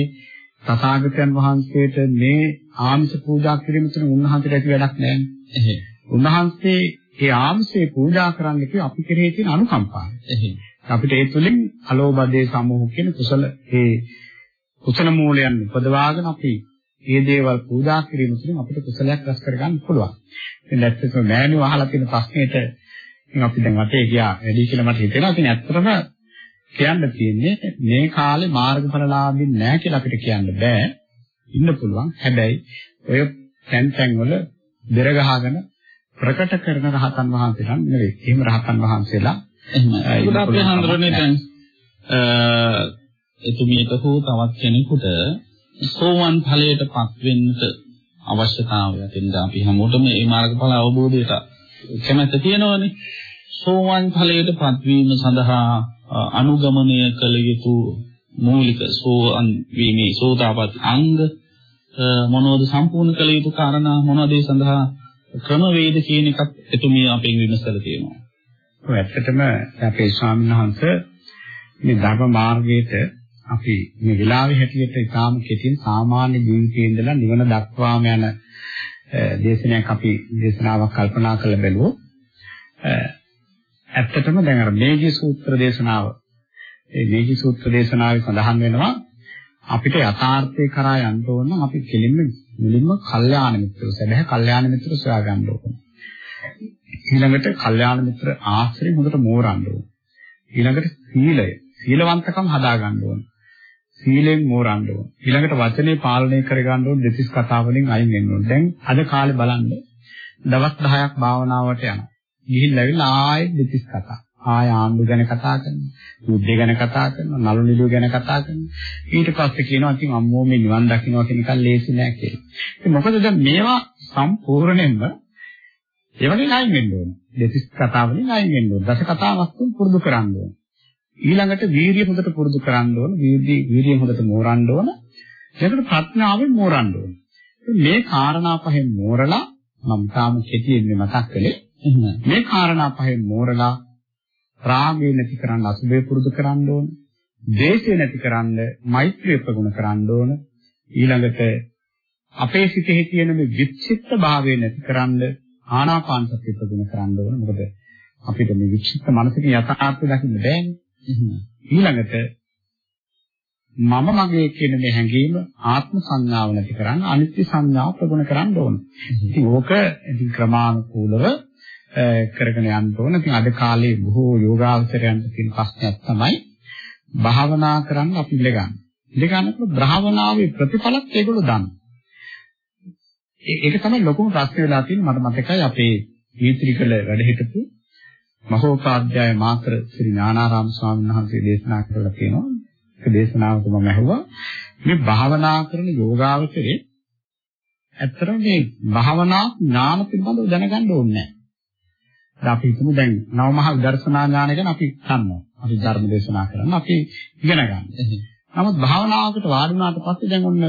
තථාගතයන් වහන්සේට මේ ආමිෂ පූජා කිරීම තුළ උන්වහන්සේට ඇති වැඩක් නැහැ. උන්වහන්සේ ඒ ආමිෂේ පූජා කරන්න කිව්ව අපි කෙරෙහි තියෙන අනුකම්පාව. අපිට ඒ තුලින් අලෝබදේ සමෝහ කියන කුසල ඒ කුසල මූලයන් උපදවාගෙන අපි මේ දේවල් පූජා කිරීම තුළින් අපිට කුසලයක් රැස් කරගන්න පුළුවන්. ඉතින් ඇත්තටම මෑණියෝ අහලා තියෙන ප්‍රශ්නෙට අපි දැන් වටේ ගියා වැඩි කියලා මට හිතෙනවා. ඉතින් ඇත්තටම කියන්න තියෙන්නේ මේ කාලේ මාර්ගඵලලාභින් නැහැ කියලා අපිට කියන්න බෑ. ඉන්න පුළුවන්. හැබැයි ඔය තැන් තැන් වල බෙර ගහගෙන ප්‍රකට කරන රහතන් වහන්සේලා නෙවෙයි. එහෙම රහතන් වහන්සේලා එහෙමයි. ඒක අපි හඳුරන්නේ දැන් එතුමියට හෝ තවත් කෙනෙකුට සෝවන් ඵලයටපත් වෙන්නට අවශ්‍යතාවය තියෙනවා. අපි හැමෝටම මේ මාර්ගඵල අවබෝධයට කැමැත්ත තියෙනවනේ. සෝවන් ඵලයටපත් වීම සඳහා අනුගමනය කළ යුතු මූලික සෝවන් වීමේ සෝතාපට්ටි අංග මොනවද සම්පූර්ණ කළ යුතු කාරණා මොනවද ඒ සඳහා ක්‍රමවේද කියන එකත් එතුමිය අපෙන් විමසලා තියෙනවා. ඔය ඇත්තටම අපේ ස්වාමීන් වහන්සේ මේ ධර්ම මාර්ගයේට අපි මේ වෙලාවේ හැටියට ඉතාම කෙටින් සාමාන්‍ය ජීවිතයේ ඉඳලා නිවන දක්වාම යන දේශනයක් අපි දේශනාවක් කල්පනා කරලා බැලුවොත් ඇත්තටම දැන් අර මේඝි සූත්‍ර දේශනාව ඒ මේඝි සූත්‍ර දේශනාවේ සඳහන් වෙනවා අපිට යථාර්ථය කරා යන්න ඕන නම් අපි කෙලින්ම මුලින්ම කල්යාණ මිත්‍රව සැබෑ කල්යාණ මිත්‍ර සොයා ගන්න ඕන. ඊළඟට කල්යාණ මිත්‍ර ආශ්‍රය හොඳට මෝරන්න ඕන. ඊළඟට සීලය සීලවන්තකම් හදා ගන්න ඕන. සීලෙන් මෝරන්න ඕන. ඊළඟට වචනේ පාලනය කර ගන්න ඕන දෙතිස් කතා වලින් අයින් වෙන්න ඕන. දැන් අද කාලේ බලන්න දවස් 10ක් භාවනාවට යනවා. ගිහිල්ලා ඇවිල්ලා ආයෙත් දෙතිස් කතා. ආය ආණ්ඩු ගැන කතා කරනවා. යුද්ධ ගැන කතා කරනවා. නළු නිළුව ගැන කතා කරනවා. ඊට පස්සේ කියනවා ඉතින් අම්මෝ මේ නිවන් දකින්නවා කියන එක ලේසි නෑ කියලා. ඉතින් මොකද දැන් මේවා සම්පූර්ණයෙන්ම ඒ වගේ නයින් වෙන්න ඕනේ. දෙතිස් කතා වලින් නයින් වෙන්න ඕනේ. දස කතාවක් පුරුදු කරන්න ඕනේ. ඊළඟට වීර්යය හොඳට පුරුදු කරන්න ඕනේ. වීර්යය වීර්යය හොඳට මෝරන්න ඕනේ. ඊළඟට ප්‍රඥාවෙන් මෝරන්න ඕනේ. මේ කාරණා පහෙන් මෝරලා මම තාම කෙටියෙන් මතක් කළේ මේ කාරණා පහෙන් මෝරලා රාගය නැති කරන්න අසුබේ පුරුදු කරන්න ඕන. ද්වේෂය නැති කරන්න මෛත්‍රිය ප්‍රගුණ කරන්න ඕන. ඊළඟට අපේ සිතෙහි තියෙන මේ විචිත්ත භාවය නැති කරන්න ආනාපාන සතිය ප්‍රගුණ කරන්න ඕන. මොකද අපිට මේ විචිත්ත මනසකින් යථාර්ථය දකින්න බෑනේ. ඊළඟට මම මගේ කියන මේ හැඟීම ආත්ම සංඥාව නැති කරන්න අනිත්‍ය සංඥාව ප්‍රගුණ කරන්න ඕන. ඉතින් ඕක ඉතින් ක්‍රමානුකූලව කරගෙන යන්න ඕන. ඉතින් අද කාලේ බොහෝ යෝගාවචරයන්ට තියෙන ප්‍රශ්නයක් තමයි භාවනා කරන්න අපි ඉඳගන්න. ඉඳගන්නකොට භාවනාවේ ප්‍රතිඵලත් ඒගොල්ලෝ දන්නවා. ඒක තමයි ලොකුම ප්‍රශ්නේ වෙලා තියෙන්නේ මට මතකයි අපේ ජීවිතිකල වැඩ හිටපු මහෝපාද්‍යය මාතර ශ්‍රී ඥානාරාම ස්වාමීන් වහන්සේ දේශනා කරලා තියෙනවා. ඒක දේශනාවක මම ඇහුවා මේ භාවනා කරන යෝගාවචරේ ඇත්තටම මේ භාවනා ඥාන පිළිබඳව දැනගන්න ඕනේ නැහැ. අපි හිතමු දැන් නවමහා විදර්ශනා ඥානය ගැන අපි දන්නවා. අපි ධර්ම දේශනා කරන්න අපි ඉගෙන ගන්න. නමුත් භාවනාවකට වාඩි වුණාට පස්සේ දැන් ඔන්න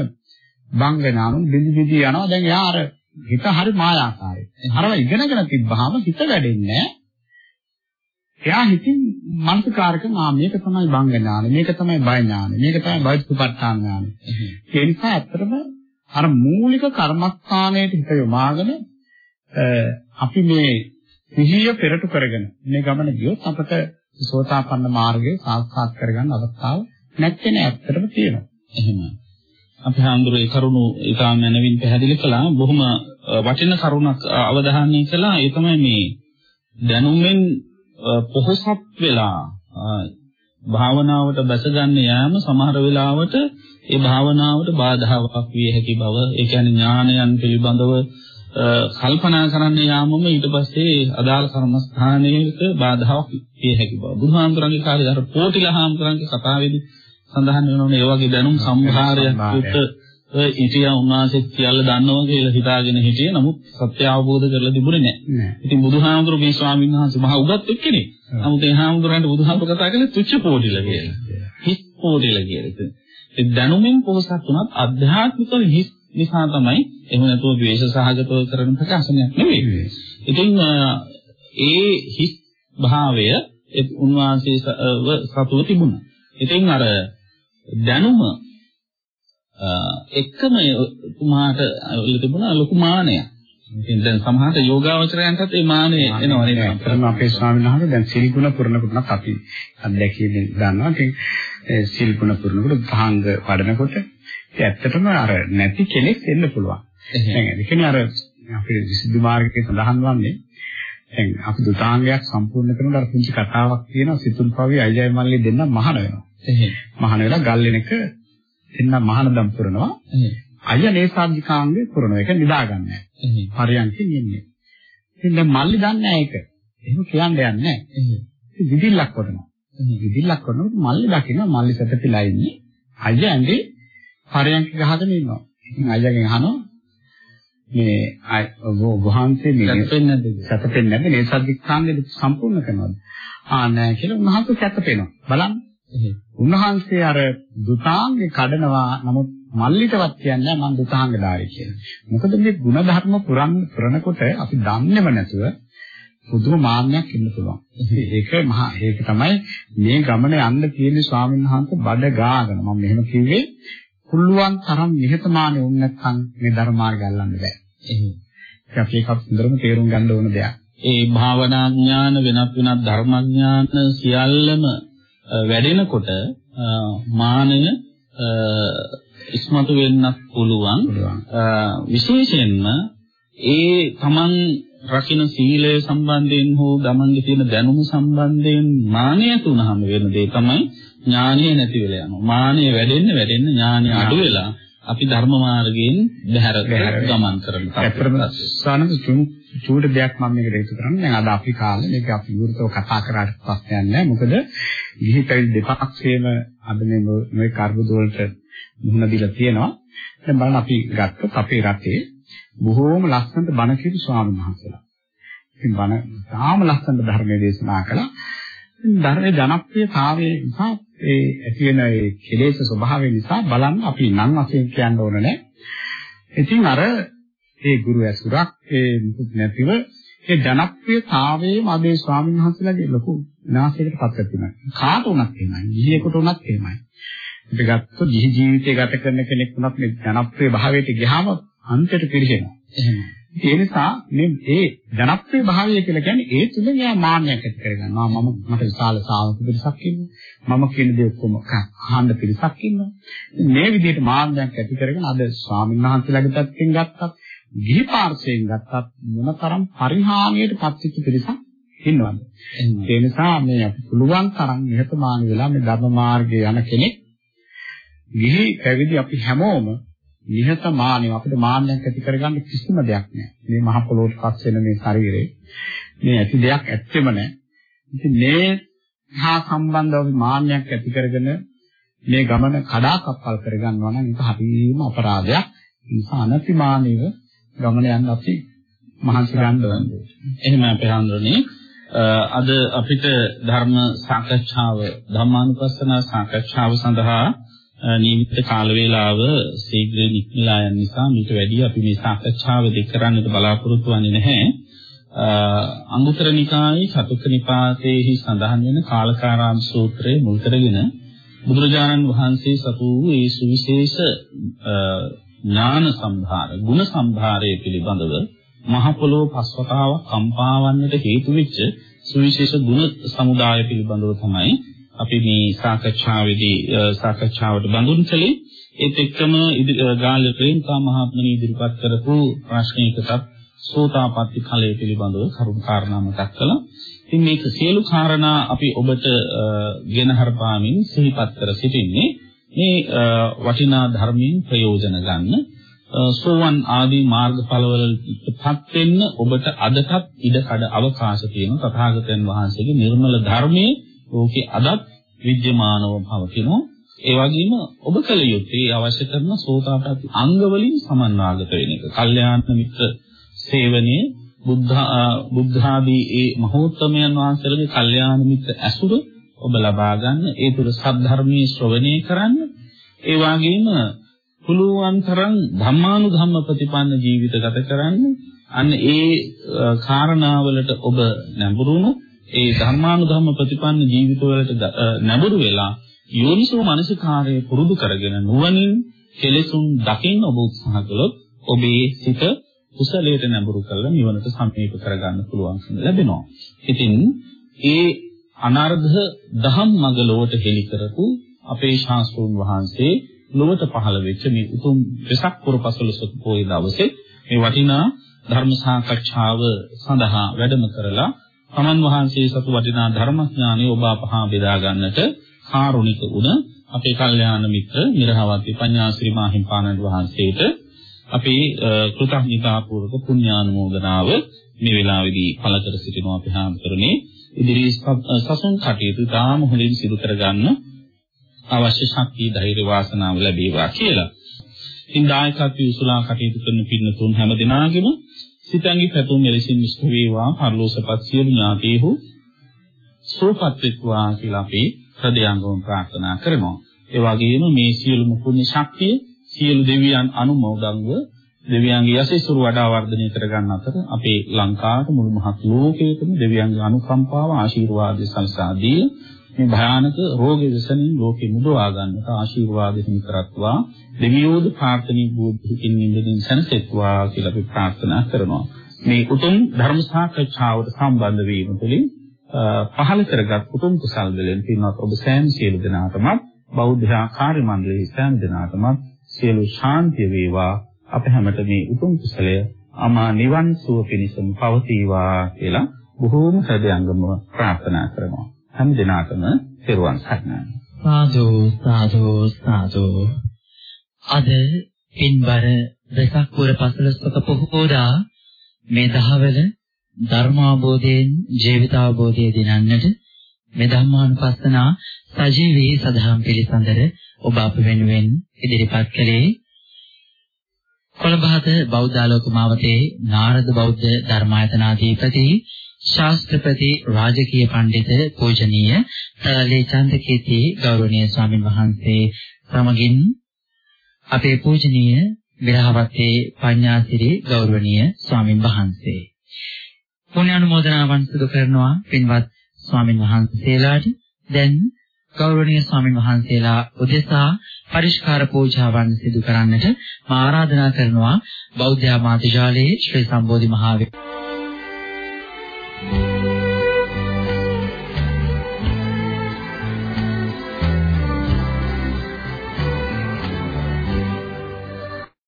බංග ඥානු බිඳි බිඳි යනවා. දැන් එයා අර හිත හරි මායාකාරයි. අරව ඉගෙනගෙන තිබ්බහම හිත වැඩෙන්නේ එයා හිතින් මනසකාරක ආ මේක තමයි බංග ඥාන මේක තමයි බය ඥාන මේක තමයි බයිස්කුපට්ඨාන ඥාන ඒ නිසා ඇත්තටම අර මූලික කර්මස්ථානයේ හිත යොමාගෙන අපි මේ සිහිය පෙරට කරගෙන මේ ගමන ගියොත් අපට සෝතාපන්න මාර්ගය සාක්ෂාත් කරගන්න අවස්ථාව නැත්තේ නෑ ඇත්තටම තියෙනවා. එහෙම. අපි හාමුදුරුවෝ ඒ කරුණු ඊටාම මනවින් පැහැදිලි කළා. බොහොම වටින කරුණක් අවධානය කළා. ඒ තමයි මේ දැනුමෙන් පොහොසත් වෙලා භාවනාවට බැසගන්න යාම සමහර වෙලාවට ඒ භාවනාවට බාධාවක් විය හැකි බව ඒ කියන්නේ ඥානයන් පිළිබඳව කල්පනා කරන්න යාමම ඊට පස්සේ අදාළ කර්මස්ථානයක බාධාවක් විය හැකි බව බුදුහාමුදුරන්ගේ කාලේ අර පෝටිල හාමුදුරන්ගේ කතාවේදී සඳහන් වෙනවනේ ඒ වගේ දැනුම් සම්භාරයක් උත් ඉතියා උන්වහන්සේ සියල්ල දන්නවා කියලා හිතාගෙන හිටියේ නමුත් සත්‍ය අවබෝධ කරලා තිබුණේ නැහැ. ඉතින් බුදුහාමුදුරු මේ ස්වාමීන් වහන්සේ මහා උගත් එක්කෙනෙක්. නමුත් ඒ හාමුදුරන්ට බුදුහාමුදුරු කතා කළේ තුච්ච පොඩිල කියලා. හිස් පොඩිල කියලා. ඒ දැනුමින් පොහසත් වුණත් අධ්‍යාත්මික හිස් නිසා තමයි එහෙම නැතුව ද්වේෂ සහගතව කරන ප්‍රකාශනයක් නෙවෙයි. ඉතින් ඒ හිස් භාවය උන්වහන්සේ සතුව තිබුණා. ඉතින් අර දැනුම එක්කම තුමාට තිබුණා ලොකු මානයක්. ඉතින් දැන් සමහරට යෝගාවචරයන්ටත් ඒ මානෙ එනවා නේද? අතරම අපේ ස්වාමීන් වහන්සේ දැන් සිල් ගුණ පුරනකොටත් අපි අත්දැකීමෙන් දන්නවා. ඉතින් සිල් ගුණ පුරනකොට භාංග වඩනකොට ඒ ඇත්තටම අර නැති කෙනෙක් එන්න පුළුවන්. දැන් ඒ කියන්නේ අර අපේ විසුද්ධි මාර්ගයේ සඳහන් වන්නේ දැන් අපි දුතාංගයක් සම්පූර්ණ කරනකොට අර පුංචි කතාවක් තියෙනවා සිතුල් පවි අයජය මල්ලි දෙන්න මහාන වෙනවා. එහෙම. මහාන වෙලා ගල්ලෙනක දෙන්න මහානදම් පුරනවා. අය නේසාධිකාංගේ පුරනවා. ඒක නිදාගන්නේ. පරියන්කෙන් ඉන්නේ. ඉතින් දැන් මල්ලි දන්නේ නැහැ ඒක. එහෙම කියන්න යන්නේ නැහැ. විදිල්ලක් කරනවා. විදිල්ලක් කරනකොට මල්ලි දකිනවා මල්ලි සැතපීලා ඉන්නේ. අය ඇඳේ පරියන්ක ගහගෙන ඉන්නවා. ඉතින් අයගෙන් අහනවා මේ වහන්සේ මේ සැතපෙන්නේ නැද්ද? සැතපෙන්නේ නැද්ද? නේසාධිකාංගේ සම්පූර්ණ කරනවද? ආ නෑ කියලා උන්වහන්සේ සැතපෙනවා. බලන්න. උන්වහන්සේ අර දුතාංගේ කඩනවා නමුත් මල්ලිටවත් කියන්නේ මම දුතාංගදාරී කියලා. මොකද මේ ಗುಣධර්ම පුරන් පුරනකොට අපි දන්නේම නැතුව පුදුම මාන්නයක් ඉන්න පුළුවන්. ඒක මහා ඒක තමයි මේ ගමන යන්න තියෙන ස්වාමීන් වහන්සේ බඩ ගාගෙන මම මෙහෙම කිව්වේ පුළුවන් තරම් නිහතමානී වුණ නැත්නම් මේ ධර්ම මාර්ගය අල්ලන්න බෑ. එහෙනම් අපි ඒක හොඳටම තේරුම් ගන්න ඕන දෙයක්. ඒ භාවනා ඥාන වෙනත් වෙනත් ධර්ම ඥාන සියල්ලම වැඩෙනකොට මානය ඉස්මතු වෙන්නත් පුළුවන් විශේෂයෙන්ම ඒ තමන් රකින්න සීලය සම්බන්ධයෙන් හෝ ගමන්ගේ තියෙන දැනුම සම්බන්ධයෙන් මානය තුනහම වෙන දේ තමයි ඥානය නැති වෙලා යනවා. මානය වැඩෙන්න වැඩෙන්න ඥානය අඩු වෙලා අපි ධර්ම මාර්ගයෙන් බැහැර ගමන් ඇත්තටම සානද චූට දෙයක් මම මේකට හේතු කරන්නේ. දැන් අද අපි කාලේ මේක අපි විවෘතව කතා කරාට ප්‍රශ්නයක් නැහැ. මොකද ගිහි පැවිදි දෙපක්ෂයේම අද මේ මේ කර්බුද වලට මුහුණ දීලා තියෙනවා. දැන් බලන්න අපි ගත්තොත් අපේ රටේ බොහෝම ලස්සනට බණ කියපු ස්වාමීන් වහන්සේලා. ඉතින් බණ තාම ලස්සනට ධර්මයේ දේශනා කළා ධර්මයේ ජනප්‍රියතාවය නිසා ඒ ඇති වෙන ඒ කෙලෙස් ස්වභාවය නිසා බලන්න අපි නම් වශයෙන් කියන්න ඕන නැහැ ඉතින් අර ඒ ගුරු ඇසුරක් ඒ මුකුත් නැතිව ඒ ජනප්‍රියතාවයේම අදේ ස්වාමීන් වහන්සේලාගේ ලොකු විනාශයකට පත් වෙනවා. කාට උනත් එහෙමයි. ගිහියෙකුට උනත් එහෙමයි. අපි ගත්තොත් ගිහි ජීවිතය ගත කරන කෙනෙක් උනත් මේ ජනප්‍රිය භාවයට ගියාම අන්තයට පිරිහෙනවා. එහෙමයි. ඒ නිසා මේ ඒ ජනප්‍රිය භාවය කියලා කියන්නේ ඒ තුල යා මාන්නයක් ඇති කරගන්නවා. මම මට විශාල ශ්‍රාවක පිරිසක් ඉන්නවා. මම කියන දේ ඔක්කොම අහන්න පිරිසක් ඉන්නවා. මේ විදිහට මාන්නයක් ඇති කරගෙන අද ස්වාමීන් වහන්සේලාගේ පැත්තෙන් ගත්තත් ගිහි පාර්ශ්වයෙන් ගත්තත් මොනතරම් පරිහානියට පත්වෙච්ච පිරිසක් ඉන්නවද? ඒ නිසා මේ අපි පුළුවන් තරම් නිහතමානී වෙලා මේ ධර්ම මාර්ගයේ යන කෙනෙක් ගිහි පැවිදි අපි හැමෝම නිහතමානීව අපිට මාන්නයක් ඇති කරගන්න කිසිම දෙයක් නැහැ. මේ මහ පොළොවට පස් වෙන මේ ශරීරේ මේ ඇති දෙයක් ඇත්තෙම නැහැ. ඉතින් මේ හා සම්බන්ධව මාන්නයක් ඇති කරගෙන මේ ගමන කඩාකප්පල් කරගන්නවා නම් ඒක හරිම අපරාධයක්. ඒ නිසා අනතිමානීව ගමන යන්න අපි මහන්සි ගන්න ඕනේ. එහෙම අපේ හඳුනන්නේ අද අපිට ධර්ම සාකච්ඡාව ධම්මානුපස්සන සාකච්ඡාව සඳහා නියමිත කාල වේලාව ශීඝ්‍රයෙන් ඉක්මලා යන නිසා මීට වැඩි අපි මේ සාකච්ඡාව දෙක කරන්නට බලාපොරොත්තු වෙන්නේ නැහැ. අංගුත්තර නිකායේ චතුක්ක නිපාතයේහි සඳහන් වෙන කාලකාරාම සූත්‍රයේ මුල් කරගෙන බුදුරජාණන් වහන්සේ සතු වූ ඒ සුවිශේෂ ඥාන සම්භාර, ගුණ සම්භාරය පිළිබඳව මහ පොළොව පස්වතාවක් කම්පාවන්නට හේතු වෙච්ච සුවිශේෂ ගුණ සමුදාය පිළිබඳව තමයි අපි මේ සාකච්ඡාවේදී සාකච්ඡාවට බඳුන් කළේ ඒත් එක්කම ගාල්ල ප්‍රේමකා මහත්මනි ඉදිරිපත් කරපු ප්‍රශ්නයකටත් සෝතාපට්ටි ඵලය පිළිබඳව කරුණු කාරණා මතක් කළා. ඉතින් මේක සියලු කාරණා අපි ඔබට ගෙනහර පාමින් සිහිපත් කර සිටින්නේ මේ වටිනා ධර්මයෙන් ප්‍රයෝජන ගන්න සෝවන් ආදී මාර්ගඵලවලටපත් වෙන්න ඔබට අදටත් ඉඩ කඩ අවකාශ තියෙන තථාගතයන් වහන්සේගේ නිර්මල ධර්මයේ ලෝකේ අදත් විද්‍යමානව පවතිනවා. ඒ වගේම ඔබ කල යුත්තේ අවශ්‍ය කරන සෝතාපට්ටි අංග වලින් සමන්වාගත වෙන එක. කල්යාණ මිත්‍ර සේවනයේ බුද්ධ බුද්ධාදී ඒ මහෝත්තමයන් වහන්සේලගේ කල්යාණ මිත්‍ර ඇසුර ඔබ ලබා ගන්න. ඒ තුර සද්ධර්මයේ ශ්‍රවණය කරන්න. ඒ වගේම පුළුවන් තරම් ධම්මානුධම්ම ප්‍රතිපන්න ජීවිත ගත කරන්න. අන්න ඒ කාරණාවලට ඔබ නැඹුරුණු ඒ ධර්මානුධම්ම ප්‍රතිපන්න ජීවිතවලට නැඹුරු වෙලා යෝනිසෝ මනසිකාරය පුරුදු කරගෙන නුවණින් කෙලෙසුන් දකින්න ඔබ උත්සාහ කළොත් ඔබේ සිත කුසලයට නැඹුරු කරලා නිවනට සමීප කරගන්න පුළුවන්කම ලැබෙනවා. ඉතින් ඒ අනර්ධ දහම් මඟ ලොවට හෙළි කරපු අපේ ශාස්ත්‍රෝන් වහන්සේ ලොවට පහළ වෙච්ච මේ උතුම් වෙසක් පුරපසළොස්වක පොයේ දවසේ මේ වටිනා ධර්ම සාකච්ඡාව සඳහා වැඩම කරලා තමන් වහන්සේ සතු වටිනා ධර්මඥානය ඔබ අපහා බෙදා ගන්නට කාරුණික වුණ අපේ කල්යාණ මිත්‍ර නිර්හවති පඤ්ඤාශ්‍රී මාහිම්පාණන් වහන්සේට අපේ කෘතඥතාපූර්වක පුණ්‍යානුමෝදනාව මේ වෙලාවේදී පළ කර සිටිනවා අපි හාමුදුරනේ ඉදිරි සසුන් කටයුතු තාම හොඳින් සිදු කරගන්න අවශ්‍ය ශක්තිය ධෛර්ය වාසනාව ලැබේවා කියලා. ඉතින් දායකත්වයේ උසුලා කටයුතු කරන පින්නතුන් හැම දිනාගෙම සිතංගි පැතුම් මෙලෙසින් ඉෂ්ට වේවා පරලෝසපත් සියලු ඥාතීහු සෝපත් වෙත්වා කියලා අපි හෘදයාංගම ප්‍රාර්ථනා කරනවා. ඒ වගේම මේ සියලුම පුණ්‍ය ශක්තිය සියලු දෙවියන් අනුමෝදන්ව දෙවියන්ගේ යසෙසුරු වඩා වර්ධනය කර ගන්න අතර අපේ ලංකාවට මුළු මහත් ලෝකයකම දෙවියන්ගේ අනුකම්පාව ආශිර්වාද සංසාදී මේ භයානක රෝග විසනින් ලෝකෙ මුදවා ගන්නට ආශිර්වාද හිමි කරත්වා දෙවියෝද ප්‍රාර්ථනීය බුද්ධිකින් නිමිදින් සැනසෙත්වා කියලා අපි ප්‍රාර්ථනා කරනවා. මේ උතුම් ධර්ම සාකච්ඡාවට සම්බන්ධ වීම තුළින් පහළ කරගත් උතුම් කුසල් වලින් පින්වත් ඔබ සෑම සියලු දෙනාටම බෞද්ධ ආකාර්ය මණ්ඩලයේ සෑම දෙනාටම සියලු ශාන්තිය වේවා අප හැමත මේ උතුම් කුසලය අමා නිවන් සුව පිණිසම පවතිවා කියලා බොහෝම හදයන්ගම ප්‍රාර්ථනා කරනවා. හැම දිනාටම පෙරවන් සරණයි. සාදු සාදු සාදු. අද පින්බර දසක් පුර පසළොස්වක පොහොදා මේ දහවල ධර්මාබෝධයෙන් ජීවිතාබෝධය දිනන්නට මේ ධම්මානුපස්සනා සජීවී සදහම් පිළිසඳර ඔබ අප වෙනුවෙන් ඉදිරිපත් කළේ කොළඹ බෞද්ධ ආලෝක මාවතේ නාරද බෞද්ධ ධර්මායතනාධිපති ශාස්ත්‍රපති රාජකීය පඬිත පූජනීය තලලේ චන්දකීර්ති ගෞරවනීය ස්වාමින් වහන්සේ. සමගින් අපේ පූජනීය විරහවත්තේ පඤ්ඤාසිරි ගෞරවනීය ස්වාමින් වහන්සේ. පුණ්‍යානුමෝදනාවන් සිදු කරනවා පින්වත් ස්වාමින් වහන්සේලාට. දැන් ගෞරවනීය ස්වාමින් වහන්සේලා උදෙසා පරිස්කාර පූජාවන් සිදු කරන්නට මා ආරාධනා කරනවා බෞද්ධ ආමාත්‍යාලයේ ශ්‍රී සම්බෝධි මහා විහාරයේ